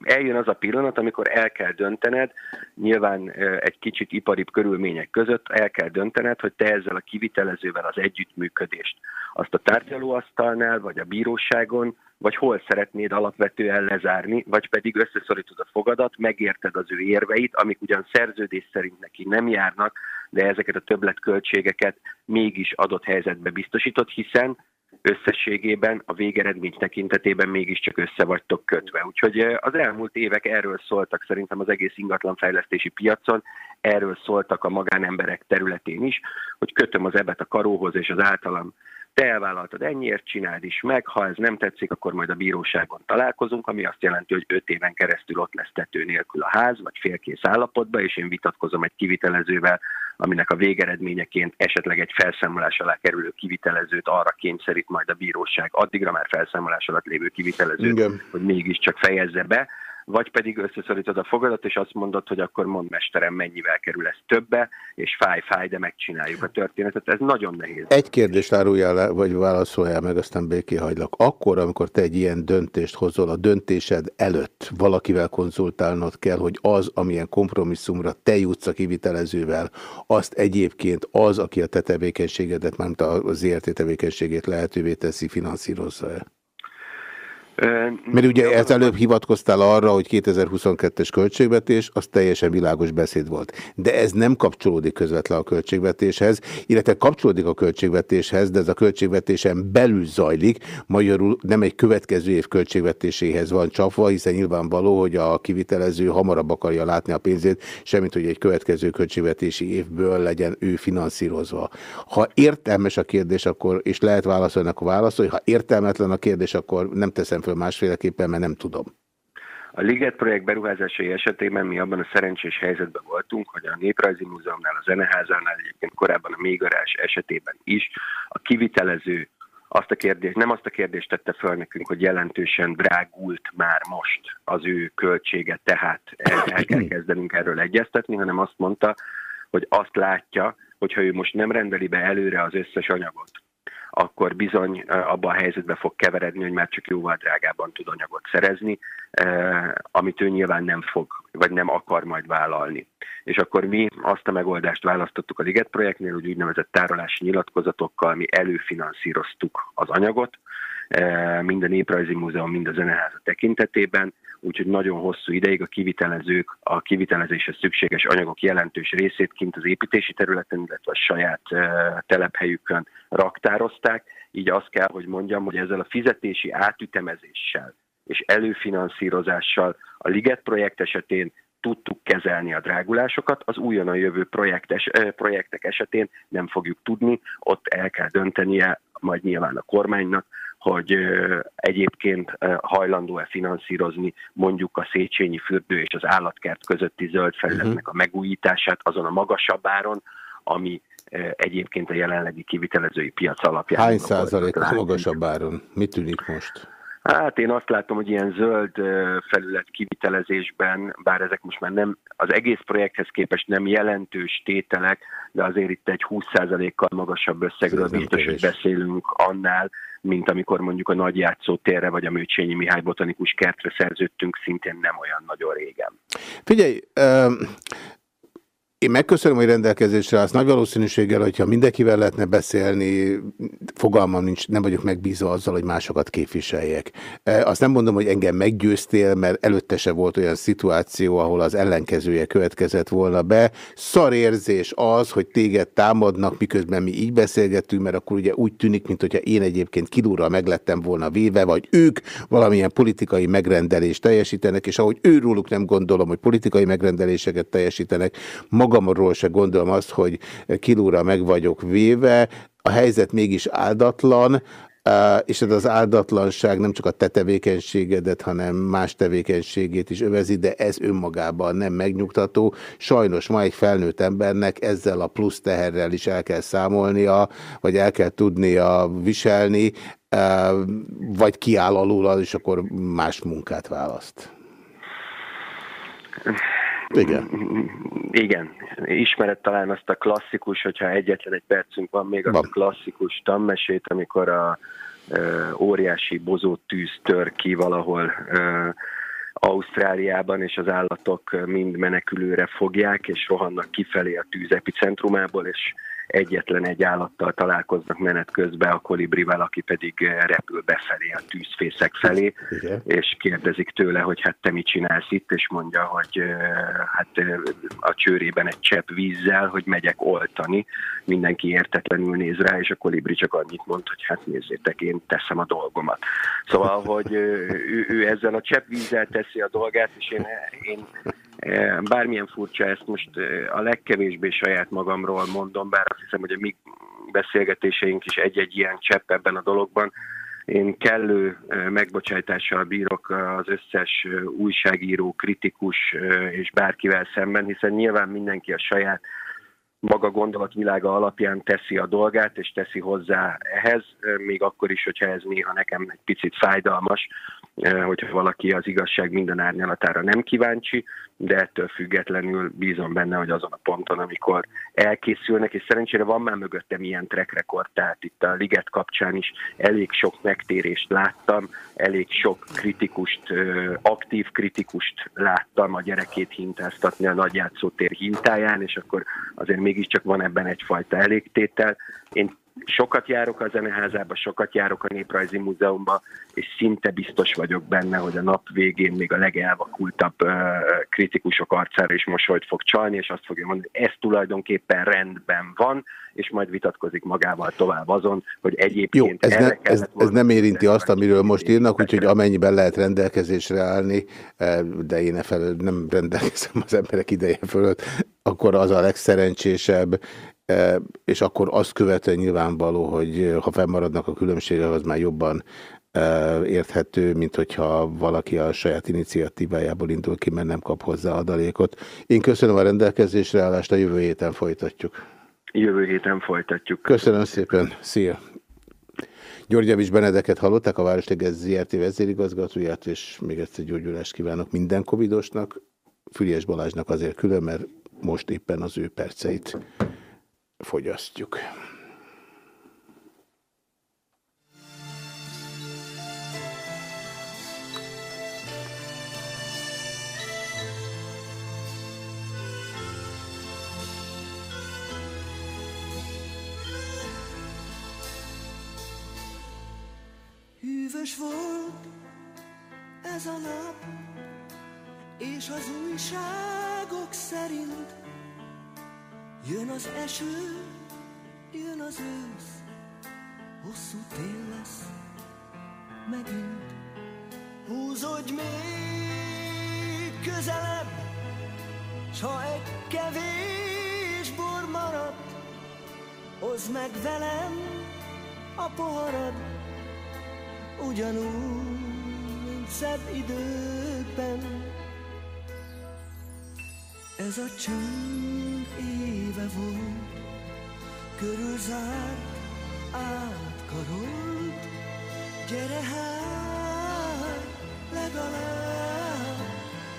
eljön az a pillanat, amikor el kell döntened, nyilván egy kicsit iparibb körülmények között el kell döntened, hogy te ezzel a kivitelezővel az együttműködést, azt a tárgyalóasztalnál, vagy a bíróságon, vagy hol szeretnéd alapvetően lezárni, vagy pedig összeszorítod a fogadat, megérted az ő érveit, amik ugyan szerződés szerint neki nem járnak, de ezeket a többletköltségeket mégis adott helyzetbe biztosított, hiszen összességében a végeredmény tekintetében mégiscsak össze vagytok kötve. Úgyhogy az elmúlt évek erről szóltak szerintem az egész ingatlanfejlesztési piacon, erről szóltak a magánemberek területén is, hogy kötöm az ebet a karóhoz, és az általam te elvállaltad ennyiért, csináld is meg, ha ez nem tetszik, akkor majd a bíróságon találkozunk, ami azt jelenti, hogy öt éven keresztül ott lesz tető nélkül a ház, vagy félkész állapotban, és én vitatkozom egy kivitelezővel, aminek a végeredményeként esetleg egy felszámolás alá kerülő kivitelezőt arra kényszerít majd a bíróság, addigra már felszámolás alatt lévő kivitelezőt, Igen. hogy mégiscsak fejezze be, vagy pedig összeszorítod a fogadat, és azt mondod, hogy akkor mondd mesterem, mennyivel kerül ez többe, és fáj, fáj, de megcsináljuk a történetet. Ez nagyon nehéz. Egy kérdést áruljál le, vagy válaszoljál meg, aztán béké hagylak. Akkor, amikor te egy ilyen döntést hozol, a döntésed előtt valakivel konzultálnod kell, hogy az, amilyen kompromisszumra te jutsz a kivitelezővel, azt egyébként az, aki a te tevékenységedet, mármint az ZRT tevékenységét lehetővé teszi, finanszírozza-e? Mert ugye ezelőbb hivatkoztál arra, hogy 2022-es költségvetés, az teljesen világos beszéd volt. De ez nem kapcsolódik közvetlen a költségvetéshez, illetve kapcsolódik a költségvetéshez, de ez a költségvetésen belül zajlik, magyarul nem egy következő év költségvetéséhez van csapva, hiszen nyilvánvaló, hogy a kivitelező hamarabb akarja látni a pénzét, semmint hogy egy következő költségvetési évből legyen ő finanszírozva. Ha értelmes a kérdés, akkor, és lehet válaszolni, akkor válaszolj, ha értelmetlen a kérdés, akkor nem teszem föl másféleképpen, mert nem tudom. A Liget projekt beruházásai esetében mi abban a szerencsés helyzetben voltunk, hogy a Néprajzi Múzeumnál, a Zeneházánál, egyébként korábban a Mégarás esetében is a kivitelező azt a kérdést, nem azt a kérdést tette föl nekünk, hogy jelentősen drágult már most az ő költsége, tehát el, el kell kezdenünk erről egyeztetni, hanem azt mondta, hogy azt látja, hogyha ő most nem rendeli be előre az összes anyagot, akkor bizony abban a helyzetben fog keveredni, hogy már csak jóval drágában tud anyagot szerezni, amit ő nyilván nem fog, vagy nem akar majd vállalni. És akkor mi azt a megoldást választottuk a Liget projektnél, hogy úgynevezett tárolási nyilatkozatokkal mi előfinanszíroztuk az anyagot, mind a Néprajzi Múzeum, mind a Zeneháza tekintetében, úgyhogy nagyon hosszú ideig a kivitelezők a kivitelezéshez szükséges anyagok jelentős részét kint az építési területen, illetve a saját telephelyükön raktározták, így azt kell, hogy mondjam, hogy ezzel a fizetési átütemezéssel és előfinanszírozással a Liget projekt esetén tudtuk kezelni a drágulásokat, az újonnan jövő projektes, projektek esetén nem fogjuk tudni, ott el kell döntenie majd nyilván a kormánynak, hogy egyébként hajlandó-e finanszírozni mondjuk a Széchenyi fürdő és az állatkert közötti zöld felületnek a megújítását azon a magasabb áron, ami egyébként a jelenlegi kivitelezői piac alapján. Hány százalék a magasabb áron? Mi tűnik most? Hát én azt látom, hogy ilyen zöld felület kivitelezésben, bár ezek most már nem az egész projekthez képest nem jelentős tételek, de azért itt egy 20%-kal magasabb összegről biztos, hogy beszélünk annál, mint amikor mondjuk a nagy játszótérre vagy a Mőcsényi Mihály botanikus kertre szerződtünk szintén nem olyan nagyon régen. Figyelj, Én megköszönöm, hogy rendelkezésre állsz. Nagy valószínűséggel, hogyha mindenkivel lehetne beszélni, fogalmam nincs, nem vagyok megbízva azzal, hogy másokat képviseljek. E, Azt nem mondom, hogy engem meggyőztél, mert előtte se volt olyan szituáció, ahol az ellenkezője következett volna be. Szarérzés az, hogy téged támadnak, miközben mi így beszélgetünk, mert akkor ugye úgy tűnik, mint hogyha én egyébként kilóra meglettem volna véve, vagy ők valamilyen politikai megrendelést teljesítenek, és ahogy őróluk nem gondolom, hogy politikai megrendeléseket teljesítenek, magamról se gondolom azt, hogy kilóra meg vagyok véve, a helyzet mégis áldatlan, és ez az áldatlanság nem csak a te tevékenységedet, hanem más tevékenységét is övezi, de ez önmagában nem megnyugtató. Sajnos ma egy felnőtt embernek ezzel a plusz teherrel is el kell számolnia, vagy el kell tudnia viselni, vagy kiáll alul, és akkor más munkát választ. Igen. Igen, ismered talán azt a klasszikus, hogyha egyetlen egy percünk van még, azt a klasszikus tanmesét, amikor a ö, óriási bozó tűz tör ki valahol ö, Ausztráliában, és az állatok mind menekülőre fogják, és rohannak kifelé a tűz epicentrumából, és egyetlen egy állattal találkoznak menet közben a kolibrivel, aki pedig eh, repül befelé a tűzfészek felé, Igen. és kérdezik tőle, hogy hát te mit csinálsz itt, és mondja, hogy eh, hát eh, a csőrében egy csepp vízzel, hogy megyek oltani. Mindenki értetlenül néz rá, és a kolibri csak annyit mond, hogy hát nézzétek, én teszem a dolgomat. Szóval, hogy ő, ő ezzel a csepp vízzel teszi a dolgát, és én, én Bármilyen furcsa ezt most a legkevésbé saját magamról mondom, bár azt hiszem, hogy a mi beszélgetéseink is egy-egy ilyen csepp ebben a dologban. Én kellő megbocsájtással bírok az összes újságíró, kritikus és bárkivel szemben, hiszen nyilván mindenki a saját maga gondolatvilága alapján teszi a dolgát, és teszi hozzá ehhez, eh, még akkor is, hogyha ez néha nekem egy picit fájdalmas, hogyha valaki az igazság minden árnyalatára nem kíváncsi, de ettől függetlenül bízom benne, hogy azon a ponton, amikor elkészülnek, és szerencsére van már mögöttem ilyen track record, tehát itt a Liget kapcsán is elég sok megtérést láttam, elég sok kritikust, ö, aktív kritikust láttam a gyerekét hintáztatni a nagyjátszótér hintáján, és akkor azért mégiscsak van ebben egyfajta elégtétel. Én sokat járok a zeneházába, sokat járok a Néprajzi Múzeumba, és szinte biztos vagyok benne, hogy a nap végén még a legelvakultabb kritikusok arcára is mosolyt fog csalni, és azt fogja mondani, hogy ez tulajdonképpen rendben van, és majd vitatkozik magával tovább azon, hogy Jó, egyébként ez, erre ne, ez, ez nem érinti azt, amiről most írnak, úgyhogy amennyiben lehet rendelkezésre állni, eh, de én e felől nem rendelkezem az emberek ideje fölött, akkor az a legszerencsésebb, és akkor azt követően nyilvánvaló, hogy eh, ha fennmaradnak a különbségek, az már jobban eh, érthető, mint hogyha valaki a saját iniciatívájából indul ki, mert nem kap hozzá adalékot. Én köszönöm a rendelkezésre állást, a jövő héten folytatjuk. Jövő héten folytatjuk. Köszönöm szépen, szia! György Javis Benedeket hallották, a Városliget ZRT vezérigazgatóját, és még egyszer gyógyulást kívánok minden covidosnak. Füriás Balázsnak azért külön, mert most éppen az ő perceit fogyasztjuk. Hűvös volt ez a nap, és az újságok szerint jön az eső, jön az ősz, hosszú tél lesz megint. Húzódj még közelebb, s ha egy kevés bor maradt, hozd meg velem a poharad, ugyanúgy, mint szebb időkben. Ez a csönd éve volt, körülzárt, átkarolt, gyere hát, legalább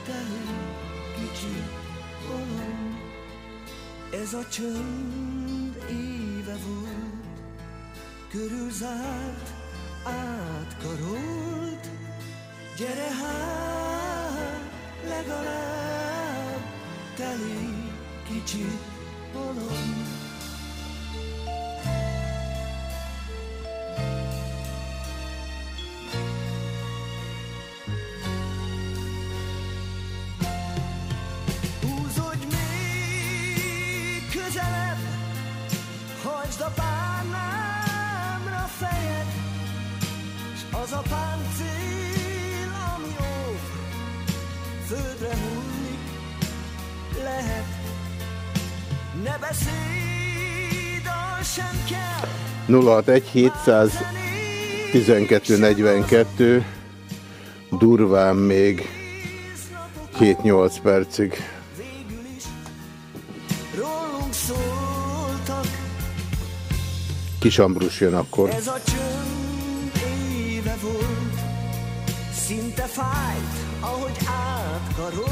te kicsi bolond. Ez a csönd éve volt, körülzárt, átkarolt, gyere hát, legalább Chỉ. 061-712-42, durván még 7-8 percig. Kis Ambrus jön akkor. Ez a csönd éve volt, szinte fájt, ahogy átkarolt,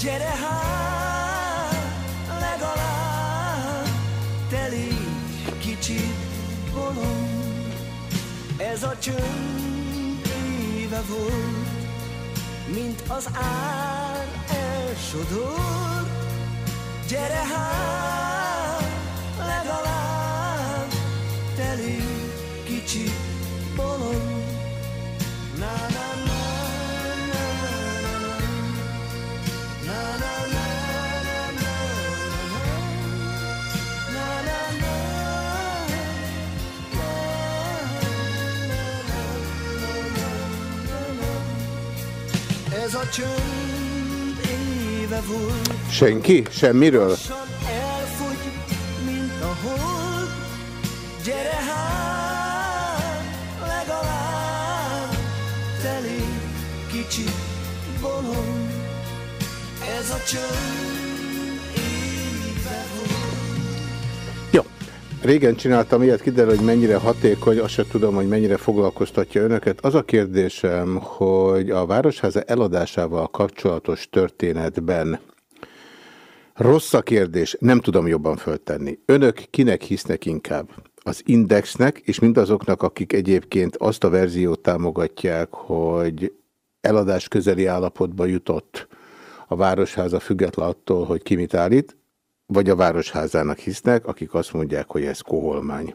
gyere hát! Ez a csönd éve volt, mint az ár elsodolt. Gyere hát, legalább te légy kicsit bolond. A csönd éve volt, Senki? Semmiről? elfogy, mint a hold. Gyere hát, legalább te légy kicsit bolond. Ez a csönd Régen csináltam ilyet, kiderül, hogy mennyire hatékony, azt sem tudom, hogy mennyire foglalkoztatja önöket. Az a kérdésem, hogy a Városháza eladásával kapcsolatos történetben rossz a kérdés, nem tudom jobban föltenni. Önök kinek hisznek inkább? Az Indexnek, és mindazoknak, akik egyébként azt a verziót támogatják, hogy eladás közeli állapotba jutott a Városháza független attól, hogy ki mit állít, vagy a Városházának hisznek, akik azt mondják, hogy ez koholmány.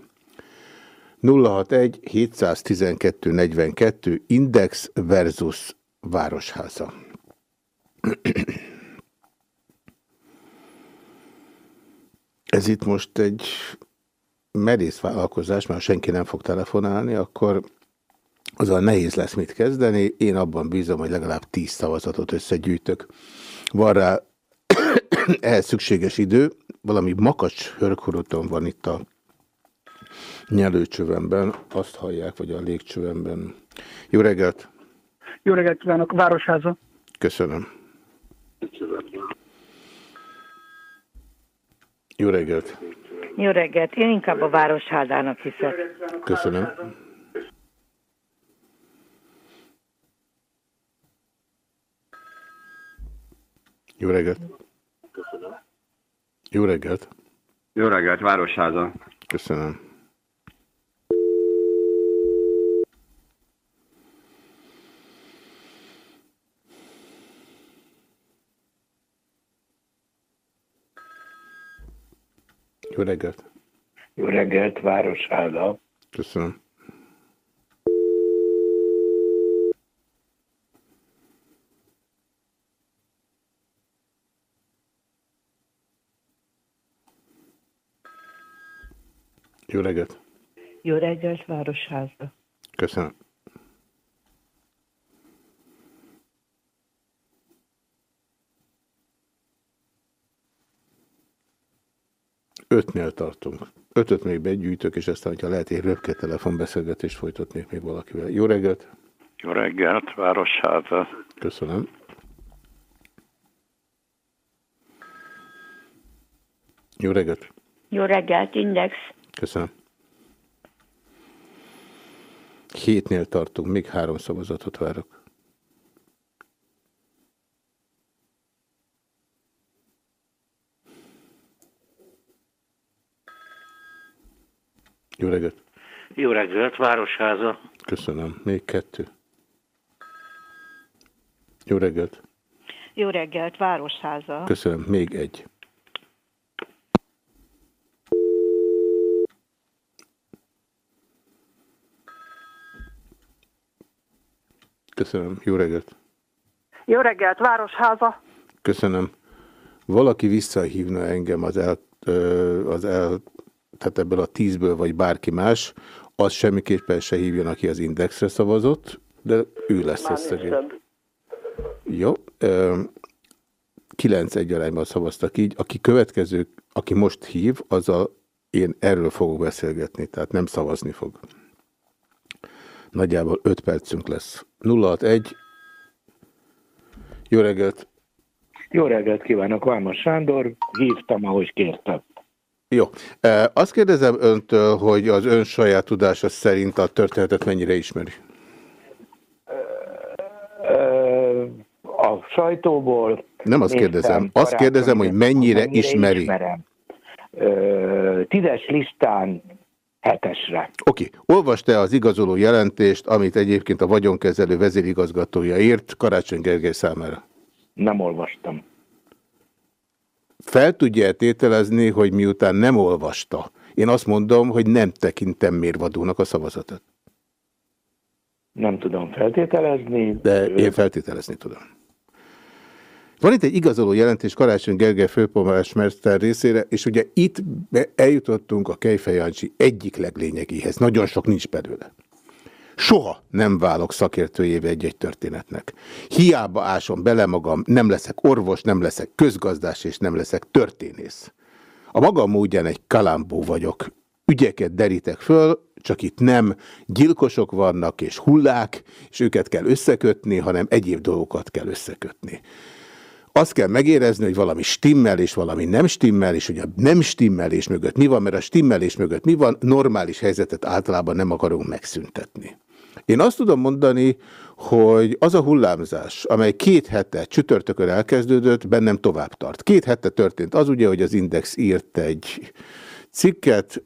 061 712 42 Index versus Városháza. Ez itt most egy merész vállalkozás, mert senki nem fog telefonálni, akkor azzal nehéz lesz mit kezdeni. Én abban bízom, hogy legalább 10 szavazatot összegyűjtök. Van rá ehhez szükséges idő, valami makacs hörkuruton van itt a nyelőcsövemben, azt hallják, vagy a légcsövemben. Jó reggelt! Jó reggelt kívánok, Városháza. Köszönöm. Jó reggelt! Jó reggelt, én inkább a Városházának hiszek. Köszönöm. Jó reggelt! Jó reggelt! Jó reggelt, Városháza. Köszönöm. Jó reggelt! Jó reggelt, Városháza. Köszönöm. Jó reggelt! Jó reggelt, Városháza. Köszönöm. Ötnél tartunk. Ötöt még begyűjtök, és aztán, hogyha lehet, egy röpke telefonbeszélgetést folytatnék még valakivel. Jó reggelt! Jó reggelt, Városháza. Köszönöm. Jó reggelt! Jó reggelt, Index. Köszönöm. Hétnél tartunk, még három szavazatot várok. Jó reggelt! Jó reggelt, Városháza. Köszönöm. Még kettő. Jó reggelt! Jó reggelt, Városháza. Köszönöm. Még egy. Köszönöm. Jó reggelt. Jó reggelt, Városháza. Köszönöm. Valaki visszahívna engem az el, az el tehát ebből a tízből, vagy bárki más, az semmiképpen se hívjon, aki az Indexre szavazott, de ő lesz szerint. Jó. Ö, 9-1 arányban szavaztak így. Aki következő, aki most hív, az a, én erről fogok beszélgetni, tehát nem szavazni fog. Nagyjából 5 percünk lesz. 061. Jó reggelt! Jó reggelt kívánok, Vámos Sándor. Hívtam, ahogy kértem. Jó. E, Azt kérdezem öntől, hogy az ön saját tudása szerint a történetet mennyire ismeri? Ö, A sajtóból... Nem azt kérdezem. Azt kérdezem, hogy mennyire ismeri. Ismerem. Ö, Tízes listán hetesre. Oké. Olvasta az igazoló jelentést, amit egyébként a vagyonkezelő vezérigazgatója írt Karácsony Gergely számára? Nem olvastam. Fel tudja tételezni, hogy miután nem olvasta, én azt mondom, hogy nem tekintem mérvadónak a szavazatot. Nem tudom feltételezni. De én feltételezni tudom. Van itt egy igazoló jelentés Karácsony Gergely főpolgármester részére, és ugye itt eljutottunk a Kejfej Jancsi egyik leglényegéhez. Nagyon sok nincs belőle. Soha nem válok szakértőjévé egy-egy történetnek. Hiába ásom bele magam, nem leszek orvos, nem leszek közgazdás, és nem leszek történész. A magam módján egy kalambó vagyok. Ügyeket derítek föl, csak itt nem gyilkosok vannak és hullák, és őket kell összekötni, hanem egyéb dolgokat kell összekötni. Azt kell megérezni, hogy valami stimmel, és valami nem stimmel, és hogy a nem stimmelés mögött mi van, mert a stimmelés mögött mi van, normális helyzetet általában nem akarunk megszüntetni. Én azt tudom mondani, hogy az a hullámzás, amely két hete csütörtökön elkezdődött, bennem tovább tart. Két hete történt az ugye, hogy az Index írt egy cikket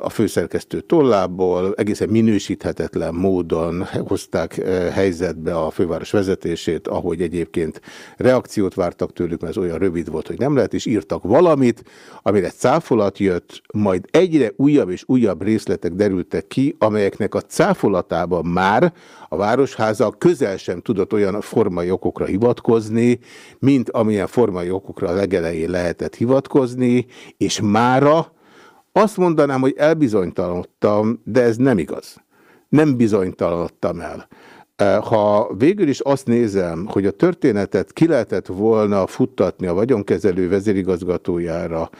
a főszerkesztő tollából, egészen minősíthetetlen módon hozták helyzetbe a főváros vezetését, ahogy egyébként reakciót vártak tőlük, mert ez olyan rövid volt, hogy nem lehet, és írtak valamit, amire cáfolat jött, majd egyre újabb és újabb részletek derültek ki, amelyeknek a cáfolatában már a Városháza közel sem tudott olyan formai okokra hivatkozni, mint amilyen formai okokra a legelején lehetett hivatkozni, és mára azt mondanám, hogy elbizonytalanodtam, de ez nem igaz. Nem bizonytalanodtam el. Ha végül is azt nézem, hogy a történetet ki lehetett volna futtatni a vagyonkezelő vezérigazgatójára,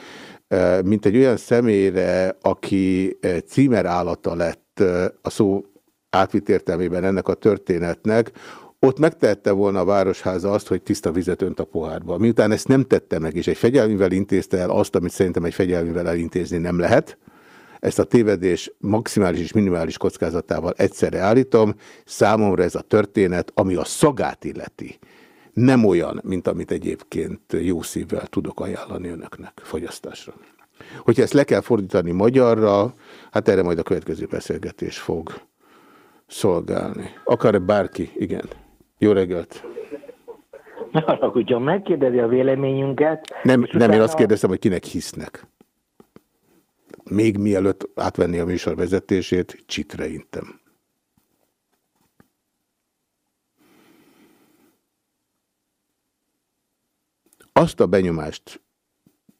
mint egy olyan személyre, aki címerállata lett a szó átvitt értelmében ennek a történetnek, ott megtette volna a Városháza azt, hogy tiszta vizet önt a pohárba. Miután ezt nem tette meg, és egy fegyelmivel intézte el azt, amit szerintem egy fegyelmivel elintézni nem lehet, ezt a tévedés maximális és minimális kockázatával egyszerre állítom, számomra ez a történet, ami a szagát illeti, nem olyan, mint amit egyébként jó szívvel tudok ajánlani önöknek fogyasztásra. Hogyha ezt le kell fordítani magyarra, hát erre majd a következő beszélgetés fog szolgálni. Akar -e bárki? Igen. Jó reggelt! Ne haragudjon, megkérdezi a véleményünket. Nem, nem én azt kérdeztem, hogy kinek hisznek. Még mielőtt átvenni a műsor vezetését, csitre intem. Azt a benyomást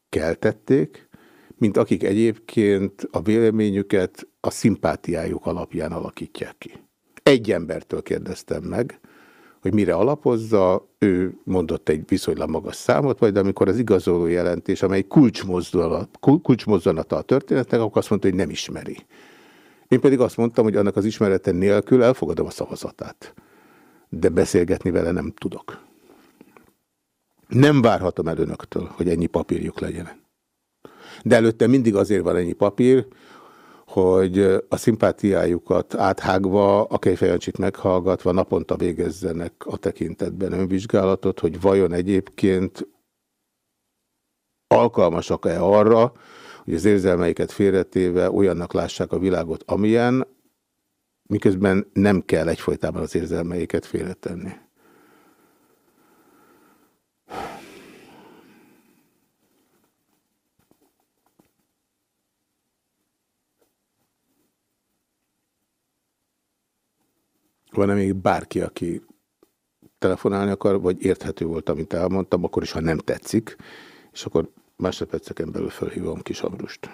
keltették, mint akik egyébként a véleményüket a szimpátiájuk alapján alakítják ki. Egy embertől kérdeztem meg, hogy mire alapozza, ő mondott egy viszonylag magas számot, majd amikor az igazoló jelentés, amely kulcsmozdulata, kulcsmozdulata a történetnek, akkor azt mondta, hogy nem ismeri. Én pedig azt mondtam, hogy annak az ismerete nélkül elfogadom a szavazatát. De beszélgetni vele nem tudok. Nem várhatom el önöktől, hogy ennyi papírjuk legyen. De előtte mindig azért van ennyi papír, hogy a szimpátiájukat áthágva, a kejfejancsit meghallgatva naponta végezzenek a tekintetben önvizsgálatot, hogy vajon egyébként alkalmasak-e arra, hogy az érzelmeiket félretéve olyannak lássák a világot, amilyen, miközben nem kell egyfolytában az érzelmeiket félretenni. Van-e még bárki, aki telefonálni akar, vagy érthető volt, amit elmondtam, akkor is, ha nem tetszik, és akkor másodperceken belül felhívom Kis Ambrust.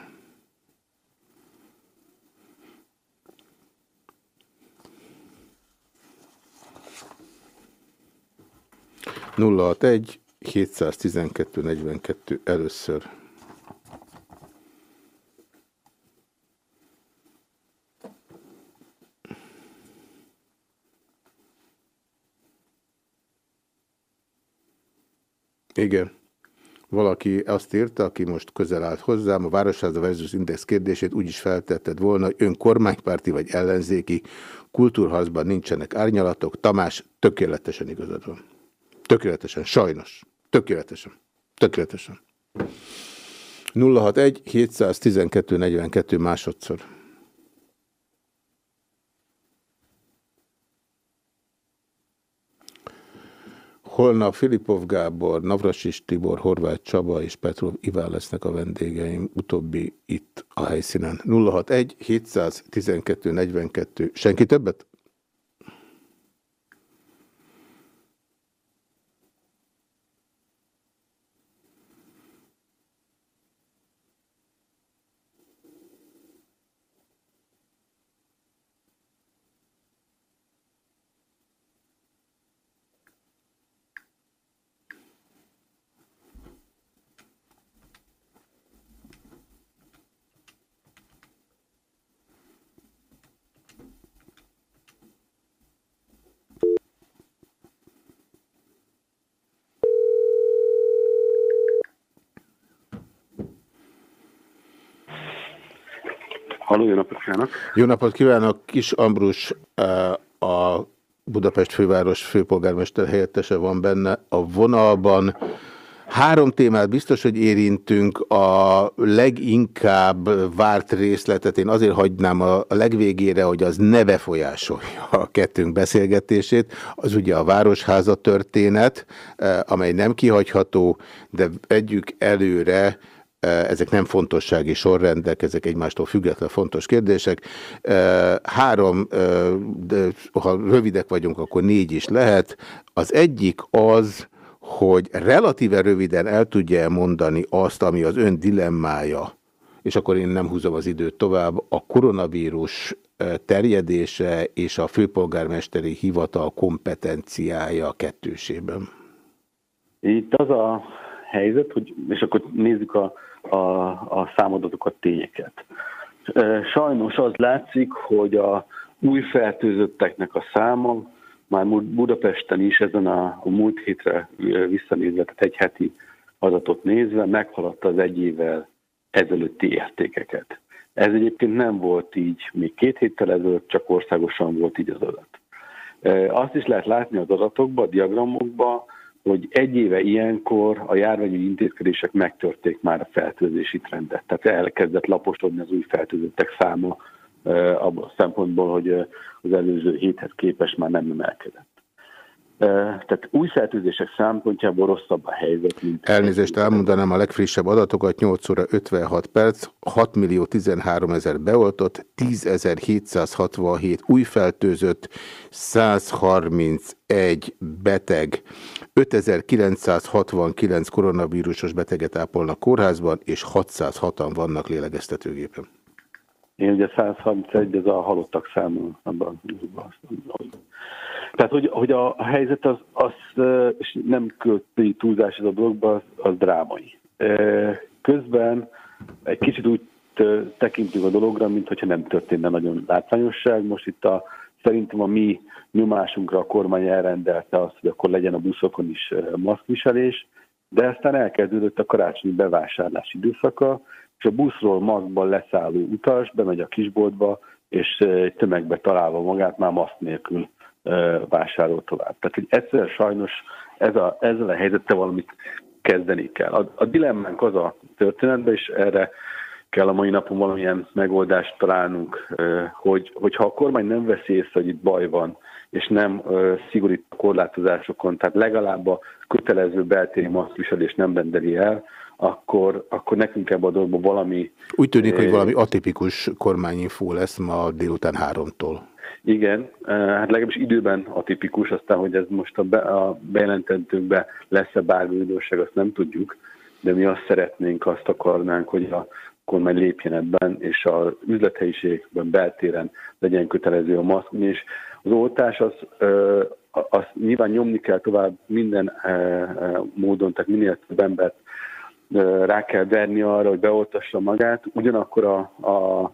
nulla egy 712 42 először. Igen. Valaki azt írta, aki most közel állt hozzám, a Városháza versus Index kérdését úgy is feltetted volna, hogy ön kormánypárti vagy ellenzéki, kultúrhazban nincsenek árnyalatok. Tamás, tökéletesen igazad van. Tökéletesen, sajnos. Tökéletesen. Tökéletesen. 061 712 42 másodszor. Holnap Filipov Gábor, Navrasis Tibor, Horváth Csaba és Petrov Iván lesznek a vendégeim, utóbbi itt a helyszínen. 061 712 42. Senki többet? Halló, jó napot kívánok! Jó napot kívánok! Kis Ambrus, eh, a Budapest főváros főpolgármester helyettese van benne a vonalban. Három témát biztos, hogy érintünk. A leginkább várt részletet én azért hagynám a legvégére, hogy az ne befolyásolja a kettőnk beszélgetését. Az ugye a Városháza történet, eh, amely nem kihagyható, de vegyük előre, ezek nem fontossági sorrendek, ezek egymástól független fontos kérdések. Eh, három, eh, de ha rövidek vagyunk, akkor négy is lehet. Az egyik az, hogy relatíve röviden el tudja mondani azt, ami az ön dilemmája, és akkor én nem húzom az időt tovább, a koronavírus terjedése és a főpolgármesteri hivatal kompetenciája kettősében. Itt az a helyzet, hogy, és akkor nézzük a a, a számadatokat, tényeket. Sajnos az látszik, hogy a új fertőzötteknek a száma már Budapesten is ezen a, a múlt hétre visszanézve, tehát egy heti adatot nézve, meghaladta az egy évvel ezelőtti értékeket. Ez egyébként nem volt így még két héttel ezelőtt, csak országosan volt így az adat. Azt is lehet látni az adatokban, a diagramokban, hogy egy éve ilyenkor a járványi intézkedések megtörték már a fertőzési trendet. Tehát elkezdett laposodni az új fertőzöttek száma abban a szempontból, hogy az előző héthez képest már nem emelkedett. Tehát új fertőzések szempontjából rosszabb a helyzet, mint... Elnézést elmondanám a legfrissebb adatokat, 8 óra 56 perc, 6 millió 13 ezer beoltott, 10 767 új fertőzött, 131 beteg, 5969 koronavírusos beteget ápolnak kórházban, és 606-an vannak lélegeztetőgépen. Én ugye 131, ez a halottak száma abban. Tehát, hogy, hogy a, a helyzet az, az, és nem költi túlzás ez a dologba, az, az drámai. Közben egy kicsit úgy tekintünk a dologra, mintha nem történne nagyon látványosság. Most itt a, szerintem a mi nyomásunkra a kormány elrendelte azt, hogy akkor legyen a buszokon is maszkviselés, de aztán elkezdődött a karácsonyi bevásárlás időszaka, és a buszról maszkban leszálló utas bemegy a kisboltba, és tömegbe találva magát már maszk nélkül vásárol tovább. Tehát, hogy egyszer sajnos ez a, ezzel a helyzettel valamit kezdeni kell. A, a dilemmánk az a történetben, és erre kell a mai napon valamilyen megoldást találnunk, hogy, hogyha a kormány nem veszi észre, hogy itt baj van, és nem szigorít a korlátozásokon, tehát legalább a kötelező beltéri maszkviselés nem rendeli el, akkor, akkor nekünk ebben a dolgban valami... Úgy tűnik, hogy valami atipikus kormányinfó lesz ma délután háromtól. Igen, eh, hát legalábbis időben atipikus, aztán, hogy ez most a, be, a bejelententőkbe lesz-e bármi újdonság, azt nem tudjuk, de mi azt szeretnénk, azt akarnánk, hogy a kormány lépjen ebben, és az üzlethelyiségben, beltéren legyen kötelező a maszk, és az oltás az, ö, az nyilván nyomni kell tovább minden módon, tehát minél több embert rá kell verni arra, hogy beoltassa magát, ugyanakkor a, a,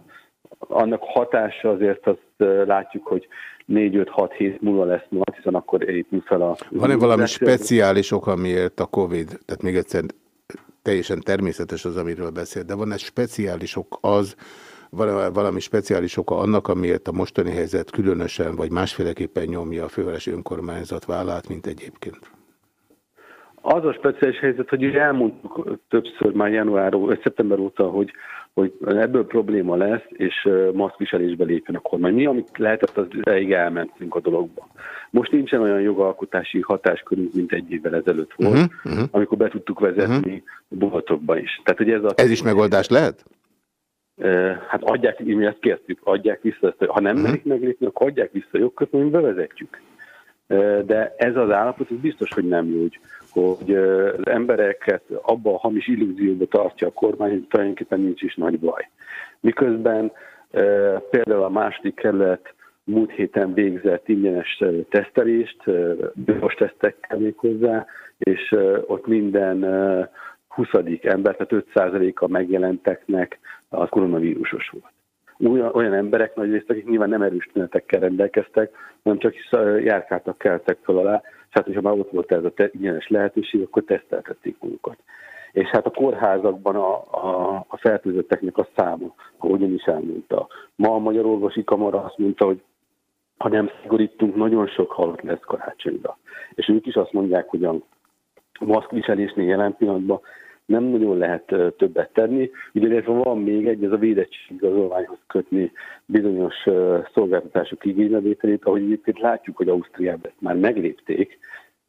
annak hatása azért azt látjuk, hogy 4-5-6 hét múlva lesz majd, hiszen akkor épül fel a... Van-e valami speciális ok, amiért a Covid, tehát még egyszer teljesen természetes az, amiről beszél, de van egy speciális ok az, valami speciális oka annak, amiért a mostani helyzet különösen vagy másféleképpen nyomja a fővárosi önkormányzat vállát, mint egyébként? Az a speciális helyzet, hogy ugye elmondtuk többször már január, vagy szeptember óta, hogy, hogy ebből probléma lesz, és maszkviselésbe lépjen a kormány. Mi, amit lehetett, az ideig elmentünk a dologba. Most nincsen olyan jogalkotási hatáskörünk, mint egy évvel ezelőtt volt, uh-huh, uh-huh. amikor be tudtuk vezetni uh-huh. boltokba is. Tehát, hogy ez, a ez is megoldás lehet? Hát adják, mi ezt kértük, adják vissza ezt, ha nem uh-huh. merik meglépni, akkor adják vissza a jogkötményt, bevezetjük. De ez az állapot, ez biztos, hogy nem jó, hogy az embereket abban a hamis illúzióba tartja a kormány, hogy tulajdonképpen nincs is nagy baj. Miközben például a második kerület múlt héten végzett ingyenes tesztelést, biztos tesztekkel még hozzá, és ott minden 20. ember, tehát 5%-a megjelenteknek az koronavírusos volt. Olyan, olyan emberek nagy részt, akik nyilván nem erős tünetekkel rendelkeztek, hanem csak járkáltak, keltek fel alá, hát, hogyha már ott volt ez a te, ingyenes lehetőség, akkor teszteltették magukat. És hát a kórházakban a, a, a fertőzötteknek a száma, ahogyan is elmondta. Ma a Magyar Orvosi Kamara azt mondta, hogy ha nem szigorítunk, nagyon sok halott lesz karácsonyra. És ők is azt mondják, hogy a maszkviselésnél jelen pillanatban nem nagyon lehet többet tenni. Ugye van még egy, ez a védettségigazolványhoz kötni bizonyos szolgáltatások igénylevételét, ahogy egyébként látjuk, hogy Ausztriában ezt már meglépték,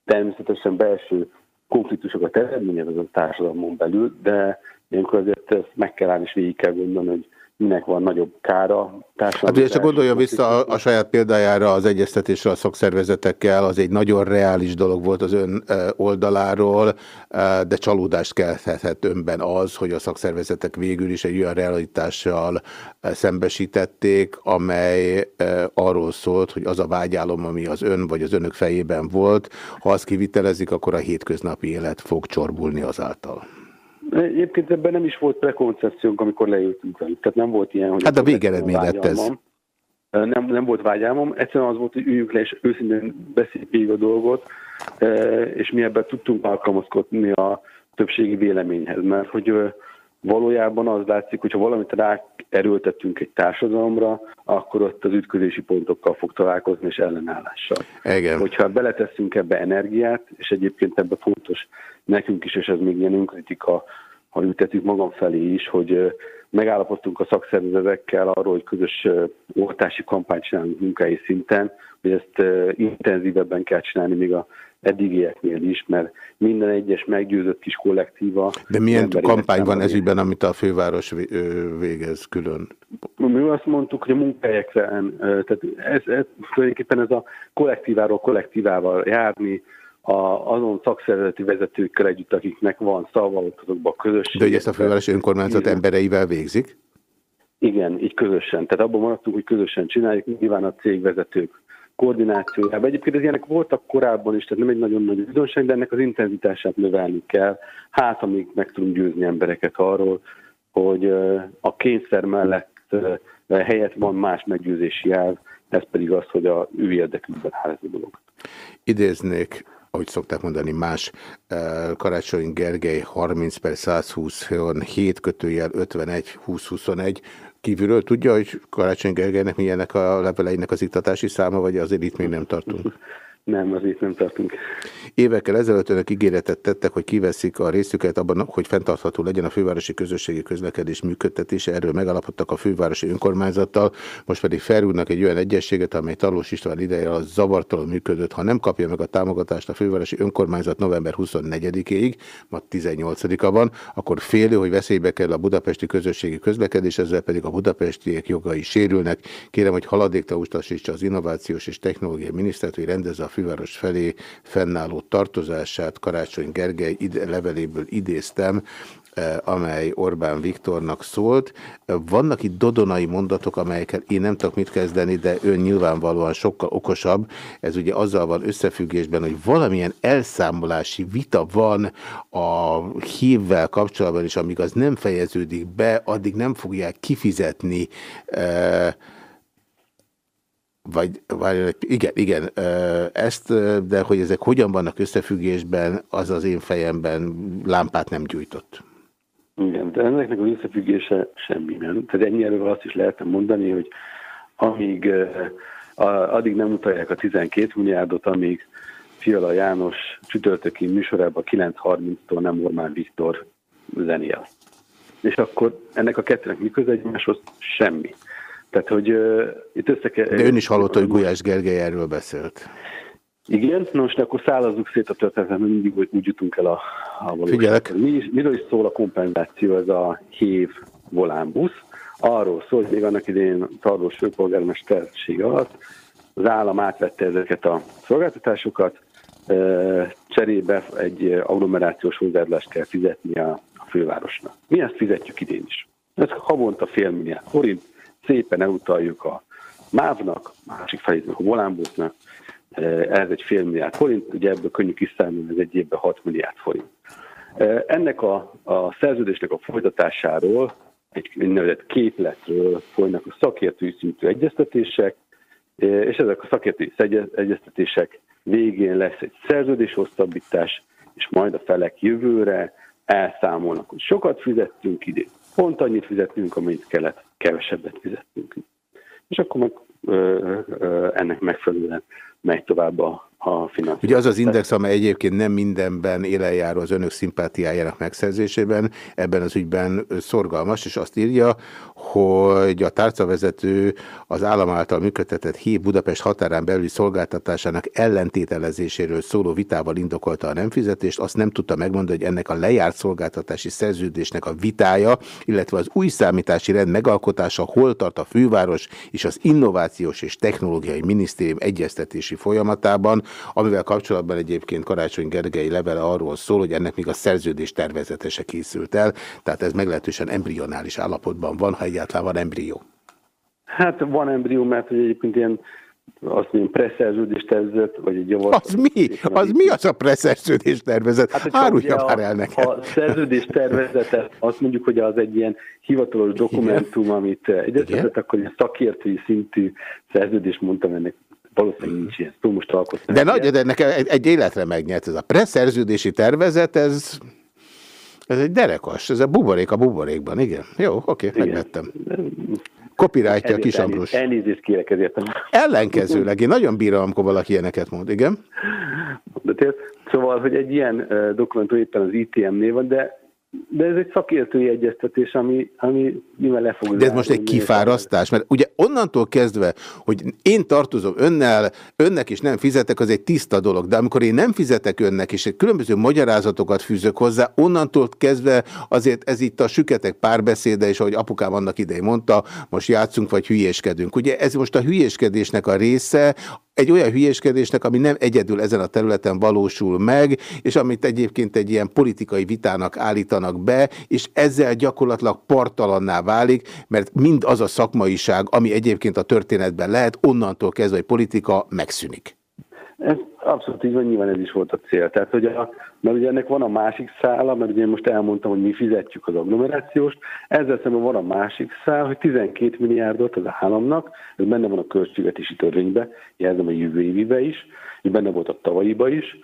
természetesen belső konfliktusokat eredményez az a társadalmon belül, de ilyenkor azért ezt meg kell állni és végig kell gondolni, hogy minek van nagyobb kára. Hát ugye csak gondolja vissza a, a saját példájára az egyeztetésre a szakszervezetekkel, az egy nagyon reális dolog volt az ön oldaláról, de csalódást kelthetett önben az, hogy a szakszervezetek végül is egy olyan realitással szembesítették, amely arról szólt, hogy az a vágyálom, ami az ön vagy az önök fejében volt, ha azt kivitelezik, akkor a hétköznapi élet fog csorbulni azáltal. Egyébként ebben nem is volt prekoncepciónk, amikor leültünk velük. Tehát nem volt ilyen, hogy... Hát a végeredmény lett ez. Nem, nem volt vágyálmom, egyszerűen az volt, hogy üljünk le, és őszintén beszéljük végig a dolgot, és mi ebben tudtunk alkalmazkodni a többségi véleményhez, mert hogy valójában az látszik, hogyha valamit rá erőltetünk egy társadalomra, akkor ott az ütközési pontokkal fog találkozni, és ellenállással. Igen. Hogyha beleteszünk ebbe energiát, és egyébként ebbe fontos nekünk is, és ez még ilyen önkritika, ha ültetjük magam felé is, hogy megállapodtunk a szakszervezetekkel arról, hogy közös oltási kampányt csinálunk munkai szinten, hogy ezt intenzívebben kell csinálni még a eddigieknél is, mert minden egyes meggyőzött kis kollektíva... De milyen kampány van ez ügyben, amit a főváros végez külön? Mi azt mondtuk, hogy a munkahelyekre, tehát ez, ez, tulajdonképpen ez a kollektíváról kollektívával járni, a, azon szakszervezeti vezetőkkel együtt, akiknek van szava ott azokban a közösségekben. De hogy ezt a fővárosi önkormányzat embereivel végzik? Igen, így közösen. Tehát abban maradtunk, hogy közösen csináljuk, nyilván a cégvezetők koordinációjában. Egyébként ez ilyenek voltak korábban is, tehát nem egy nagyon nagy bizonság, de ennek az intenzitását növelni kell. Hát, amíg meg tudunk győzni embereket arról, hogy a kényszer mellett helyett van más meggyőzési elv, ez pedig az, hogy a ő érdekükben áll ez a dolog. Idéznék ahogy szokták mondani, más Karácsony Gergely 30 per 120 7 kötőjel 51 20 21 kívülről tudja, hogy Karácsony Gergelynek milyenek a leveleinek az iktatási száma, vagy azért itt még nem tartunk? Nem, azért nem tartunk. Évekkel ezelőtt önök ígéretet tettek, hogy kiveszik a részüket abban, hogy fenntartható legyen a fővárosi közösségi közlekedés működtetése. Erről megalapodtak a fővárosi önkormányzattal, most pedig felrúgnak egy olyan egyességet, amely Talós István ideje az zavartalan működött. Ha nem kapja meg a támogatást a fővárosi önkormányzat november 24-ig, ma 18-a van, akkor félő, hogy veszélybe kerül a budapesti közösségi közlekedés, ezzel pedig a budapestiek jogai sérülnek. Kérem, hogy haladéktalan utasítsa az innovációs és technológiai minisztert, hogy rendezze a főváros felé fennálló tartozását. Karácsony Gergely ide, leveléből idéztem, eh, amely Orbán Viktornak szólt. Vannak itt dodonai mondatok, amelyekkel én nem tudok mit kezdeni, de ön nyilvánvalóan sokkal okosabb. Ez ugye azzal van összefüggésben, hogy valamilyen elszámolási vita van a hívvel kapcsolatban, és amíg az nem fejeződik be, addig nem fogják kifizetni eh, vagy, vagy igen, igen, ezt, de hogy ezek hogyan vannak összefüggésben, az az én fejemben lámpát nem gyújtott. Igen, de ennek az összefüggése semmi nem. Tehát ennyire azt is lehetne mondani, hogy amíg addig nem utalják a 12 milliárdot, amíg Fiala János csütörtöki műsorában 9.30-tól nem Orbán Viktor zenél. És akkor ennek a kettőnek mi köze egymáshoz? Semmi. Tehát, hogy uh, itt össze kell... De ön is hallotta, hogy Gulyás Gergely erről beszélt. Igen, na most akkor szállazzuk szét a történetet, mert mindig úgy úgy jutunk el a, a valósághoz. Figyelek. Mi is, miről is szól a kompenzáció, ez a hév volánbusz? Arról szól, hogy még annak idején Tarlós főpolgármesterség alatt az állam átvette ezeket a szolgáltatásokat, cserébe egy agglomerációs hozzáadást kell fizetni a, a fővárosnak. Mi ezt fizetjük idén is. Ez havonta fél milliárd forint, szépen elutaljuk a MÁV-nak, másik felét a volánbusznak, ez egy fél milliárd forint, ugye ebből könnyű kiszámolni, ez egy évben 6 milliárd forint. Ennek a, a szerződésnek a folytatásáról, egy úgynevezett képletről folynak a szakértői szintű egyeztetések, és ezek a szakértői egyeztetések végén lesz egy szerződés hosszabbítás, és majd a felek jövőre elszámolnak, hogy sokat fizettünk idén, pont annyit fizettünk, amennyit kellett, kevesebbet fizettünk. És akkor meg ennek megfelelően megy tovább a, a finanszírozás. Ugye az az index, amely egyébként nem mindenben élenjáró az önök szimpátiájának megszerzésében, ebben az ügyben szorgalmas, és azt írja, hogy a tárcavezető az állam által működtetett hív Budapest határán belüli szolgáltatásának ellentételezéséről szóló vitával indokolta a nem fizetést, azt nem tudta megmondani, hogy ennek a lejárt szolgáltatási szerződésnek a vitája, illetve az új számítási rend megalkotása hol tart a főváros és az Innovációs és Technológiai Minisztérium egyeztetési folyamatában, amivel kapcsolatban egyébként Karácsony Gergely levele arról szól, hogy ennek még a szerződés tervezetese készült el, tehát ez meglehetősen embrionális állapotban van, ha egyáltalán van embrió. Hát van embrió, mert hogy egyébként ilyen azt mondjam, preszerződés tervezet, vagy egy javaslat. Az mi? Az mi az a preszerződés tervezet? Hát, Árulja már el nekem. A szerződés tervezetet, azt mondjuk, hogy az egy ilyen hivatalos dokumentum, amit egyeztetett, akkor egy szakértői szintű szerződés mondtam ennek valószínűleg nincs ilyen. Szó most. De nagy, de nekem egy, egy életre megnyert ez a preszerződési tervezet, ez, ez egy derekas, ez a buborék a buborékban, igen. Jó, oké, megvettem. Copyrightja a kis Ambrus. Elnézést kérek ezért. Ellenkezőleg, én nagyon bírom, amikor valaki ilyeneket mond, igen. De tényleg, szóval, hogy egy ilyen dokumentum éppen az ITM-nél van, de, de ez egy szakértői egyeztetés, ami, ami nyilván le fog De ez most egy kifárasztás, mert ugye onnantól kezdve, hogy én tartozom önnel, önnek is nem fizetek, az egy tiszta dolog, de amikor én nem fizetek önnek, és egy különböző magyarázatokat fűzök hozzá, onnantól kezdve azért ez itt a süketek párbeszéde, és ahogy apukám annak idején mondta, most játszunk vagy hülyéskedünk. Ugye ez most a hülyéskedésnek a része, egy olyan hülyéskedésnek, ami nem egyedül ezen a területen valósul meg, és amit egyébként egy ilyen politikai vitának állítanak be, és ezzel gyakorlatilag partalanná válik, mert mind az a szakmaiság, ami egyébként a történetben lehet, onnantól kezdve, hogy politika megszűnik. Ez abszolút így van, nyilván ez is volt a cél. Tehát, hogy a, mert ugye ennek van a másik szála, mert ugye én most elmondtam, hogy mi fizetjük az agglomerációst, ezzel szemben van a másik szál, hogy 12 milliárdot az államnak, ez benne van a költségvetési törvénybe, jelzem a jövő évibe is, és benne volt a tavalyiba is,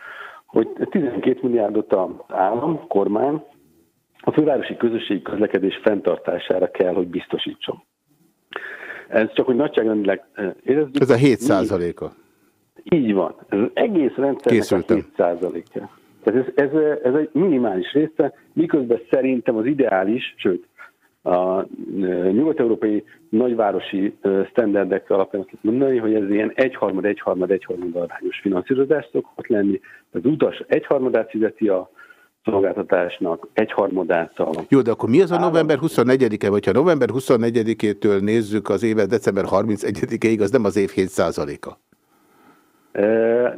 hogy 12 milliárdot az állam, kormány a fővárosi közösségi közlekedés fenntartására kell, hogy biztosítson. Ez csak, hogy nagyságrendileg eh, érezzük. Ez a 7 mi- százaléka. Így van. Ez az egész rendszernek Készültem. a 7%-a. Tehát ez, ez, ez egy minimális része, miközben szerintem az ideális, sőt, a ö, nyugat-európai nagyvárosi ö, standardek alapján azt mondani, hogy ez ilyen egyharmad, egyharmad, egyharmad arányos finanszírozás szokott lenni. Az utas egyharmadát fizeti a szolgáltatásnak, egyharmadát a Jó, de akkor mi az a november 24-e? Vagy ha november 24-től nézzük az évet december 31-ig, az nem az év 7%-a. E,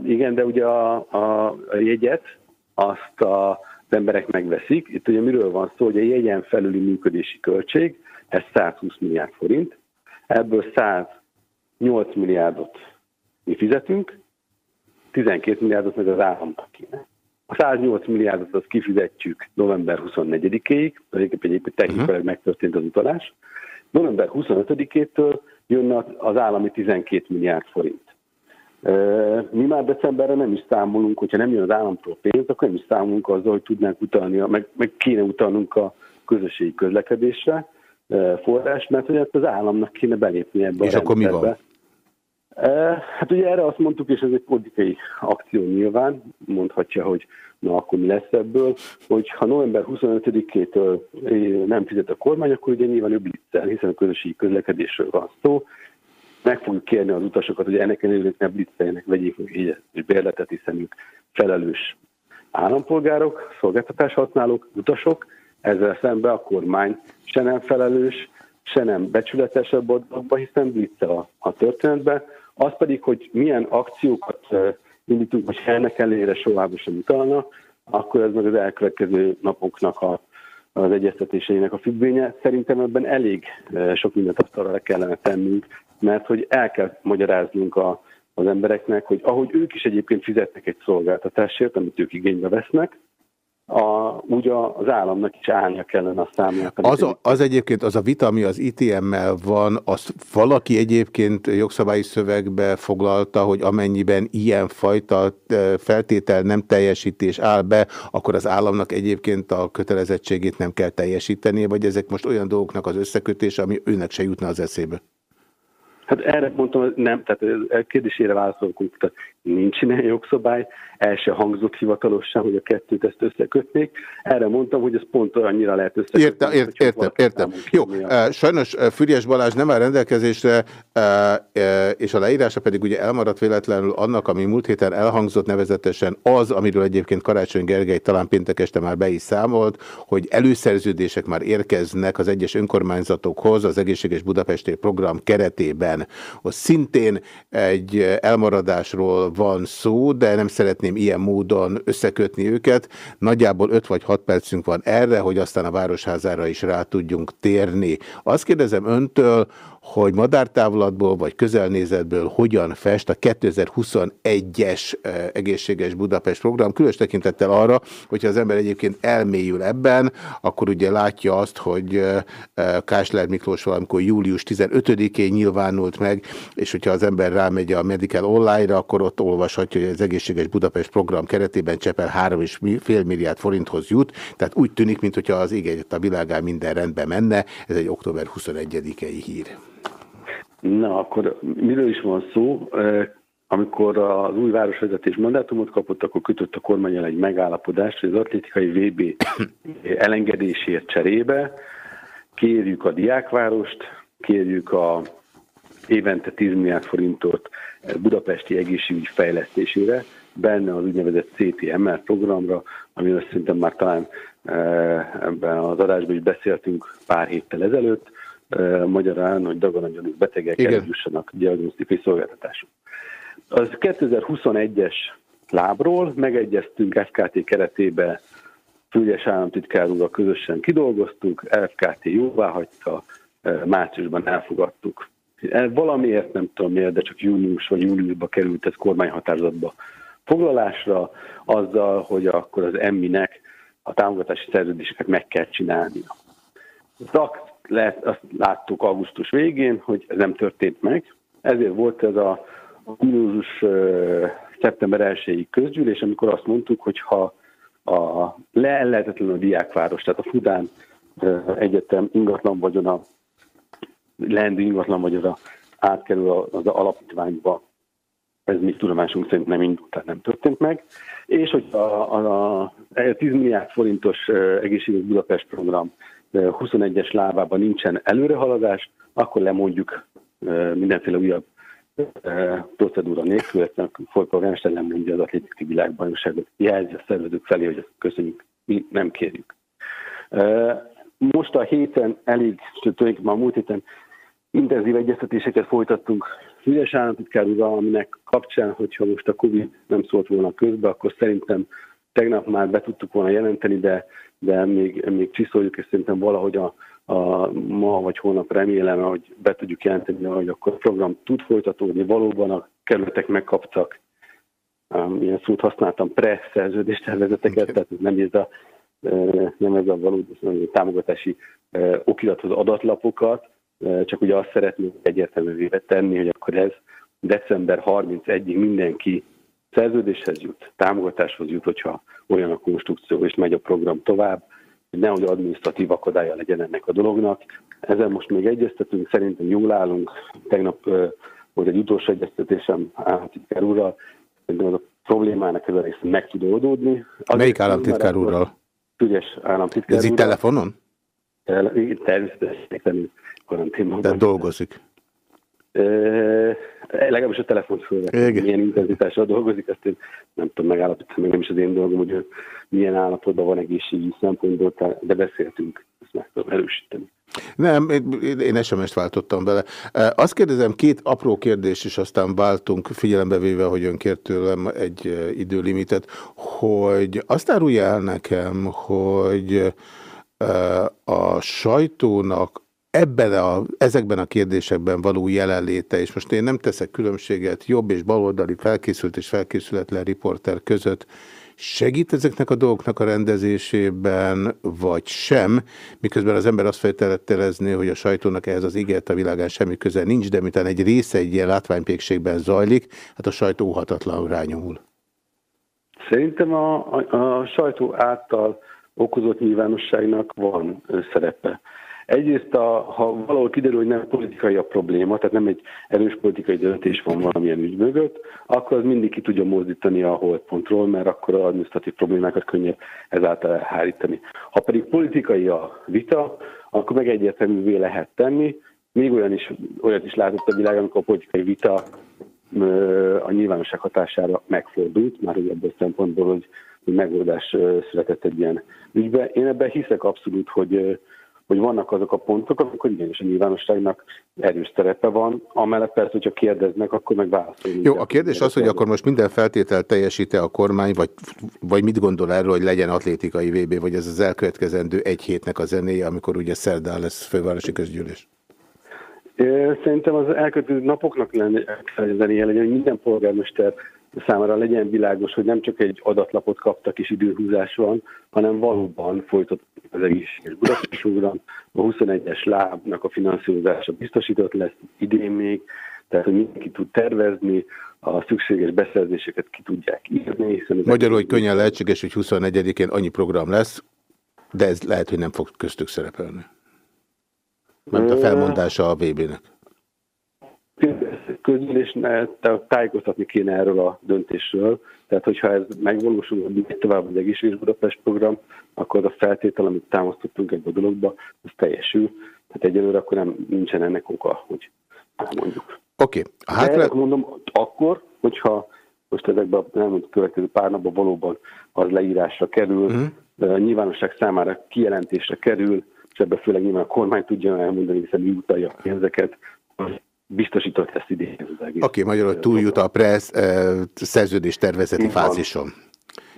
igen, de ugye a, a, a jegyet azt a, az emberek megveszik. Itt ugye miről van szó, hogy a jegyen felüli működési költség, ez 120 milliárd forint, ebből 108 milliárdot mi fizetünk, 12 milliárdot meg az államnak kéne. A 108 milliárdot azt kifizetjük november 24-ig, egyébként egyébként technikailag megtörtént az utalás. November 25-től jönne az állami 12 milliárd forint. Mi már decemberre nem is számolunk, hogyha nem jön az államtól pénz, akkor nem is számolunk azzal, hogy tudnánk utalni, meg, meg kéne utalnunk a közösségi közlekedésre forrás, mert hogy az államnak kéne belépni ebbe És a akkor mi van? Hát ugye erre azt mondtuk, és ez egy politikai akció nyilván, mondhatja, hogy na akkor mi lesz ebből, hogy ha november 25-től nem fizet a kormány, akkor ugye nyilván ő blitzel, hiszen a közösségi közlekedésről van szó. Meg fogjuk kérni az utasokat, hogy ennek ellenére ne blitzeljenek, vegyék és bérletet, hiszen ők felelős állampolgárok, szolgáltatáshasználók, utasok, ezzel szemben a kormány se nem felelős, se nem becsületesebb a dologba, hiszen blitzel a, a történetbe. Az pedig, hogy milyen akciókat indítunk, hogy ennek ellenére soha sem utalna, akkor ez meg az elkövetkező napoknak a, az egyeztetéseinek a függvénye. Szerintem ebben elég sok mindent asztalra le kellene tennünk, mert hogy el kell magyaráznunk a, az embereknek, hogy ahogy ők is egyébként fizetnek egy szolgáltatásért, amit ők igénybe vesznek, a, úgy a, az államnak is állnia kellene a számlának. amit Az, a, az egyébként az a vita, ami az ITM-mel van, azt valaki egyébként jogszabályi szövegbe foglalta, hogy amennyiben ilyen fajta feltétel nem teljesítés áll be, akkor az államnak egyébként a kötelezettségét nem kell teljesítenie, vagy ezek most olyan dolgoknak az összekötése, ami őnek se jutna az eszébe? Hát erre mondtam, hogy nem, tehát a kérdésére válaszolunk, tehát nincs ilyen jogszabály, el se hangzott hivatalosan, hogy a kettőt ezt összekötnék. Erre mondtam, hogy ez pont olyannyira lehet összekötni. Értem, ért, értem, értem. Jó, eh, sajnos eh, Füriás Balázs nem áll rendelkezésre, és a leírása pedig ugye elmaradt véletlenül annak, ami múlt héten elhangzott nevezetesen az, amiről egyébként Karácsony Gergely talán péntek este már be is számolt, hogy előszerződések már érkeznek az egyes önkormányzatokhoz az Egészséges Budapesti program keretében. Ott szintén egy elmaradásról van szó, de nem szeretném ilyen módon összekötni őket. Nagyjából 5 vagy 6 percünk van erre, hogy aztán a Városházára is rá tudjunk térni. Azt kérdezem öntől, hogy madártávlatból vagy közelnézetből hogyan fest a 2021-es eh, egészséges Budapest program, különös tekintettel arra, hogyha az ember egyébként elmélyül ebben, akkor ugye látja azt, hogy eh, eh, Kásler Miklós valamikor július 15-én nyilvánult meg, és hogyha az ember rámegy a Medical Online-ra, akkor ott olvashatja, hogy az egészséges Budapest program keretében Csepel 3,5 milliárd forinthoz jut, tehát úgy tűnik, mintha az ég egyet a világán minden rendben menne, ez egy október 21-i hír. Na, akkor miről is van szó? Amikor az új városvezetés mandátumot kapott, akkor kötött a kormány el egy megállapodást, hogy az atlétikai VB elengedésért cserébe kérjük a diákvárost, kérjük a évente 10 milliárd forintot budapesti egészségügy fejlesztésére, benne az úgynevezett CTMR programra, amiről szerintem már talán ebben az adásban is beszéltünk pár héttel ezelőtt, magyarán, hogy daganagyanú betegek Igen. eljussanak diagnosztikai szolgáltatások. Az 2021-es lábról megegyeztünk FKT keretébe, Fügyes államtitkár úrral közösen kidolgoztuk, FKT jóvá hagyta, márciusban elfogadtuk. Eh, Valamiért nem tudom miért, de csak június vagy júliusban került ez kormányhatározatba foglalásra, azzal, hogy akkor az emminek a támogatási szerződéseket meg kell csinálnia. Azt, lehet, azt láttuk augusztus végén, hogy ez nem történt meg, ezért volt ez a ö, szeptember 1 közgyűlés, amikor azt mondtuk, hogy ha a leellehetetlen a diákváros, tehát a Fudán Egyetem ingatlan vagyona, leendő ingatlan vagyona átkerül az alapítványba, ez még tudomásunk szerint nem indult, tehát nem történt meg. És hogy a, a, a 10 milliárd forintos ö, egészségügyi Budapest program 21-es lábában nincsen előrehaladás, akkor lemondjuk mindenféle újabb procedúra nélkül, ezt a polgármester nem mondja az atlétikai világbajnokságot, jelzi a szervezők felé, hogy ezt köszönjük, mi nem kérjük. Most a héten elég, sőt, tulajdonképpen a múlt héten intenzív egyeztetéseket folytattunk Ügyes államtitkár úrral, aminek kapcsán, hogyha most a Covid nem szólt volna közbe, akkor szerintem tegnap már be tudtuk volna jelenteni, de, de még, még csiszoljuk, és szerintem valahogy a, a ma vagy holnap remélem, hogy be tudjuk jelenteni, hogy akkor a program tud folytatódni. Valóban a kerületek megkaptak, um, ilyen szót használtam, pre-szerződéstervezeteket, tehát nem ez a, nem ez a valódi támogatási okirathoz adatlapokat, csak ugye azt szeretnénk egyértelművé tenni, hogy akkor ez december 31-ig mindenki szerződéshez jut, támogatáshoz jut, hogyha olyan a konstrukció, és megy a program tovább, hogy nehogy adminisztratív akadálya legyen ennek a dolognak. Ezen most még egyeztetünk, szerintem jól állunk. Tegnap volt egy utolsó egyeztetésem államtitkár úrral, szerintem az a problémának ez a része meg tud oldódni. Melyik államtitkár úrral? Ügyes államtitkár Ez itt úrral. telefonon? Természetesen karanténban. De dolgozik. Legalábbis a telefont fölvett. Milyen intenzitással dolgozik, azt én nem tudom megállapítani, meg nem is az én dolgom, hogy milyen állapotban van egészségügyi szempontból, de beszéltünk, ezt meg tudom erősíteni. Nem, én- SMS-t váltottam vele. E, Azt kérdezem, két apró kérdés, és aztán váltunk, figyelembe véve, hogy ön kért tőlem egy e, időlimitet, hogy azt árulja el nekem, hogy a sajtónak ebben a, ezekben a kérdésekben való jelenléte, és most én nem teszek különbséget jobb és baloldali felkészült és felkészületlen riporter között, segít ezeknek a dolgoknak a rendezésében, vagy sem, miközben az ember azt feltételezni, hogy a sajtónak ehhez az ígért a világán semmi köze nincs, de miután egy része egy ilyen látványpékségben zajlik, hát a sajtó óhatatlanul rányomul. Szerintem a, a, a sajtó által okozott nyilvánosságnak van szerepe. Egyrészt, a, ha valahol kiderül, hogy nem politikai a probléma, tehát nem egy erős politikai döntés van valamilyen ügy mögött, akkor az mindig ki tudja mozdítani a holdpontról, mert akkor az administratív problémákat könnyebb ezáltal elhárítani. Ha pedig politikai a vita, akkor meg egyértelművé lehet tenni. Még olyan is, olyat is látott a világ, amikor a politikai vita a nyilvánosság hatására megfordult, már hogy ebből a szempontból, hogy, megoldás született egy ilyen ügybe. Én ebben hiszek abszolút, hogy, hogy vannak azok a pontok, amikor igenis a nyilvánosságnak erős szerepe van, amellett persze, hogyha kérdeznek, akkor meg válaszolni. Jó, a kérdés az, hogy akkor most minden feltétel teljesíte a kormány, vagy, vagy mit gondol erről, hogy legyen atlétikai VB, vagy ez az elkövetkezendő egy hétnek a zenéje, amikor ugye szerdán lesz fővárosi közgyűlés? Szerintem az elkövetkező napoknak lenne elkezdeni legyen, hogy minden polgármester számára legyen világos, hogy nem csak egy adatlapot kaptak és időhúzás van, hanem valóban folytatódik az egészséges Budapest program, a 21-es lábnak a finanszírozása biztosított lesz idén még, tehát hogy mindenki tud tervezni, a szükséges beszerzéseket ki tudják írni. Hiszen Magyarul, hogy könnyen lehetséges, hogy 24-én annyi program lesz, de ez lehet, hogy nem fog köztük szerepelni. Mert a felmondása a VB-nek. Közgyűlésnél tájékoztatni kéne erről a döntésről. Tehát, hogyha ez megvalósul, hogy tovább az egészséges Budapest program, akkor az a feltétel, amit támasztottunk ebbe a dologba, az teljesül. Tehát egyelőre akkor nem, nincsen ennek oka, hogy mondjuk. Oké, A hátra... mondom, akkor, hogyha most ezekben a elmúlt következő pár napban valóban az leírásra kerül, uh-huh. nyilvánosság számára kijelentésre kerül, és ebben főleg nyilván a kormány tudja elmondani, hiszen mi utalja a pénzeket, biztosított lesz idén az egész. Oké, okay, magyarul túljut a pressz eh, szerződés tervezeti Így van. fázison.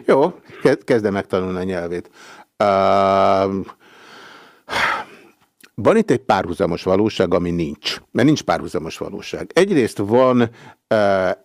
Jó, ke- kezdem megtanulni a nyelvét. Uh, van itt egy párhuzamos valóság, ami nincs. Mert nincs párhuzamos valóság. Egyrészt van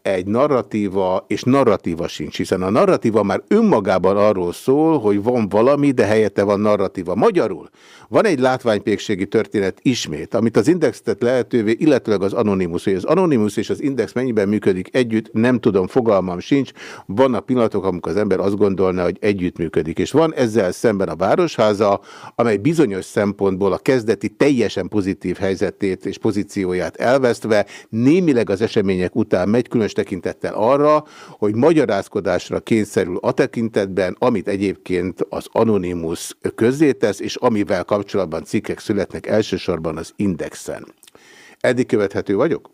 egy narratíva, és narratíva sincs, hiszen a narratíva már önmagában arról szól, hogy van valami, de helyette van narratíva. Magyarul van egy látványpékségi történet ismét, amit az Index tett lehetővé, illetőleg az Anonymous, hogy az Anonymous és az Index mennyiben működik együtt, nem tudom, fogalmam sincs. Vannak pillanatok, amikor az ember azt gondolna, hogy együtt működik. És van ezzel szemben a Városháza, amely bizonyos szempontból a kezdeti teljesen pozitív helyzetét és pozícióját elvesztve, némileg az események után után megy, különös tekintettel arra, hogy magyarázkodásra kényszerül a tekintetben, amit egyébként az Anonymous közzétesz, és amivel kapcsolatban cikkek születnek elsősorban az Indexen. Eddig követhető vagyok?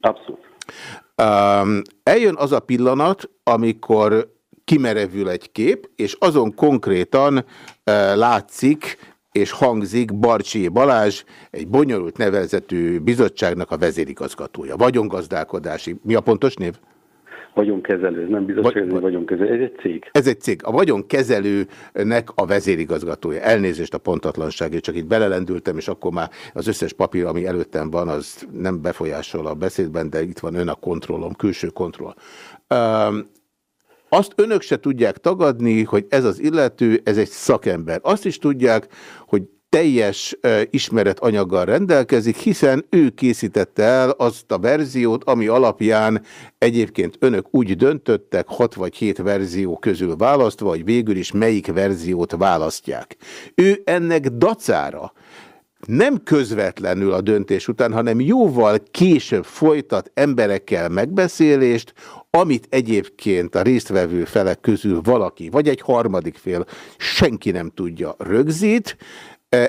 Abszolút. Um, eljön az a pillanat, amikor kimerevül egy kép, és azon konkrétan uh, látszik és hangzik Barcsi Balázs, egy bonyolult nevezetű bizottságnak a vezérigazgatója. Vagyongazdálkodási. Mi a pontos név? Vagyonkezelő, ez nem bizottság, egy vagyonkezelő. Ez egy cég. Ez egy cég. A vagyonkezelőnek a vezérigazgatója. Elnézést a pontatlanságért, csak itt belelendültem, és akkor már az összes papír, ami előttem van, az nem befolyásol a beszédben, de itt van ön a kontrollom, külső kontroll. Um, azt önök se tudják tagadni, hogy ez az illető, ez egy szakember. Azt is tudják, hogy teljes ismeretanyaggal rendelkezik, hiszen ő készítette el azt a verziót, ami alapján egyébként önök úgy döntöttek, hat vagy hét verzió közül választva, hogy végül is melyik verziót választják. Ő ennek dacára nem közvetlenül a döntés után, hanem jóval később folytat emberekkel megbeszélést, amit egyébként a résztvevő felek közül valaki, vagy egy harmadik fél, senki nem tudja, rögzít,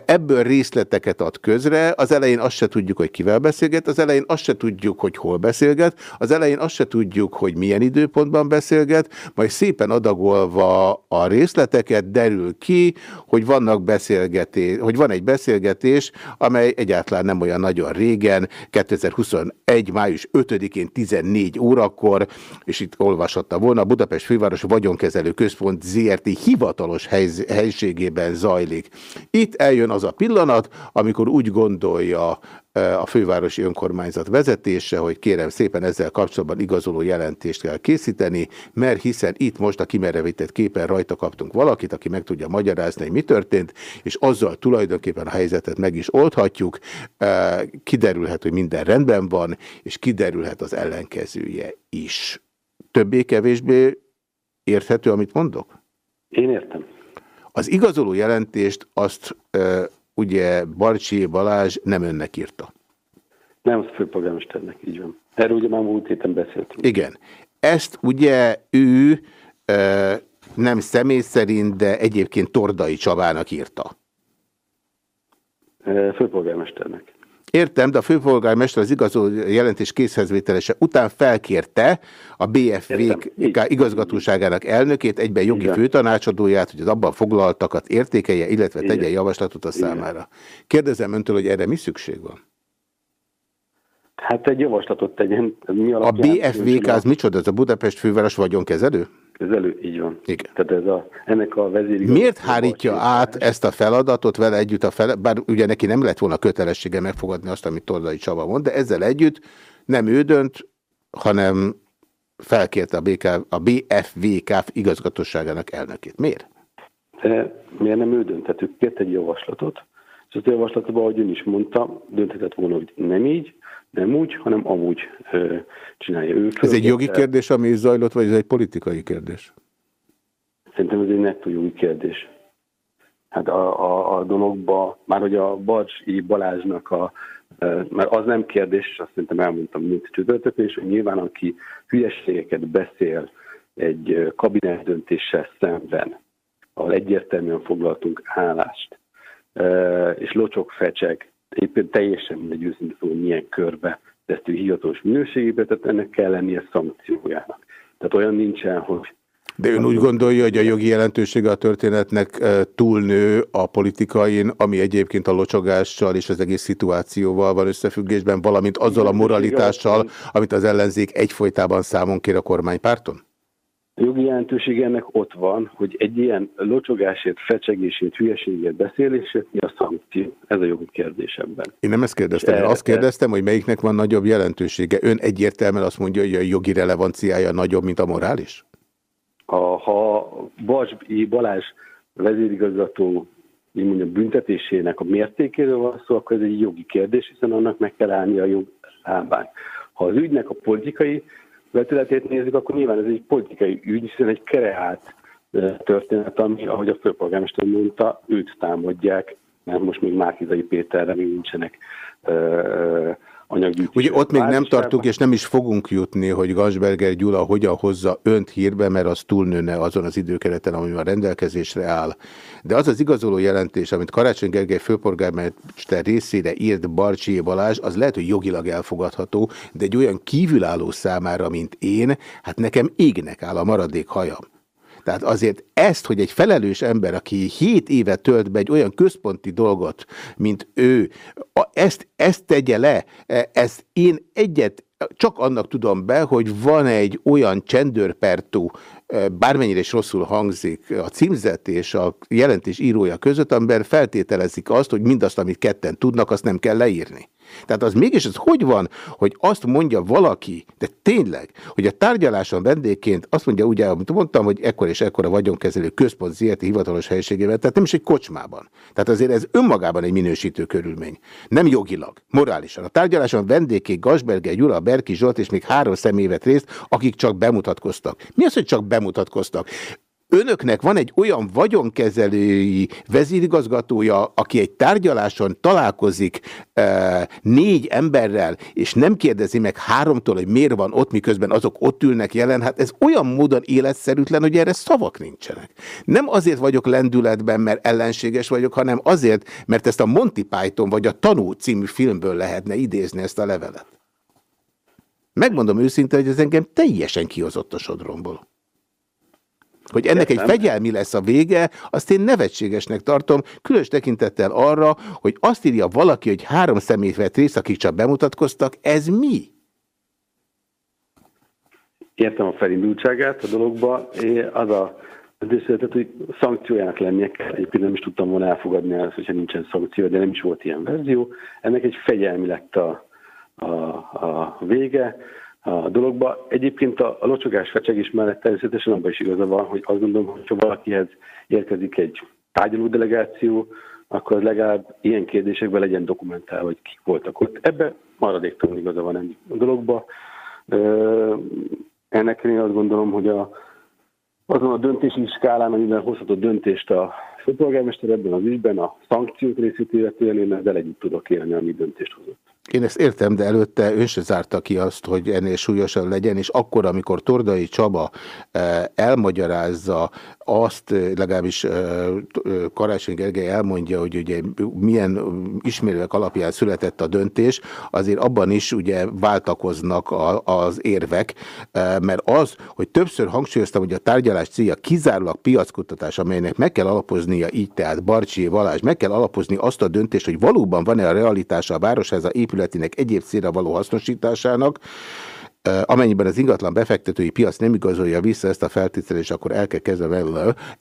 Ebből részleteket ad közre, az elején azt se tudjuk, hogy kivel beszélget, az elején azt se tudjuk, hogy hol beszélget, az elején azt se tudjuk, hogy milyen időpontban beszélget, majd szépen adagolva a részleteket derül ki, hogy vannak beszélgetés, hogy van egy beszélgetés, amely egyáltalán nem olyan nagyon régen, 2021. május 5-én 14 órakor, és itt olvashatta volna, a Budapest Főváros Vagyonkezelő Központ ZRT hivatalos helységében zajlik. Itt eljön az a pillanat, amikor úgy gondolja a fővárosi önkormányzat vezetése, hogy kérem szépen ezzel kapcsolatban igazoló jelentést kell készíteni, mert hiszen itt most a kimerevített képen rajta kaptunk valakit, aki meg tudja magyarázni, hogy mi történt, és azzal tulajdonképpen a helyzetet meg is oldhatjuk, kiderülhet, hogy minden rendben van, és kiderülhet az ellenkezője is. Többé-kevésbé érthető, amit mondok? Én értem. Az igazoló jelentést azt e, ugye Barcsi Balázs nem önnek írta. Nem, az főpolgármesternek, így van. Erről ugye már múlt héten beszéltünk. Igen. Ezt ugye ő e, nem személy szerint, de egyébként Tordai Csabának írta. Főpolgármesternek. Értem, de a főpolgármester az igazó jelentés készhezvételese után felkérte a BFV igazgatóságának elnökét, egyben jogi Igen. főtanácsadóját, hogy az abban foglaltakat értékelje, illetve Igen. tegye javaslatot a számára. Kérdezem öntől, hogy erre mi szükség van? Hát egy javaslatot tegyen. Mi a BFVK az micsoda? Ez a Budapest főváros vagyonkezelő? Kezelő, így van. Igen. Tehát ez a, ennek a vezéri... Miért hárítja át ezt a feladatot vele együtt a fel, bár ugye neki nem lett volna kötelessége megfogadni azt, amit Tordai Csaba mond, de ezzel együtt nem ő dönt, hanem felkérte a, BK, a BFVK igazgatóságának elnökét. Miért? De miért nem ő dönt? Tehát ők kért egy javaslatot, és az javaslatban, ahogy ön is mondta, dönthetett volna, hogy nem így, nem úgy, hanem amúgy ö, csinálja ő. Ez egy jogi kérdés, ami zajlott, vagy ez egy politikai kérdés? Szerintem ez egy nettó jogi kérdés. Hát a, a, a dologba, már hogy a Barcsi Balázsnak a, mert az nem kérdés, és azt szerintem elmondtam mint csütörtökön, és hogy nyilván aki hülyeségeket beszél egy kabinet döntéssel szemben, ahol egyértelműen foglaltunk állást, és locsok fecsek, éppen teljesen mindegy őszintén szó, milyen körbe ezt ő hivatalos minőségébe, tehát ennek kell lennie szankciójának. Tehát olyan nincsen, hogy de ön úgy gondolja, hogy a jogi jelentősége a történetnek túlnő a politikain, ami egyébként a locsogással és az egész szituációval van összefüggésben, valamint azzal a moralitással, amit az ellenzék egyfolytában számon kér a kormánypárton? A jogi jelentőség ennek ott van, hogy egy ilyen locsogásért, fecsegését, hülyeségét, beszélését mi a szankció? Ez a jogi kérdés ebben. Én nem ezt kérdeztem, én azt kérdeztem, hogy melyiknek van nagyobb jelentősége. Ön egyértelműen azt mondja, hogy a jogi relevanciája nagyobb, mint a morális? A, ha Bas Balázs vezérigazgató így mondjam, büntetésének a mértékéről van szó, akkor ez egy jogi kérdés, hiszen annak meg kell állni a jog lábán. Ha az ügynek a politikai vetületét nézzük, akkor nyilván ez egy politikai ügy, hiszen egy kreált történet, ami, ahogy a főpolgármester mondta, őt támadják, mert most még Márkizai Péterre még nincsenek anyaggyűjtés. Ugye ott még nem tartunk, és nem is fogunk jutni, hogy Gansberger Gyula hogyan hozza önt hírbe, mert az túlnőne azon az időkereten, ami a rendelkezésre áll. De az az igazoló jelentés, amit Karácsony Gergely főpolgármester részére írt Barcsi Balázs, az lehet, hogy jogilag elfogadható, de egy olyan kívülálló számára, mint én, hát nekem égnek áll a maradék hajam. Tehát azért ezt, hogy egy felelős ember, aki 7 éve tölt be egy olyan központi dolgot, mint ő, ezt, ezt tegye le, e, ezt én egyet csak annak tudom be, hogy van egy olyan csendőrpertú, e, bármennyire is rosszul hangzik a címzet és a jelentés írója között, amiben feltételezik azt, hogy mindazt, amit ketten tudnak, azt nem kell leírni. Tehát az mégis az hogy van, hogy azt mondja valaki, de tényleg, hogy a tárgyaláson vendégként azt mondja ugye, amit mondtam, hogy ekkor és ekkor a vagyonkezelő központ ZRT hivatalos helyiségében, tehát nem is egy kocsmában. Tehát azért ez önmagában egy minősítő körülmény. Nem jogilag, morálisan. A tárgyaláson vendégként Gasberger, Gyula, Berki Zsolt és még három személy vett részt, akik csak bemutatkoztak. Mi az, hogy csak bemutatkoztak? Önöknek van egy olyan vagyonkezelői vezérigazgatója, aki egy tárgyaláson találkozik e, négy emberrel, és nem kérdezi meg háromtól, hogy miért van ott, miközben azok ott ülnek jelen, hát ez olyan módon életszerűtlen, hogy erre szavak nincsenek. Nem azért vagyok lendületben, mert ellenséges vagyok, hanem azért, mert ezt a Monty Python vagy a Tanú című filmből lehetne idézni ezt a levelet. Megmondom őszintén, hogy ez engem teljesen kihozott a sodromból. Hogy ennek egy fegyelmi lesz a vége, azt én nevetségesnek tartom, különös tekintettel arra, hogy azt írja valaki, hogy három személyt vett részt, akik csak bemutatkoztak, ez mi? értem a felindultságát a dologba, az a döntés született, hogy szankciójának lennie kell. Egyébként nem is tudtam volna elfogadni ezt, hogyha nincsen szankció, de nem is volt ilyen verzió. Ennek egy fegyelmi lett a, a, a vége a dologba. Egyébként a, a locsogás fecsegés mellett természetesen abban is igaza van, hogy azt gondolom, hogy ha valakihez érkezik egy tárgyaló delegáció, akkor az legalább ilyen kérdésekben legyen dokumentálva, hogy kik voltak ott. Ebbe maradéktalan igaza van ennyi a dologba. Ennek én azt gondolom, hogy a, azon a döntési skálán, amiben hozhatott döntést a főpolgármester ebben az ügyben, a szankciók részét illetően én ezzel együtt tudok élni, ami döntést hozott. Én ezt értem, de előtte ön se zárta ki azt, hogy ennél súlyosabb legyen, és akkor, amikor Tordai Csaba eh, elmagyarázza azt, eh, legalábbis eh, eh, Karácsony Gergely elmondja, hogy ugye milyen ismérvek alapján született a döntés, azért abban is ugye váltakoznak a, az érvek, mert az, hogy többször hangsúlyoztam, hogy a tárgyalás célja kizárólag piackutatás, amelynek meg kell alapoznia így, tehát Barcsi Valás, meg kell alapozni azt a döntést, hogy valóban van-e a realitása a Városháza épületének egyéb célra való hasznosításának, amennyiben az ingatlan befektetői piac nem igazolja vissza ezt a feltételést, akkor el kell kezdeni.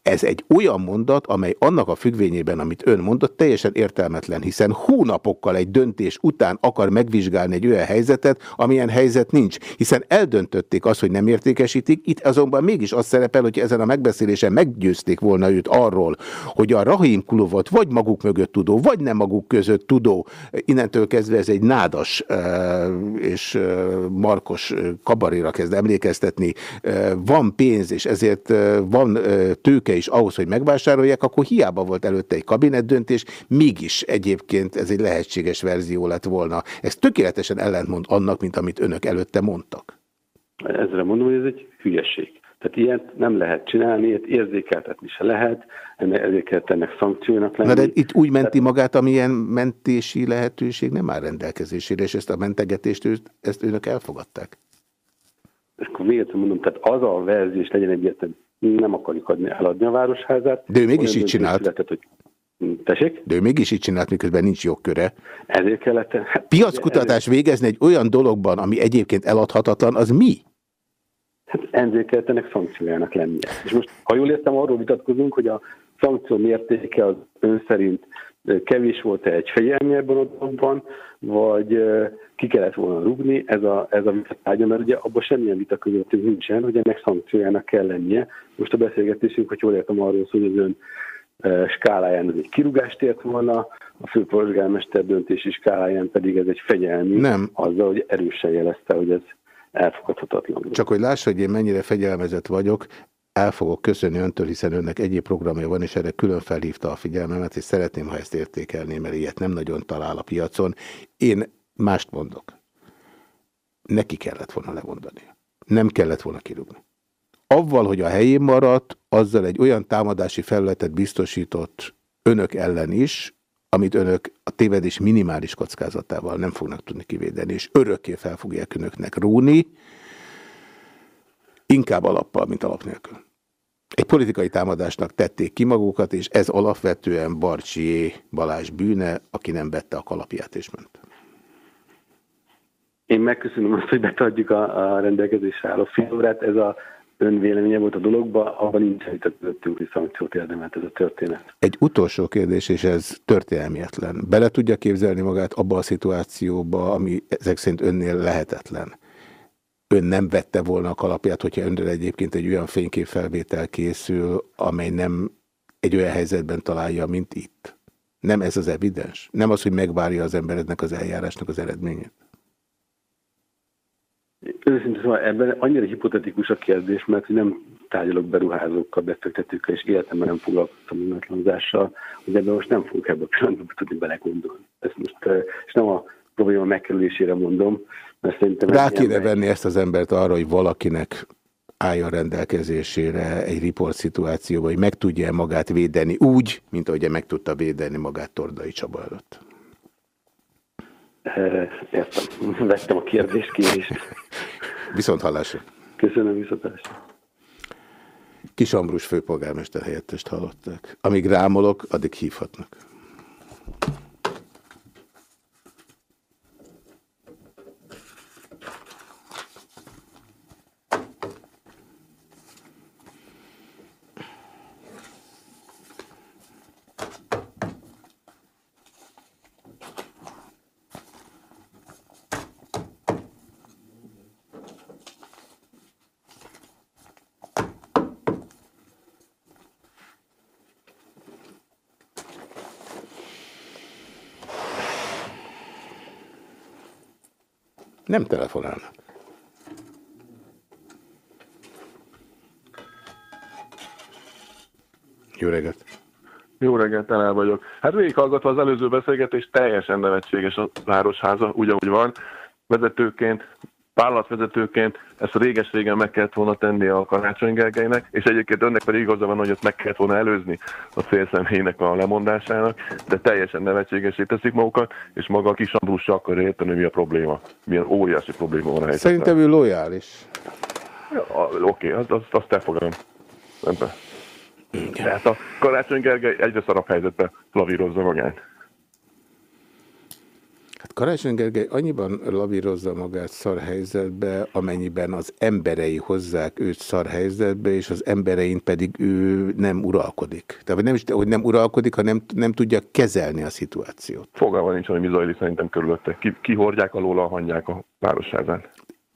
Ez egy olyan mondat, amely annak a függvényében, amit ön mondott, teljesen értelmetlen, hiszen hónapokkal egy döntés után akar megvizsgálni egy olyan helyzetet, amilyen helyzet nincs, hiszen eldöntötték azt, hogy nem értékesítik, itt azonban mégis az szerepel, hogy ezen a megbeszélésen meggyőzték volna őt arról, hogy a Rahim Kulovot vagy maguk mögött tudó, vagy nem maguk között tudó, innentől kezdve ez egy nádas és markos ö, kabaréra kezd emlékeztetni, van pénz, és ezért van tőke is ahhoz, hogy megvásárolják, akkor hiába volt előtte egy kabinetdöntés, mégis egyébként ez egy lehetséges verzió lett volna. Ez tökéletesen ellentmond annak, mint amit önök előtte mondtak. Ezzel mondom, hogy ez egy hülyeség. Tehát ilyet nem lehet csinálni, ilyet érzékeltetni se lehet, ezért ennek szankciónak lenni. Na de itt úgy menti magát, amilyen mentési lehetőség nem áll rendelkezésére, és ezt a mentegetést ezt önök elfogadták. És akkor még mondom, tehát az a verzió is legyen egyértelmű, nem akarjuk adni, eladni a városházát. De ő mégis így csinált. Született, hogy Tessék? De ő mégis így csinált, miközben nincs jogköre. Ezért kellett... Hát, Piackutatás végezni egy olyan dologban, ami egyébként eladhatatlan, az mi? Hát ennek szankciójának lennie. És most, ha jól értem, arról vitatkozunk, hogy a szankció mértéke az ön szerint kevés volt-e egy fegyelmi ebben a dologban, vagy ki kellett volna rugni, ez a, ez a vitatárgya, mert ugye abban semmilyen vita közöttünk nincsen, hogy ennek szankciójának kell lennie. Most a beszélgetésünk, hogy jól értem arról szól, hogy az ön skáláján ez egy kirugást ért volna, a főpolgármester döntési skáláján pedig ez egy fegyelmi, Nem. azzal, hogy erősen jelezte, hogy ez elfogadhatatlan. Csak hogy lássa, hogy én mennyire fegyelmezett vagyok, el fogok köszönni öntől, hiszen önnek egyéb programja van, és erre külön felhívta a figyelmemet, és szeretném, ha ezt értékelné, mert ilyet nem nagyon talál a piacon. Én mást mondok. neki kellett volna lemondani. Nem kellett volna kirúgni. Avval, hogy a helyén maradt, azzal egy olyan támadási felületet biztosított önök ellen is, amit önök a tévedés minimális kockázatával nem fognak tudni kivédeni, és örökké fel fogják önöknek róni, inkább alappal, mint alap nélkül. Egy politikai támadásnak tették ki magukat, és ez alapvetően Barcsié Balázs bűne, aki nem vette a kalapját és ment. Én megköszönöm azt, hogy betadjuk a, a rendelkezésre álló fél órát. Ez a ön véleménye volt a dologban, abban nincs itt közöttünk, hogy szankciót érdemelt ez a történet. Egy utolsó kérdés, és ez történelmietlen. Bele tudja képzelni magát abba a szituációba, ami ezek szerint önnél lehetetlen. Ön nem vette volna a kalapját, hogyha önről egyébként egy olyan fényképfelvétel készül, amely nem egy olyan helyzetben találja, mint itt. Nem ez az evidens? Nem az, hogy megvárja az emberednek az eljárásnak az eredményét? Őszintén szóval ebben annyira hipotetikus a kérdés, mert hogy nem tárgyalok beruházókkal, befektetőkkel, és életemben nem foglalkoztam ingatlanzással, hogy ebben most nem fogok ebbe a pillanatban tudni belegondolni. Ezt most, eh, és nem a probléma megkerülésére mondom, mert szerintem... Rá kéne venni ezt az embert arra, hogy valakinek álljon rendelkezésére egy riport szituációban, hogy meg tudja magát védeni úgy, mint ahogy meg tudta védeni magát Tordai Csaba előtt. Értem. Vettem a kérdéskérést. Viszont hallásra. Köszönöm viszontlátásra. Kis Ambrus főpolgármester helyettest hallották. Amíg rámolok, addig hívhatnak. Nem telefonálnak. Jó reggelt! Jó reggelt, el vagyok. Hát végighallgatva az előző beszélgetés teljesen nevetséges a Városháza, úgy, ahogy van. Vezetőként, vállalatvezetőként ezt réges-régen meg kellett volna tenni a Karácsony Gergelynek, és egyébként önnek pedig igaza van, hogy ezt meg kellett volna előzni a célszemélynek a lemondásának, de teljesen nevetségesé teszik magukat, és maga a kis Ambrus se akar érteni, mi a probléma. Milyen óriási probléma van a helyzetben. Szerintem ő lojális. Ja, Oké, azt, azt, azt elfogadom. Tehát a Karácsony Gergely egyre szarabb helyzetbe lavírozza magát. Karácsony Gergely annyiban lavírozza magát szar helyzetbe, amennyiben az emberei hozzák őt szar helyzetbe, és az emberein pedig ő nem uralkodik. Tehát nem is, hogy nem uralkodik, hanem nem tudja kezelni a szituációt. Fogalma nincs, hogy mi zajlik szerintem körülötte. Ki, kihordják alól a hangyák a városházán.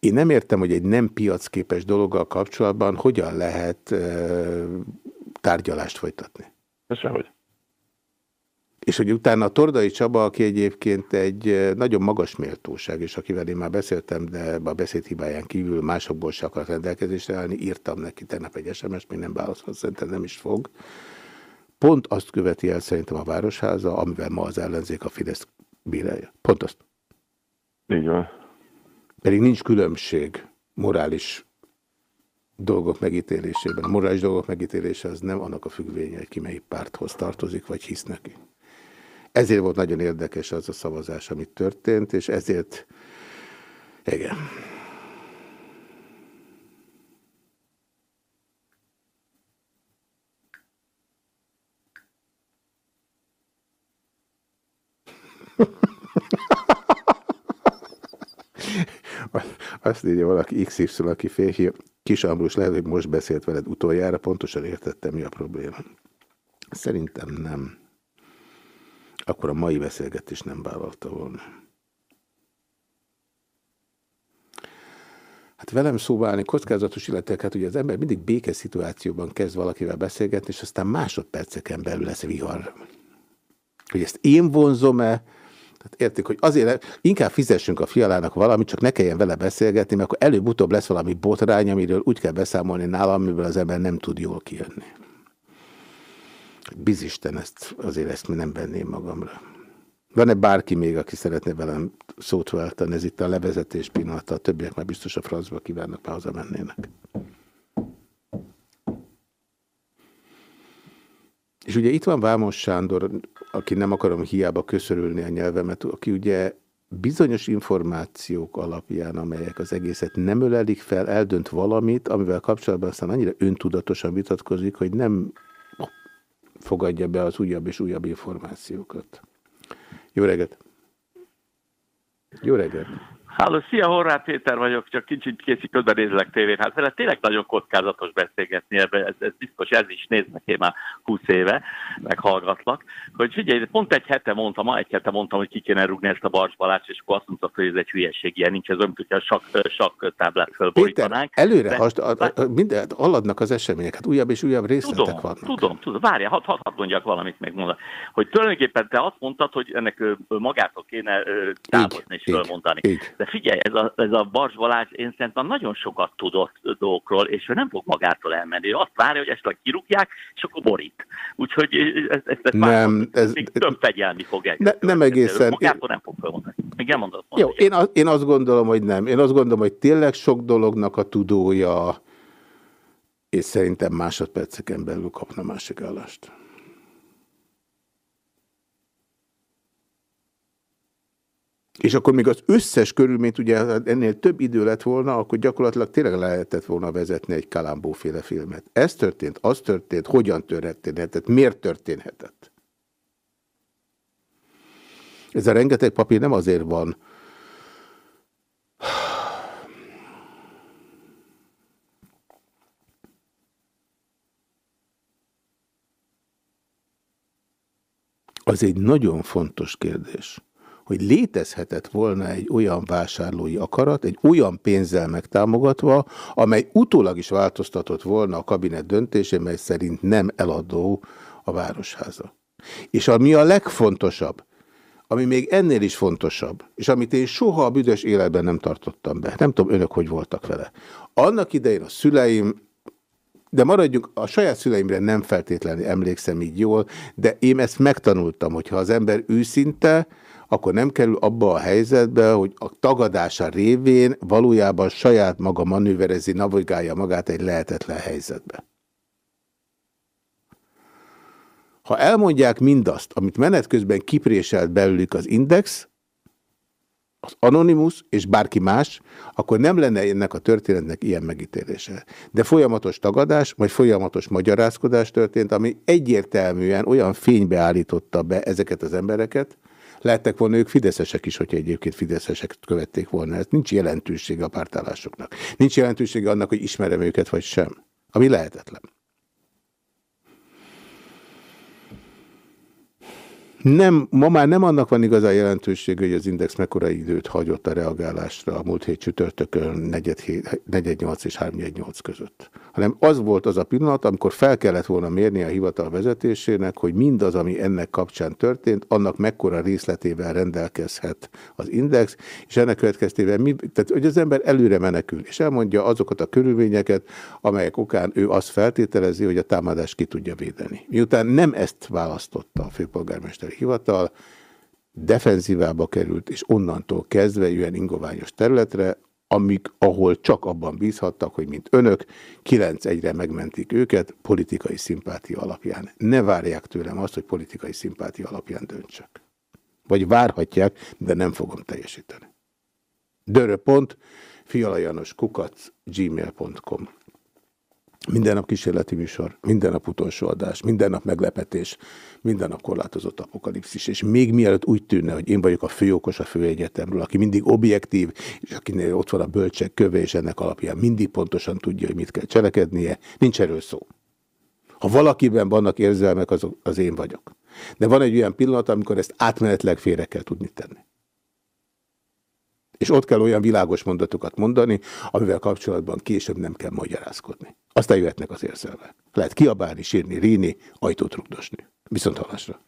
Én nem értem, hogy egy nem piacképes dologgal kapcsolatban hogyan lehet uh, tárgyalást folytatni. Sehogy. És hogy utána a Tordai Csaba, aki egyébként egy nagyon magas méltóság, és akivel én már beszéltem, de a beszéd hibáján kívül másokból se akart rendelkezésre állni, írtam neki tegnap egy SMS-t, még nem válaszolt, szerintem nem is fog. Pont azt követi el szerintem a Városháza, amivel ma az ellenzék a Fidesz bírálja. Pont azt. Így van. Pedig nincs különbség morális dolgok megítélésében. A morális dolgok megítélése az nem annak a függvénye, hogy ki melyik párthoz tartozik, vagy hisz neki. Ezért volt nagyon érdekes az a szavazás, amit történt, és ezért, igen. Azt írja valaki XY, aki férfi, Kis Ambrus, lehet, hogy most beszélt veled utoljára, pontosan értettem, mi a probléma. Szerintem nem. Akkor a mai beszélgetést nem vállalta volna. Hát velem szóba állni kockázatos illetek, hát ugye az ember mindig béke szituációban kezd valakivel beszélgetni, és aztán másodperceken belül lesz vihar. Hogy ezt én vonzom-e, tehát értik, hogy azért inkább fizessünk a fialának valamit, csak ne kelljen vele beszélgetni, mert akkor előbb-utóbb lesz valami botrány, amiről úgy kell beszámolni nálam, amiből az ember nem tud jól kijönni. Bizisten, ezt, azért ezt nem venném magamra. Van-e bárki még, aki szeretne velem szót váltani? Ez itt a levezetés pillanata, a többiek már biztos a francba kívánnak, már hazamennének. És ugye itt van Vámos Sándor, aki nem akarom hiába köszörülni a nyelvemet, aki ugye bizonyos információk alapján, amelyek az egészet nem ölelik fel, eldönt valamit, amivel kapcsolatban aztán annyira öntudatosan vitatkozik, hogy nem fogadja be az újabb és újabb információkat. Jó reggelt! Jó reggelt! Háló, szia, Horváth Péter vagyok, csak kicsit készít közben nézlek tévén. Hát vele tényleg nagyon kockázatos beszélgetni ebbe, ez, ez biztos, ez is néznek én már 20 éve, meghallgatlak. Hogy figyelj, pont egy hete mondtam, ma egy hete mondtam, hogy ki kéne rúgni ezt a Bars Balázs, és akkor azt mondta, hogy ez egy hülyeség, ilyen nincs, ez olyan, hogyha sak, sak táblát fölborítanánk. Péter, előre De- hast, a, a, mindent haladnak az események, hát újabb és újabb részletek Tudom, vannak. tudom, tudom. Várjál, hadd had, had mondjak valamit még mondani. Hogy tulajdonképpen te azt mondtad, hogy ennek magától kéne távozni és fölmondani. így. De figyelj, ez a, ez a Bars Balázs, én szerintem nagyon sokat tudott dolgokról, és ő nem fog magától elmenni. Ő azt várja, hogy esetleg kirúgják, és akkor borít. Úgyhogy ez, ez, ez Nem, ez, még több fegyelmi fog egy. ne, nem egészen. Magától nem fog fölmondani. Még mondod. Jó, én, a- én azt gondolom, hogy nem. Én azt gondolom, hogy tényleg sok dolognak a tudója, és szerintem másodperceken belül kapna másik állást. És akkor még az összes körülményt, ugye ha ennél több idő lett volna, akkor gyakorlatilag tényleg lehetett volna vezetni egy Kalambó-féle filmet. Ez történt, az történt, hogyan történhetett, miért történhetett. Ez a rengeteg papír nem azért van, az egy nagyon fontos kérdés, hogy létezhetett volna egy olyan vásárlói akarat, egy olyan pénzzel megtámogatva, amely utólag is változtatott volna a kabinet döntésén, mely szerint nem eladó a városháza. És ami a legfontosabb, ami még ennél is fontosabb, és amit én soha a büdös életben nem tartottam be, nem tudom önök, hogy voltak vele. Annak idején a szüleim, de maradjunk, a saját szüleimre nem feltétlenül emlékszem így jól, de én ezt megtanultam, hogy ha az ember őszinte, akkor nem kerül abba a helyzetbe, hogy a tagadása révén valójában saját maga manőverezi, navigálja magát egy lehetetlen helyzetbe. Ha elmondják mindazt, amit menet közben kipréselt belőlük az Index, az Anonymous és bárki más, akkor nem lenne ennek a történetnek ilyen megítélése. De folyamatos tagadás, vagy folyamatos magyarázkodás történt, ami egyértelműen olyan fénybe állította be ezeket az embereket, lehettek volna ők fideszesek is, hogyha egyébként fideszesek követték volna. Ez nincs jelentősége a pártállásoknak. Nincs jelentősége annak, hogy ismerem őket, vagy sem. Ami lehetetlen. Nem, ma már nem annak van igazán jelentősége, hogy az Index mekkora időt hagyott a reagálásra a múlt hét csütörtökön 418 és 318 között. Hanem az volt az a pillanat, amikor fel kellett volna mérni a hivatal vezetésének, hogy mindaz, ami ennek kapcsán történt, annak mekkora részletével rendelkezhet az Index, és ennek következtében, mi, tehát hogy az ember előre menekül, és elmondja azokat a körülményeket, amelyek okán ő azt feltételezi, hogy a támadást ki tudja védeni. Miután nem ezt választotta a főpolgármester hivatal, defenzívába került, és onnantól kezdve ilyen ingoványos területre, amik, ahol csak abban bízhattak, hogy mint önök, 9-1-re megmentik őket politikai szimpátia alapján. Ne várják tőlem azt, hogy politikai szimpátia alapján döntsek. Vagy várhatják, de nem fogom teljesíteni. Dörö.pont, fialajanos kukac, gmail.com minden nap kísérleti műsor, minden nap utolsó adás, minden nap meglepetés, minden nap korlátozott apokalipszis, és még mielőtt úgy tűnne, hogy én vagyok a főokos a főegyetemről, aki mindig objektív, és akinél ott van a bölcsek köve, és ennek alapján mindig pontosan tudja, hogy mit kell cselekednie, nincs erről szó. Ha valakiben vannak érzelmek, azok az én vagyok. De van egy olyan pillanat, amikor ezt átmenetleg félre kell tudni tenni. És ott kell olyan világos mondatokat mondani, amivel kapcsolatban később nem kell magyarázkodni. Aztán jöhetnek az érzelmek. Lehet kiabálni, sírni, ríni, ajtót rugdosni. Viszont hallásra.